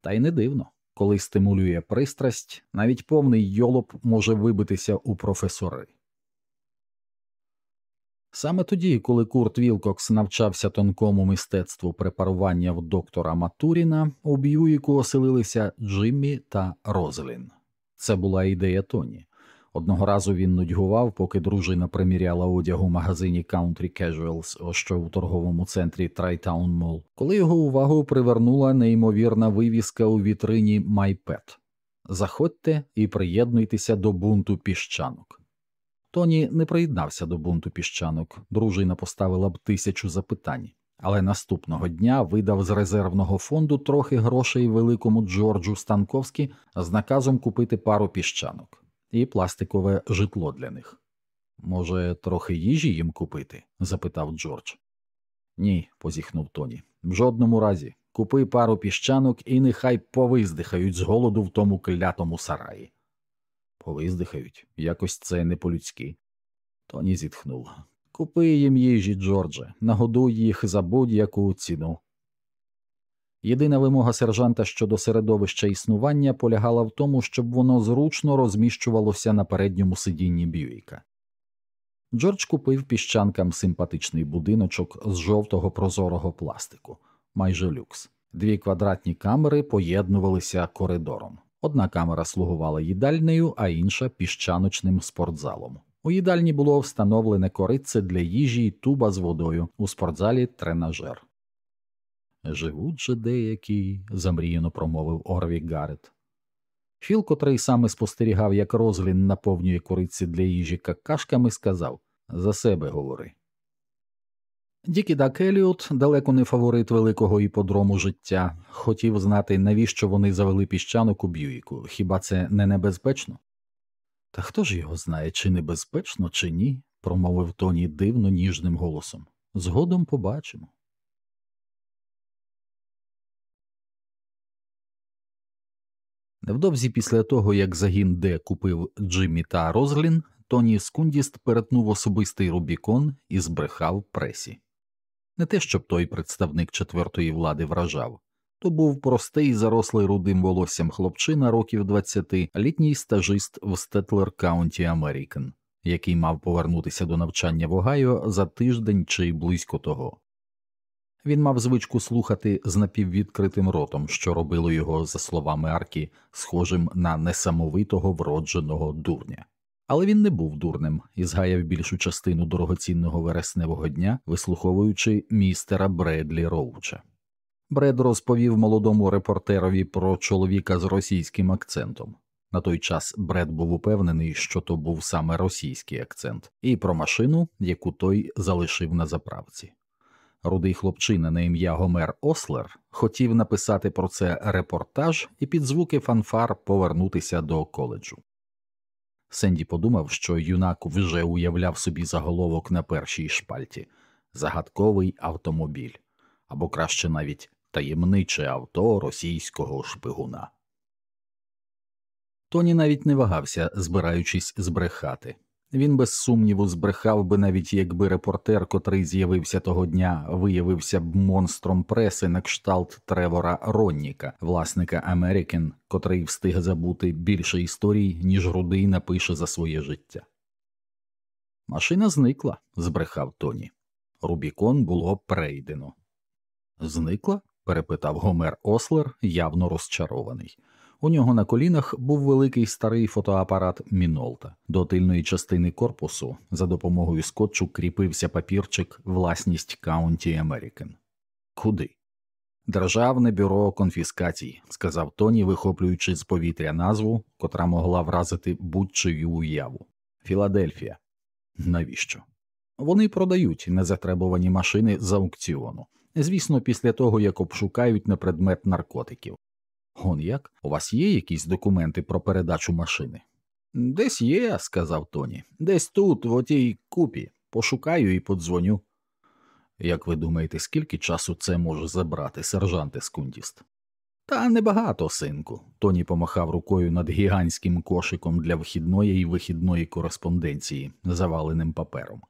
S1: Та й не дивно, коли стимулює пристрасть, навіть повний йолоп може вибитися у професори. Саме тоді, коли Курт Вілкокс навчався тонкому мистецтву препарування в доктора Матуріна, у Б'юїку оселилися Джиммі та Розелін. Це була ідея Тоні. Одного разу він нудьгував, поки дружина приміряла одяг у магазині Country Casuals, що у торговому центрі Трайтаун Мол, коли його увагу привернула неймовірна вивіска у вітрині MyPet. Заходьте і приєднуйтеся до бунту піщанок. Тоні не приєднався до бунту піщанок, дружина поставила б тисячу запитань, але наступного дня видав з резервного фонду трохи грошей великому Джорджу Станковські з наказом купити пару піщанок і пластикове житло для них. Може, трохи їжі їм купити? запитав Джордж. Ні, позіхнув Тоні. В жодному разі. Купи пару піщанок і нехай повиздихають з голоду в тому клятому сараї. Повиздихають, якось це не по-людськи. Тоні зітхнув. Купи їм їжі, Джордже, нагодуй їх за будь-яку ціну. Єдина вимога сержанта щодо середовища існування полягала в тому, щоб воно зручно розміщувалося на передньому сидінні Б'юїка. Джордж купив піщанкам симпатичний будиночок з жовтого прозорого пластику, майже люкс. Дві квадратні камери поєднувалися коридором. Одна камера слугувала їдальнею, а інша піщаночним спортзалом. У їдальні було встановлене корице для їжі й туба з водою, у спортзалі тренажер. Живуть же деякі, замріяно промовив Орві Гарет. Філ, котрий саме спостерігав, як розлін наповнює кориці для їжі какашками, сказав За себе говори. Дікі Дак Еліот, далеко не фаворит великого іподрому життя, хотів знати, навіщо вони завели піщанок у Б'юїку. Хіба це не небезпечно? Та хто ж його знає, чи небезпечно, чи ні, промовив Тоні дивно ніжним голосом. Згодом побачимо. Невдовзі після того, як загін Д купив Джиммі та Розелін, Тоні Скундіст перетнув особистий Рубікон і збрехав пресі. Не те, щоб той представник четвертої влади вражав, то був простий зарослий рудим волоссям хлопчина років 20, літній стажист в Стетлер Каунті Американ, який мав повернутися до навчання в Огайо за тиждень чи близько того. Він мав звичку слухати з напіввідкритим ротом, що робило його, за словами Аркі, схожим на несамовитого вродженого дурня. Але він не був дурним і згаяв більшу частину дорогоцінного вересневого дня, вислуховуючи містера Бредлі Роуча. Бред розповів молодому репортерові про чоловіка з російським акцентом. На той час Бред був упевнений, що то був саме російський акцент, і про машину, яку той залишив на заправці. Рудий хлопчина на ім'я Гомер Ослер хотів написати про це репортаж і під звуки фанфар повернутися до коледжу. Сенді подумав, що юнак вже уявляв собі заголовок на першій шпальті загадковий автомобіль або краще навіть таємниче авто російського шпигуна. Тоні навіть не вагався, збираючись збрехати. Він без сумніву збрехав би навіть якби репортер, котрий з'явився того дня, виявився б монстром преси на кшталт Тревора Ронніка, власника Америкен, котрий встиг забути більше історій, ніж Рудий напише за своє життя. Машина зникла, збрехав Тоні. Рубікон було прейдено. Зникла? перепитав Гомер Ослер, явно розчарований. У нього на колінах був великий старий фотоапарат Мінолта. До тильної частини корпусу за допомогою скотчу кріпився папірчик власність Каунті Америкен. Куди? Державне бюро конфіскацій, сказав Тоні, вихоплюючи з повітря назву, котра могла вразити будь-чию уяву. Філадельфія. Навіщо? Вони продають незатребувані машини з аукціону. Звісно, після того як обшукають на предмет наркотиків. Он як? У вас є якісь документи про передачу машини? Десь є, сказав Тоні. Десь тут, в отій купі. Пошукаю і подзвоню. Як ви думаєте, скільки часу це може забрати, сержанте Скундіст? Та небагато, синку. Тоні помахав рукою над гігантським кошиком для вхідної і вихідної кореспонденції, заваленим папером.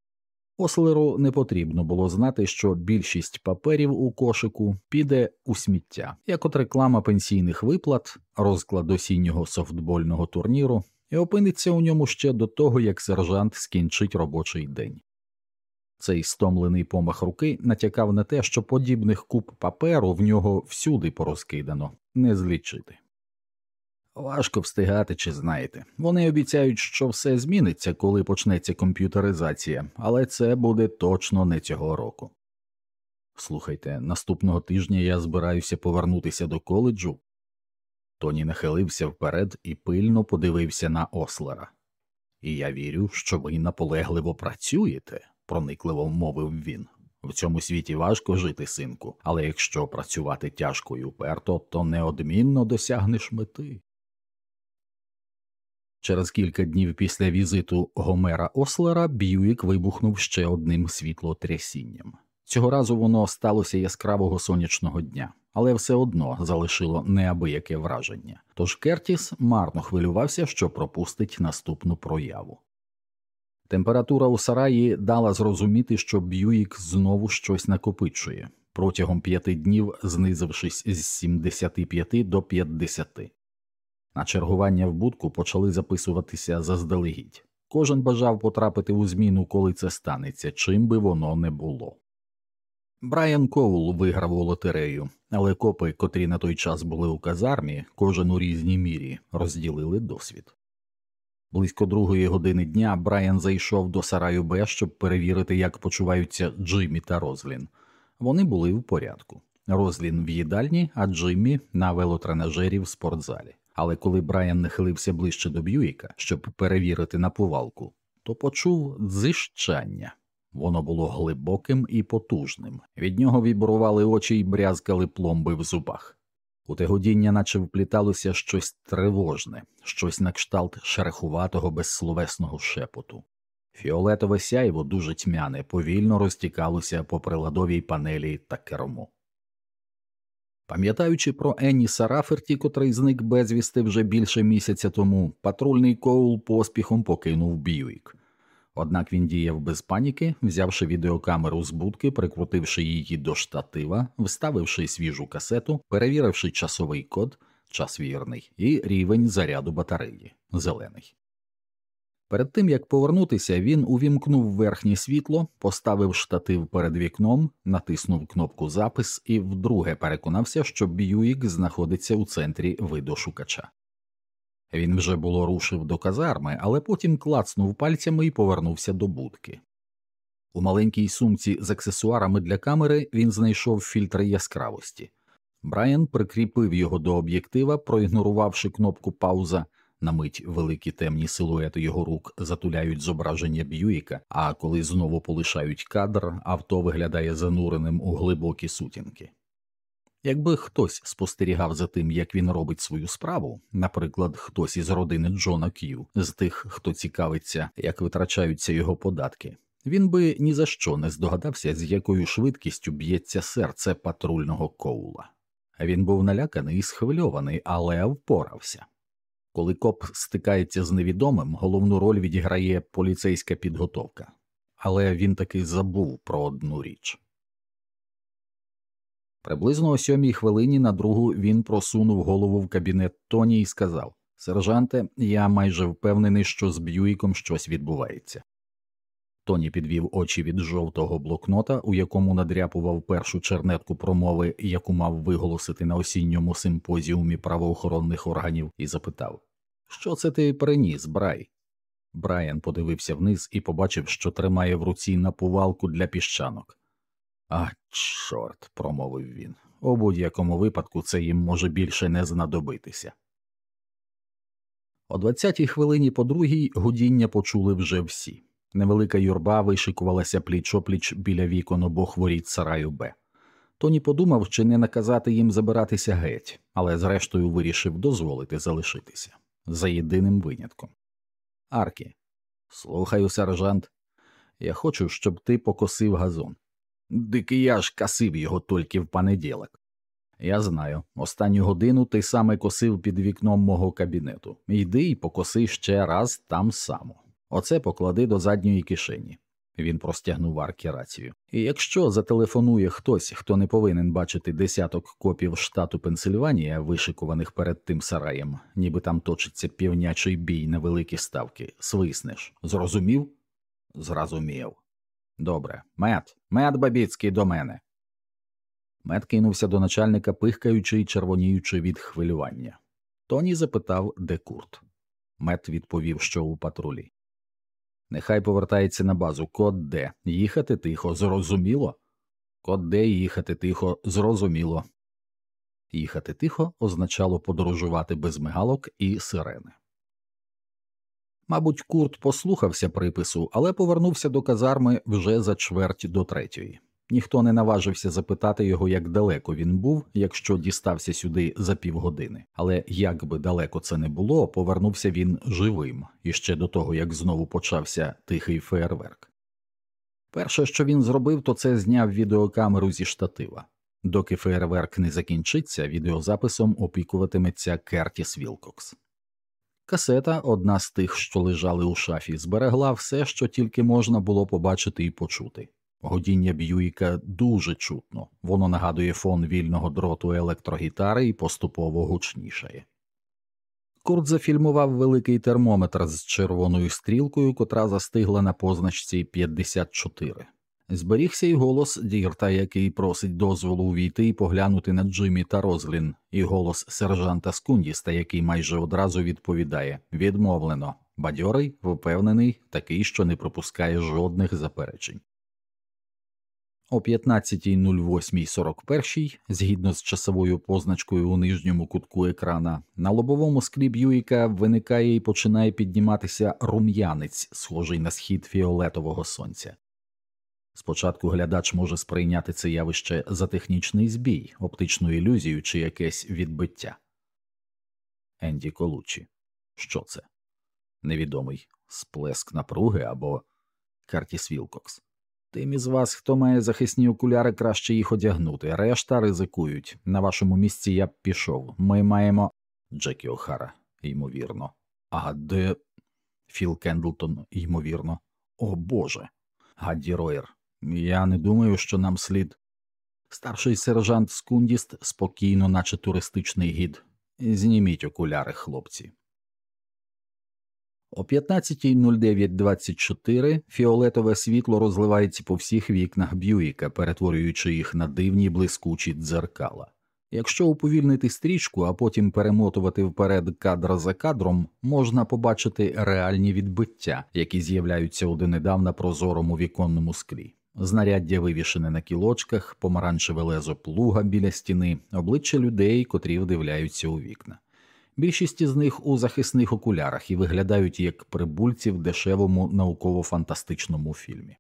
S1: Ослеру не потрібно було знати, що більшість паперів у кошику піде у сміття, як от реклама пенсійних виплат, розклад осіннього софтбольного турніру, і опиниться у ньому ще до того, як сержант скінчить робочий день. Цей стомлений помах руки натякав на те, що подібних куб паперу в нього всюди порозкидано, не злічити. Важко встигати, чи знаєте. Вони обіцяють, що все зміниться, коли почнеться комп'ютеризація, але це буде точно не цього року. Слухайте, наступного тижня я збираюся повернутися до коледжу. Тоні нахилився вперед і пильно подивився на Ослера. І я вірю, що ви наполегливо працюєте, проникливо мовив він. В цьому світі важко жити, синку, але якщо працювати тяжко і уперто, то неодмінно досягнеш мети. Через кілька днів після візиту Гомера Ослера Б'юік вибухнув ще одним світлотрясінням. Цього разу воно сталося яскравого сонячного дня, але все одно залишило неабияке враження. Тож Кертіс марно хвилювався, що пропустить наступну прояву. Температура у сараї дала зрозуміти, що Б'юїк знову щось накопичує, протягом п'яти днів знизившись з 75 до 50. На чергування в будку почали записуватися заздалегідь. Кожен бажав потрапити у зміну, коли це станеться, чим би воно не було. Брайан Коул виграв у лотерею, але копи, котрі на той час були у казармі, кожен у різній мірі, розділили досвід. Близько другої години дня Брайан зайшов до сараю Б, щоб перевірити, як почуваються Джиммі та Розлін. Вони були в порядку. Розлін в їдальні, а Джиммі на велотренажері в спортзалі. Але коли Брайан нахилився ближче до Б'юїка, щоб перевірити наповалку, то почув дзищання. Воно було глибоким і потужним. Від нього вібрували очі й брязкали пломби в зубах. У те годіння наче впліталося щось тривожне, щось на кшталт шерехуватого безсловесного шепоту. Фіолетове сяйво дуже тьмяне, повільно розтікалося по приладовій панелі та керму. Пам'ятаючи про Енніса Раферті, котрий зник безвісти вже більше місяця тому, патрульний Коул поспіхом покинув Б'юік. Однак він діяв без паніки, взявши відеокамеру з будки, прикрутивши її до штатива, вставивши свіжу касету, перевіривши часовий код, час вірний, і рівень заряду батареї зелений. Перед тим як повернутися, він увімкнув верхнє світло, поставив штатив перед вікном, натиснув кнопку запис і вдруге переконався, що Б'юїк знаходиться у центрі видошукача. Він вже було рушив до казарми, але потім клацнув пальцями і повернувся до будки. У маленькій сумці з аксесуарами для камери він знайшов фільтри яскравості. Брайан прикріпив його до об'єктива, проігнорувавши кнопку пауза. На мить великі темні силуети його рук затуляють зображення Б'юїка, а коли знову полишають кадр, авто виглядає зануреним у глибокі сутінки. Якби хтось спостерігав за тим, як він робить свою справу, наприклад, хтось із родини Джона К'ю, з тих, хто цікавиться, як витрачаються його податки, він би ні за що не здогадався, з якою швидкістю б'ється серце патрульного коула. Він був наляканий і схвильований, але впорався. Коли коп стикається з невідомим, головну роль відіграє поліцейська підготовка, але він таки забув про одну річ. Приблизно о сьомій хвилині на другу він просунув голову в кабінет Тоні і сказав Сержанте, я майже впевнений, що з Б'юйком щось відбувається. Тоні підвів очі від жовтого блокнота, у якому надряпував першу чернетку промови, яку мав виголосити на осінньому симпозіумі правоохоронних органів, і запитав Що це ти приніс, Брай? Брайан подивився вниз і побачив, що тримає в руці напувалку для піщанок. А, чорт, промовив він. У будь-якому випадку це їм може більше не знадобитися. О двадцятій хвилині по другій гудіння почули вже всі. Невелика юрба вишикувалася пліч опліч біля вікон обох воріт сараю Б. Тоні подумав, чи не наказати їм забиратися геть, але зрештою вирішив дозволити залишитися за єдиним винятком. Аркі, слухаю, сержант. Я хочу, щоб ти покосив газон. Дикий я ж касив його тільки в понеділок. Я знаю, останню годину ти саме косив під вікном мого кабінету. Йди і покоси ще раз там само. Оце поклади до задньої кишені. Він простягнув аркі рацію. І якщо зателефонує хтось, хто не повинен бачити десяток копів штату Пенсильванія, вишикуваних перед тим сараєм, ніби там точиться півнячий бій на великі ставки, свиснеш. Зрозумів? Зрозумів. Добре, мед, мед Бабіцький до мене. Мед кинувся до начальника, пихкаючи й червоніючи від хвилювання. Тоні запитав, де курт. Мед відповів, що у патрулі. Нехай повертається на базу. Код де. Їхати тихо, зрозуміло? Код де їхати тихо, зрозуміло. Їхати тихо означало подорожувати без мигалок і сирени. Мабуть, Курт послухався припису, але повернувся до казарми вже за чверть до третьої. Ніхто не наважився запитати його, як далеко він був, якщо дістався сюди за півгодини. Але як би далеко це не було, повернувся він живим іще до того, як знову почався тихий феєрверк. Перше, що він зробив, то це зняв відеокамеру зі штатива. Доки феєрверк не закінчиться, відеозаписом опікуватиметься Кертіс Вілкокс. Касета, одна з тих, що лежали у шафі, зберегла все, що тільки можна було побачити і почути. Годіння Б'юїка дуже чутно, воно нагадує фон вільного дроту електрогітари і поступово гучнішає. Курт зафільмував великий термометр з червоною стрілкою, котра застигла на позначці 54. Зберігся й голос Дірта, який просить дозволу увійти і поглянути на Джиммі та Розлін, і голос сержанта Скундіста, який майже одразу відповідає відмовлено, бадьорий, впевнений, такий, що не пропускає жодних заперечень. О 15.08.41, згідно з часовою позначкою у нижньому кутку екрана, на лобовому склі Б'юїка виникає і починає підніматися рум'янець, схожий на схід фіолетового сонця. Спочатку глядач може сприйняти це явище за технічний збій, оптичну ілюзію чи якесь відбиття. Енді Колучі. Що це? Невідомий сплеск напруги або Картіс Вілкокс. Тим із вас, хто має захисні окуляри, краще їх одягнути. Решта ризикують. На вашому місці я б пішов. Ми маємо. Джекі О'Хара, ймовірно. А де Філ Кендлтон, ймовірно. О Боже. Гадді Роєр. Я не думаю, що нам слід. Старший сержант Скундіст спокійно, наче туристичний гід. Зніміть окуляри, хлопці. О 15.09.24 фіолетове світло розливається по всіх вікнах Б'юїка, перетворюючи їх на дивні блискучі дзеркала. Якщо уповільнити стрічку, а потім перемотувати вперед кадр за кадром, можна побачити реальні відбиття, які з'являються у донедавна прозорому віконному склі. Знаряддя вивішене на кілочках, помаранчеве лезо плуга біля стіни, обличчя людей, котрі вдивляються у вікна. Більшість із них у захисних окулярах і виглядають як прибульці в дешевому науково-фантастичному фільмі.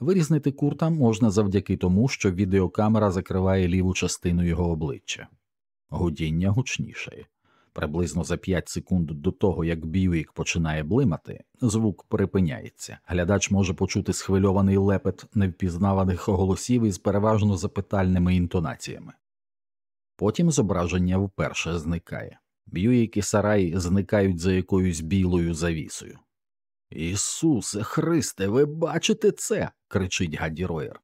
S1: Вирізнити курта можна завдяки тому, що відеокамера закриває ліву частину його обличчя, гудіння гучнішає. Приблизно за 5 секунд до того, як Бьюік починає блимати, звук припиняється. Глядач може почути схвильований лепет невпізнаваних голосів із переважно запитальними інтонаціями. Потім зображення вперше зникає. Б'юїк і сарай зникають за якоюсь білою завісою. Ісусе Христе, ви бачите це? кричить Гадді Роєр.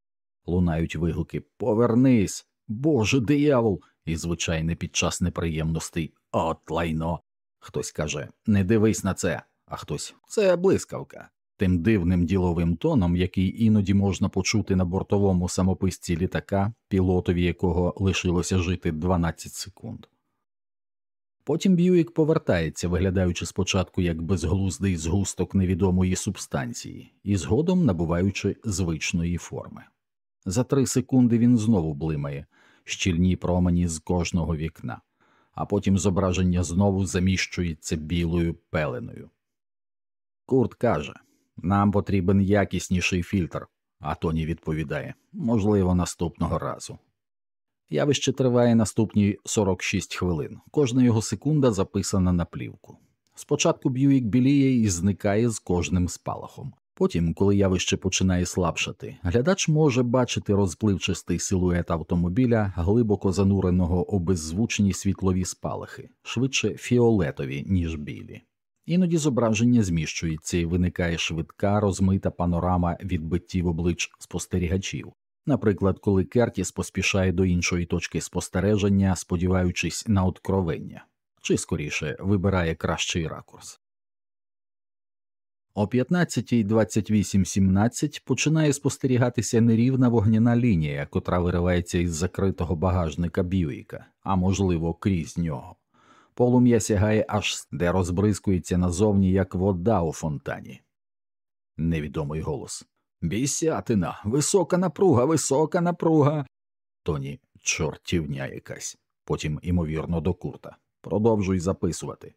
S1: Лунають вигуки Повернись, Боже диявол, і звичайне під час неприємностей От лайно. Хтось каже Не дивись на це, а хтось це блискавка. Тим дивним діловим тоном, який іноді можна почути на бортовому самописці літака, пілотові якого лишилося жити 12 секунд. Потім Б'юік повертається, виглядаючи спочатку як безглуздий згусток невідомої субстанції, і згодом набуваючи звичної форми. За три секунди він знову блимає, щільні промені з кожного вікна, а потім зображення знову заміщується білою пеленою. Курт каже нам потрібен якісніший фільтр, а Тоні відповідає можливо, наступного разу. Явище триває наступні 46 хвилин. Кожна його секунда записана на плівку. Спочатку Б'юік біліє і зникає з кожним спалахом. Потім, коли явище починає слабшати, глядач може бачити розпливчастий силует автомобіля, глибоко зануреного у беззвучні світлові спалахи, швидше фіолетові, ніж білі. Іноді зображення зміщується і виникає швидка розмита панорама відбиттів облич спостерігачів. Наприклад, коли Кертіс поспішає до іншої точки спостереження, сподіваючись на откровення, чи скоріше вибирає кращий ракурс. О 15.28.17 починає спостерігатися нерівна вогняна лінія, котра виривається із закритого багажника Б'юїка, а можливо, крізь нього. Полум'я сягає аж де розбризкується назовні, як вода у фонтані. Невідомий голос. Бісятина, висока напруга, висока напруга. Тоні, чортівня якась. Потім, імовірно, до курта. Продовжуй записувати.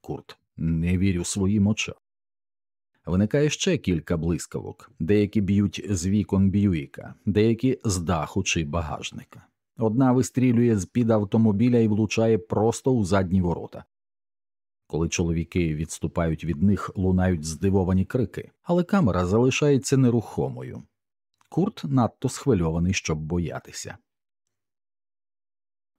S1: Курт, не вірю своїм очам. Виникає ще кілька блискавок, деякі б'ють з вікон Б'юїка, деякі з даху чи багажника. Одна вистрілює з під автомобіля і влучає просто у задні ворота. Коли чоловіки відступають від них, лунають здивовані крики, але камера залишається нерухомою. Курт надто схвильований, щоб боятися.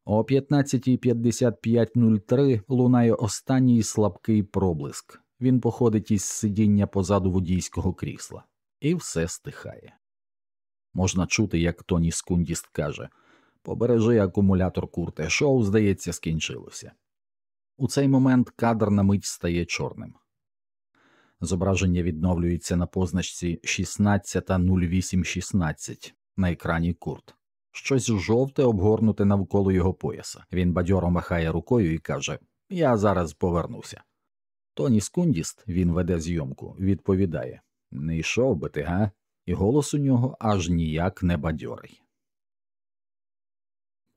S1: О 15.55.03 лунає останній слабкий проблиск. Він походить із сидіння позаду водійського крісла, і все стихає. Можна чути, як Тоні Скундіст каже Побережи акумулятор курте, шоу, здається, скінчилося. У цей момент кадр на мить стає чорним. Зображення відновлюється на позначці 16.08.16 на екрані курт. Щось жовте обгорнуте навколо його пояса. Він бадьоро махає рукою і каже Я зараз повернуся. Тоні Скундіст, він веде зйомку, відповідає Не йшов би ти, га? І голос у нього аж ніяк не бадьорий.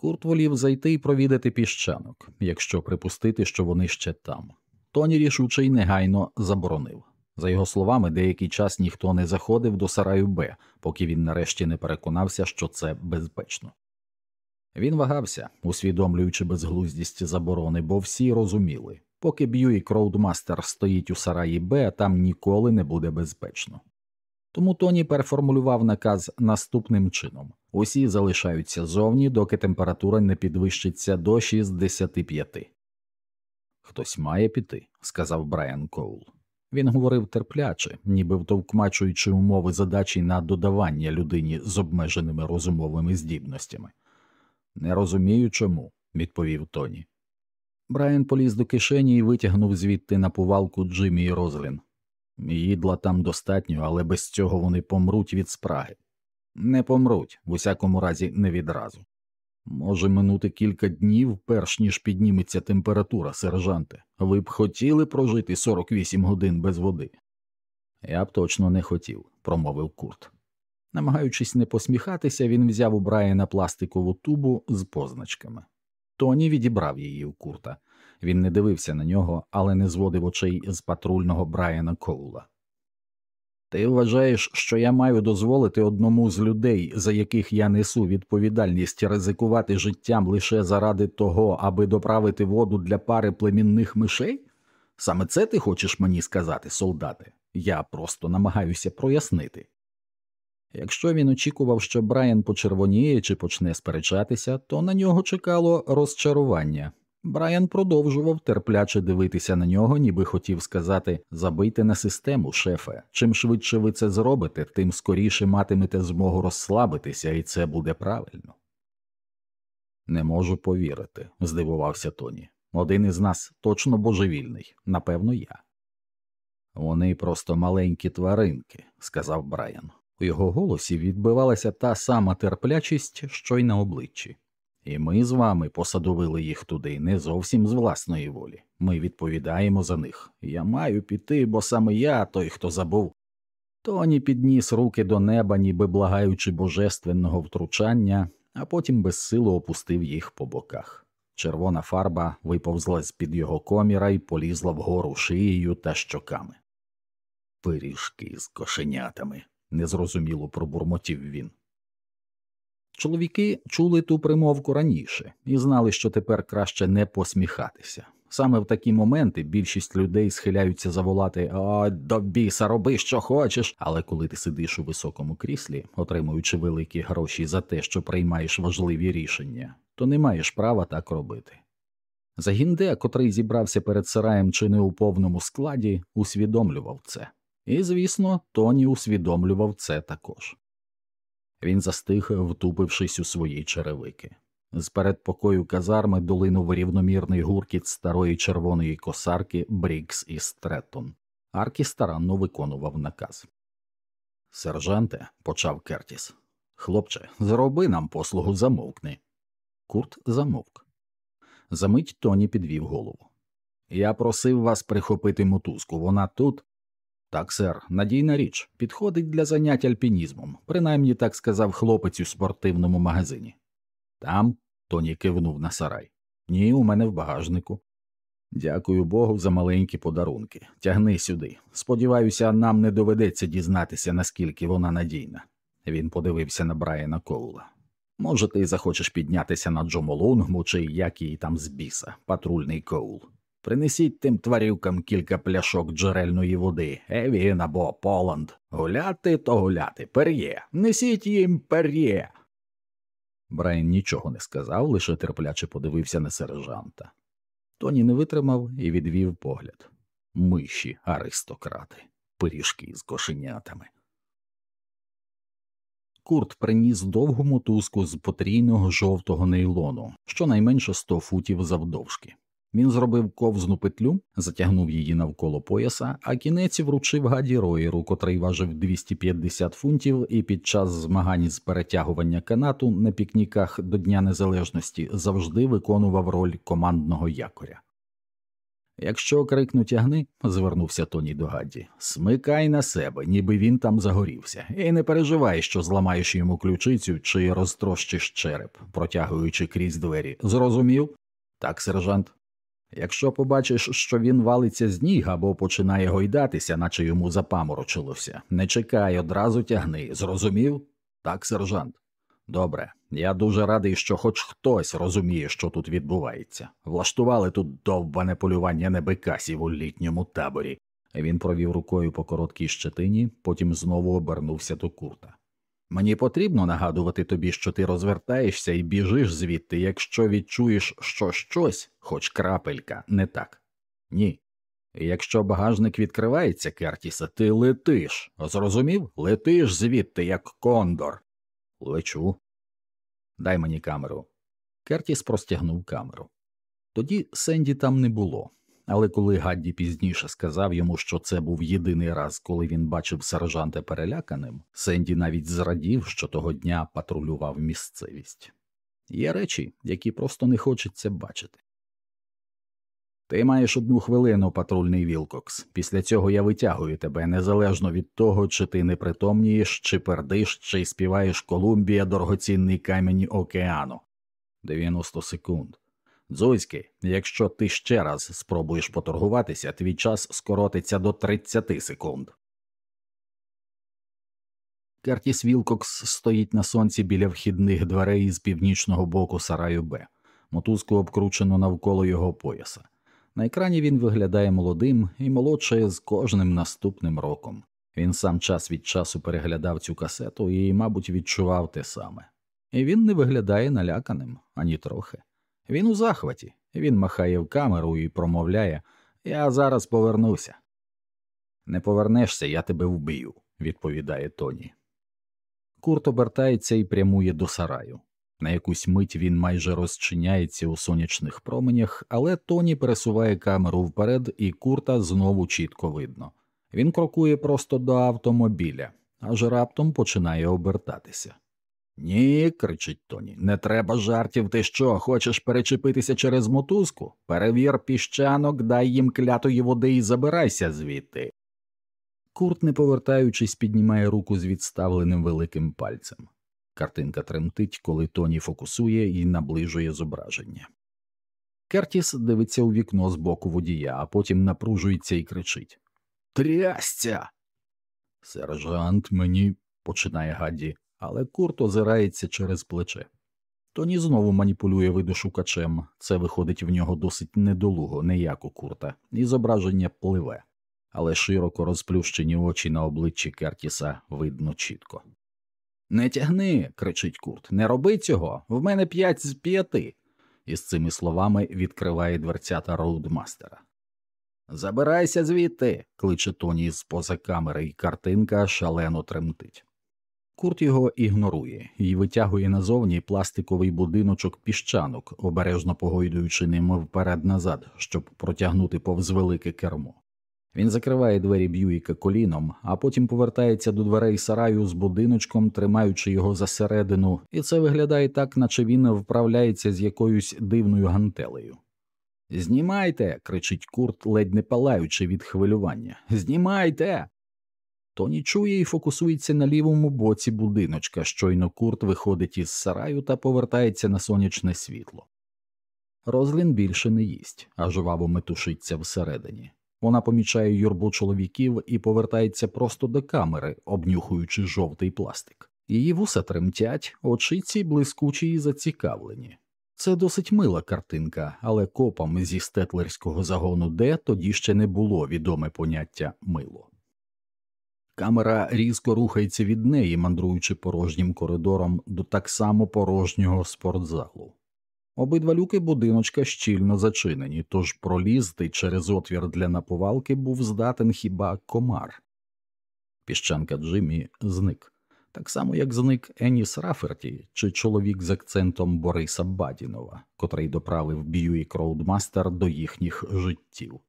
S1: Курт волів зайти і провідати піщанок, якщо припустити, що вони ще там. Тоні рішучий негайно заборонив. За його словами, деякий час ніхто не заходив до сараю Б, поки він нарешті не переконався, що це безпечно. Він вагався, усвідомлюючи безглуздість заборони, бо всі розуміли поки Б'юік Роудмастер стоїть у сараї Б, там ніколи не буде безпечно. Тому Тоні переформулював наказ наступним чином усі залишаються зовні, доки температура не підвищиться до 65. Хтось має піти, сказав Брайан Коул. Він говорив терпляче, ніби втовкмачуючи умови задачі на додавання людині з обмеженими розумовими здібностями. Не розумію чому, відповів Тоні. Брайан поліз до кишені і витягнув звідти на повалку Джиммі Розлін. Їдла там достатньо, але без цього вони помруть від спраги. Не помруть, в усякому разі, не відразу. Може минути кілька днів, перш ніж підніметься температура, сержанте. Ви б хотіли прожити 48 годин без води? Я б точно не хотів, промовив Курт. Намагаючись не посміхатися, він взяв у Брайана пластикову тубу з позначками. Тоні відібрав її у Курта. Він не дивився на нього, але не зводив очей з патрульного Брайана Коула. Ти вважаєш, що я маю дозволити одному з людей, за яких я несу відповідальність ризикувати життям лише заради того, аби доправити воду для пари племінних мишей? Саме це ти хочеш мені сказати, солдати? Я просто намагаюся прояснити. Якщо він очікував, що Брайан почервоніє чи почне сперечатися, то на нього чекало розчарування. Брайан продовжував терпляче дивитися на нього, ніби хотів сказати забийте на систему, шефе. Чим швидше ви це зробите, тим скоріше матимете змогу розслабитися, і це буде правильно. Не можу повірити, здивувався Тоні. Один із нас точно божевільний, напевно, я. Вони просто маленькі тваринки, сказав Брайан. У його голосі відбивалася та сама терплячість, що й на обличчі. І ми з вами посадовили їх туди не зовсім з власної волі. Ми відповідаємо за них. Я маю піти, бо саме я той, хто забув. Тоні підніс руки до неба, ніби благаючи божественного втручання, а потім безсило опустив їх по боках. Червона фарба виповзла з під його коміра і полізла вгору шиєю та щоками. Пиріжки з кошенятами, незрозуміло пробурмотів він. Чоловіки чули ту примовку раніше і знали, що тепер краще не посміхатися. Саме в такі моменти більшість людей схиляються заволати «О, до біса, роби, що хочеш. Але коли ти сидиш у високому кріслі, отримуючи великі гроші за те, що приймаєш важливі рішення, то не маєш права так робити. Загінде, котрий зібрався перед сараєм чи не у повному складі, усвідомлював це. І, звісно, Тоні усвідомлював це також. Він застиг, втупившись у свої черевики. З передпокою казарми долинув рівномірний гуркіт старої червоної косарки Брікс і Стретон. Аркі старанно виконував наказ. Сержанте, почав Кертіс. Хлопче, зроби нам послугу замовкни. Курт замовк. Замить Тоні підвів голову. Я просив вас прихопити мотузку. Вона тут. Так, сер, надійна річ, підходить для занять альпінізмом, принаймні так сказав хлопець у спортивному магазині. Там Тоні кивнув на сарай. Ні, у мене в багажнику. Дякую Богу за маленькі подарунки. Тягни сюди. Сподіваюся, нам не доведеться дізнатися, наскільки вона надійна. Він подивився на Брайана Коула. Може, ти захочеш піднятися на Джомолунгму чи як її там з біса, патрульний коул. Принесіть тим тварюкам кілька пляшок джерельної води, Евін або Поланд. Гуляти то гуляти, пер'є. Несіть їм пер'є. Брайан нічого не сказав, лише терпляче подивився на сержанта. Тоні не витримав і відвів погляд. Миші, аристократи, пиріжки з кошенятами. Курт приніс довгу мотузку з потрійного жовтого нейлону, щонайменше сто футів завдовжки. Він зробив ковзну петлю, затягнув її навколо пояса, а кінець вручив гаді Роєру, котрий важив 250 фунтів, і під час змагань з перетягування канату на пікніках до Дня Незалежності завжди виконував роль командного якоря. Якщо крикну тягни, звернувся Тоні до Гадді, смикай на себе, ніби він там загорівся, і не переживай, що зламаєш йому ключицю чи розтрощиш череп, протягуючи крізь двері. Зрозумів? Так, сержант. Якщо побачиш, що він валиться з ніг або починає гойдатися, наче йому запаморочилося, не чекай, одразу тягни. Зрозумів? Так, сержант. Добре, я дуже радий, що хоч хтось розуміє, що тут відбувається. Влаштували тут довбане полювання небекасів у літньому таборі. Він провів рукою по короткій щетині, потім знову обернувся до курта. Мені потрібно нагадувати тобі, що ти розвертаєшся і біжиш звідти, якщо відчуєш, що щось, хоч крапелька, не так. Ні. Якщо багажник відкривається, Кертіса, ти летиш. Зрозумів? Летиш звідти, як кондор. Лечу. Дай мені камеру. Кертіс простягнув камеру. Тоді Сенді там не було, але коли Гадді пізніше сказав йому, що це був єдиний раз, коли він бачив сержанта переляканим, Сенді навіть зрадів, що того дня патрулював місцевість. Є речі, які просто не хочеться бачити. Ти маєш одну хвилину, патрульний Вілкокс. Після цього я витягую тебе незалежно від того, чи ти не притомнієш, чи пердиш, чи співаєш Колумбія дорогоцінний камені океану. 90 секунд. Дзузьки, якщо ти ще раз спробуєш поторгуватися, твій час скоротиться до 30 секунд. Кертіс Вілкокс стоїть на сонці біля вхідних дверей з північного боку сараю Б. Мотузку обкручено навколо його пояса. На екрані він виглядає молодим і молодшає з кожним наступним роком. Він сам час від часу переглядав цю касету і, мабуть, відчував те саме. І він не виглядає наляканим ані трохи. Він у захваті, він махає в камеру і промовляє Я зараз повернуся. Не повернешся, я тебе вб'ю, відповідає Тоні. Курт обертається і прямує до сараю. На якусь мить він майже розчиняється у сонячних променях, але Тоні пересуває камеру вперед, і курта знову чітко видно. Він крокує просто до автомобіля, аж раптом починає обертатися. Ні, кричить Тоні, не треба жартів. Ти що, хочеш перечепитися через мотузку? Перевір піщанок, дай їм клятої води і забирайся звідти. Курт, не повертаючись, піднімає руку з відставленим великим пальцем. Картинка тремтить, коли Тоні фокусує і наближує зображення. Кертіс дивиться у вікно з боку водія, а потім напружується і кричить Трясця. Сержант мені, починає Гадді, але Курт озирається через плече. Тоні знову маніпулює видошукачем, це виходить в нього досить недолуго, не як у курта, і зображення пливе, але широко розплющені очі на обличчі Кертіса видно чітко. Не тягни, кричить Курт, не роби цього, в мене п'ять з п'яти. І з цими словами відкриває дверцята роудмастера. Забирайся звідти, кличе Тоні з поза камери, і картинка шалено тремтить. Курт його ігнорує і витягує назовні пластиковий будиночок піщанок, обережно погойдуючи ним вперед назад, щоб протягнути повз велике кермо. Він закриває двері Б'юїка коліном, а потім повертається до дверей сараю з будиночком, тримаючи його засередину, і це виглядає так, наче він вправляється з якоюсь дивною гантелею. Знімайте. кричить Курт, ледь не палаючи від хвилювання. Знімайте. Тоні чує і фокусується на лівому боці будиночка. Щойно Курт виходить із сараю та повертається на сонячне світло. Розлін більше не їсть, а жваво метушиться всередині. Вона помічає юрбу чоловіків і повертається просто до камери, обнюхуючи жовтий пластик. Її вуса тремтять, очиці блискучі і зацікавлені. Це досить мила картинка, але копам зі стетлерського загону Д тоді ще не було відоме поняття мило. Камера різко рухається від неї, мандруючи порожнім коридором до так само порожнього спортзалу. Обидва люки будиночка щільно зачинені, тож пролізти через отвір для наповалки був здатен хіба комар. Піщанка Джиммі зник, так само як зник Еніс Раферті чи чоловік з акцентом Бориса Бадінова, котрий доправив Б'юік Роудмастер до їхніх життів.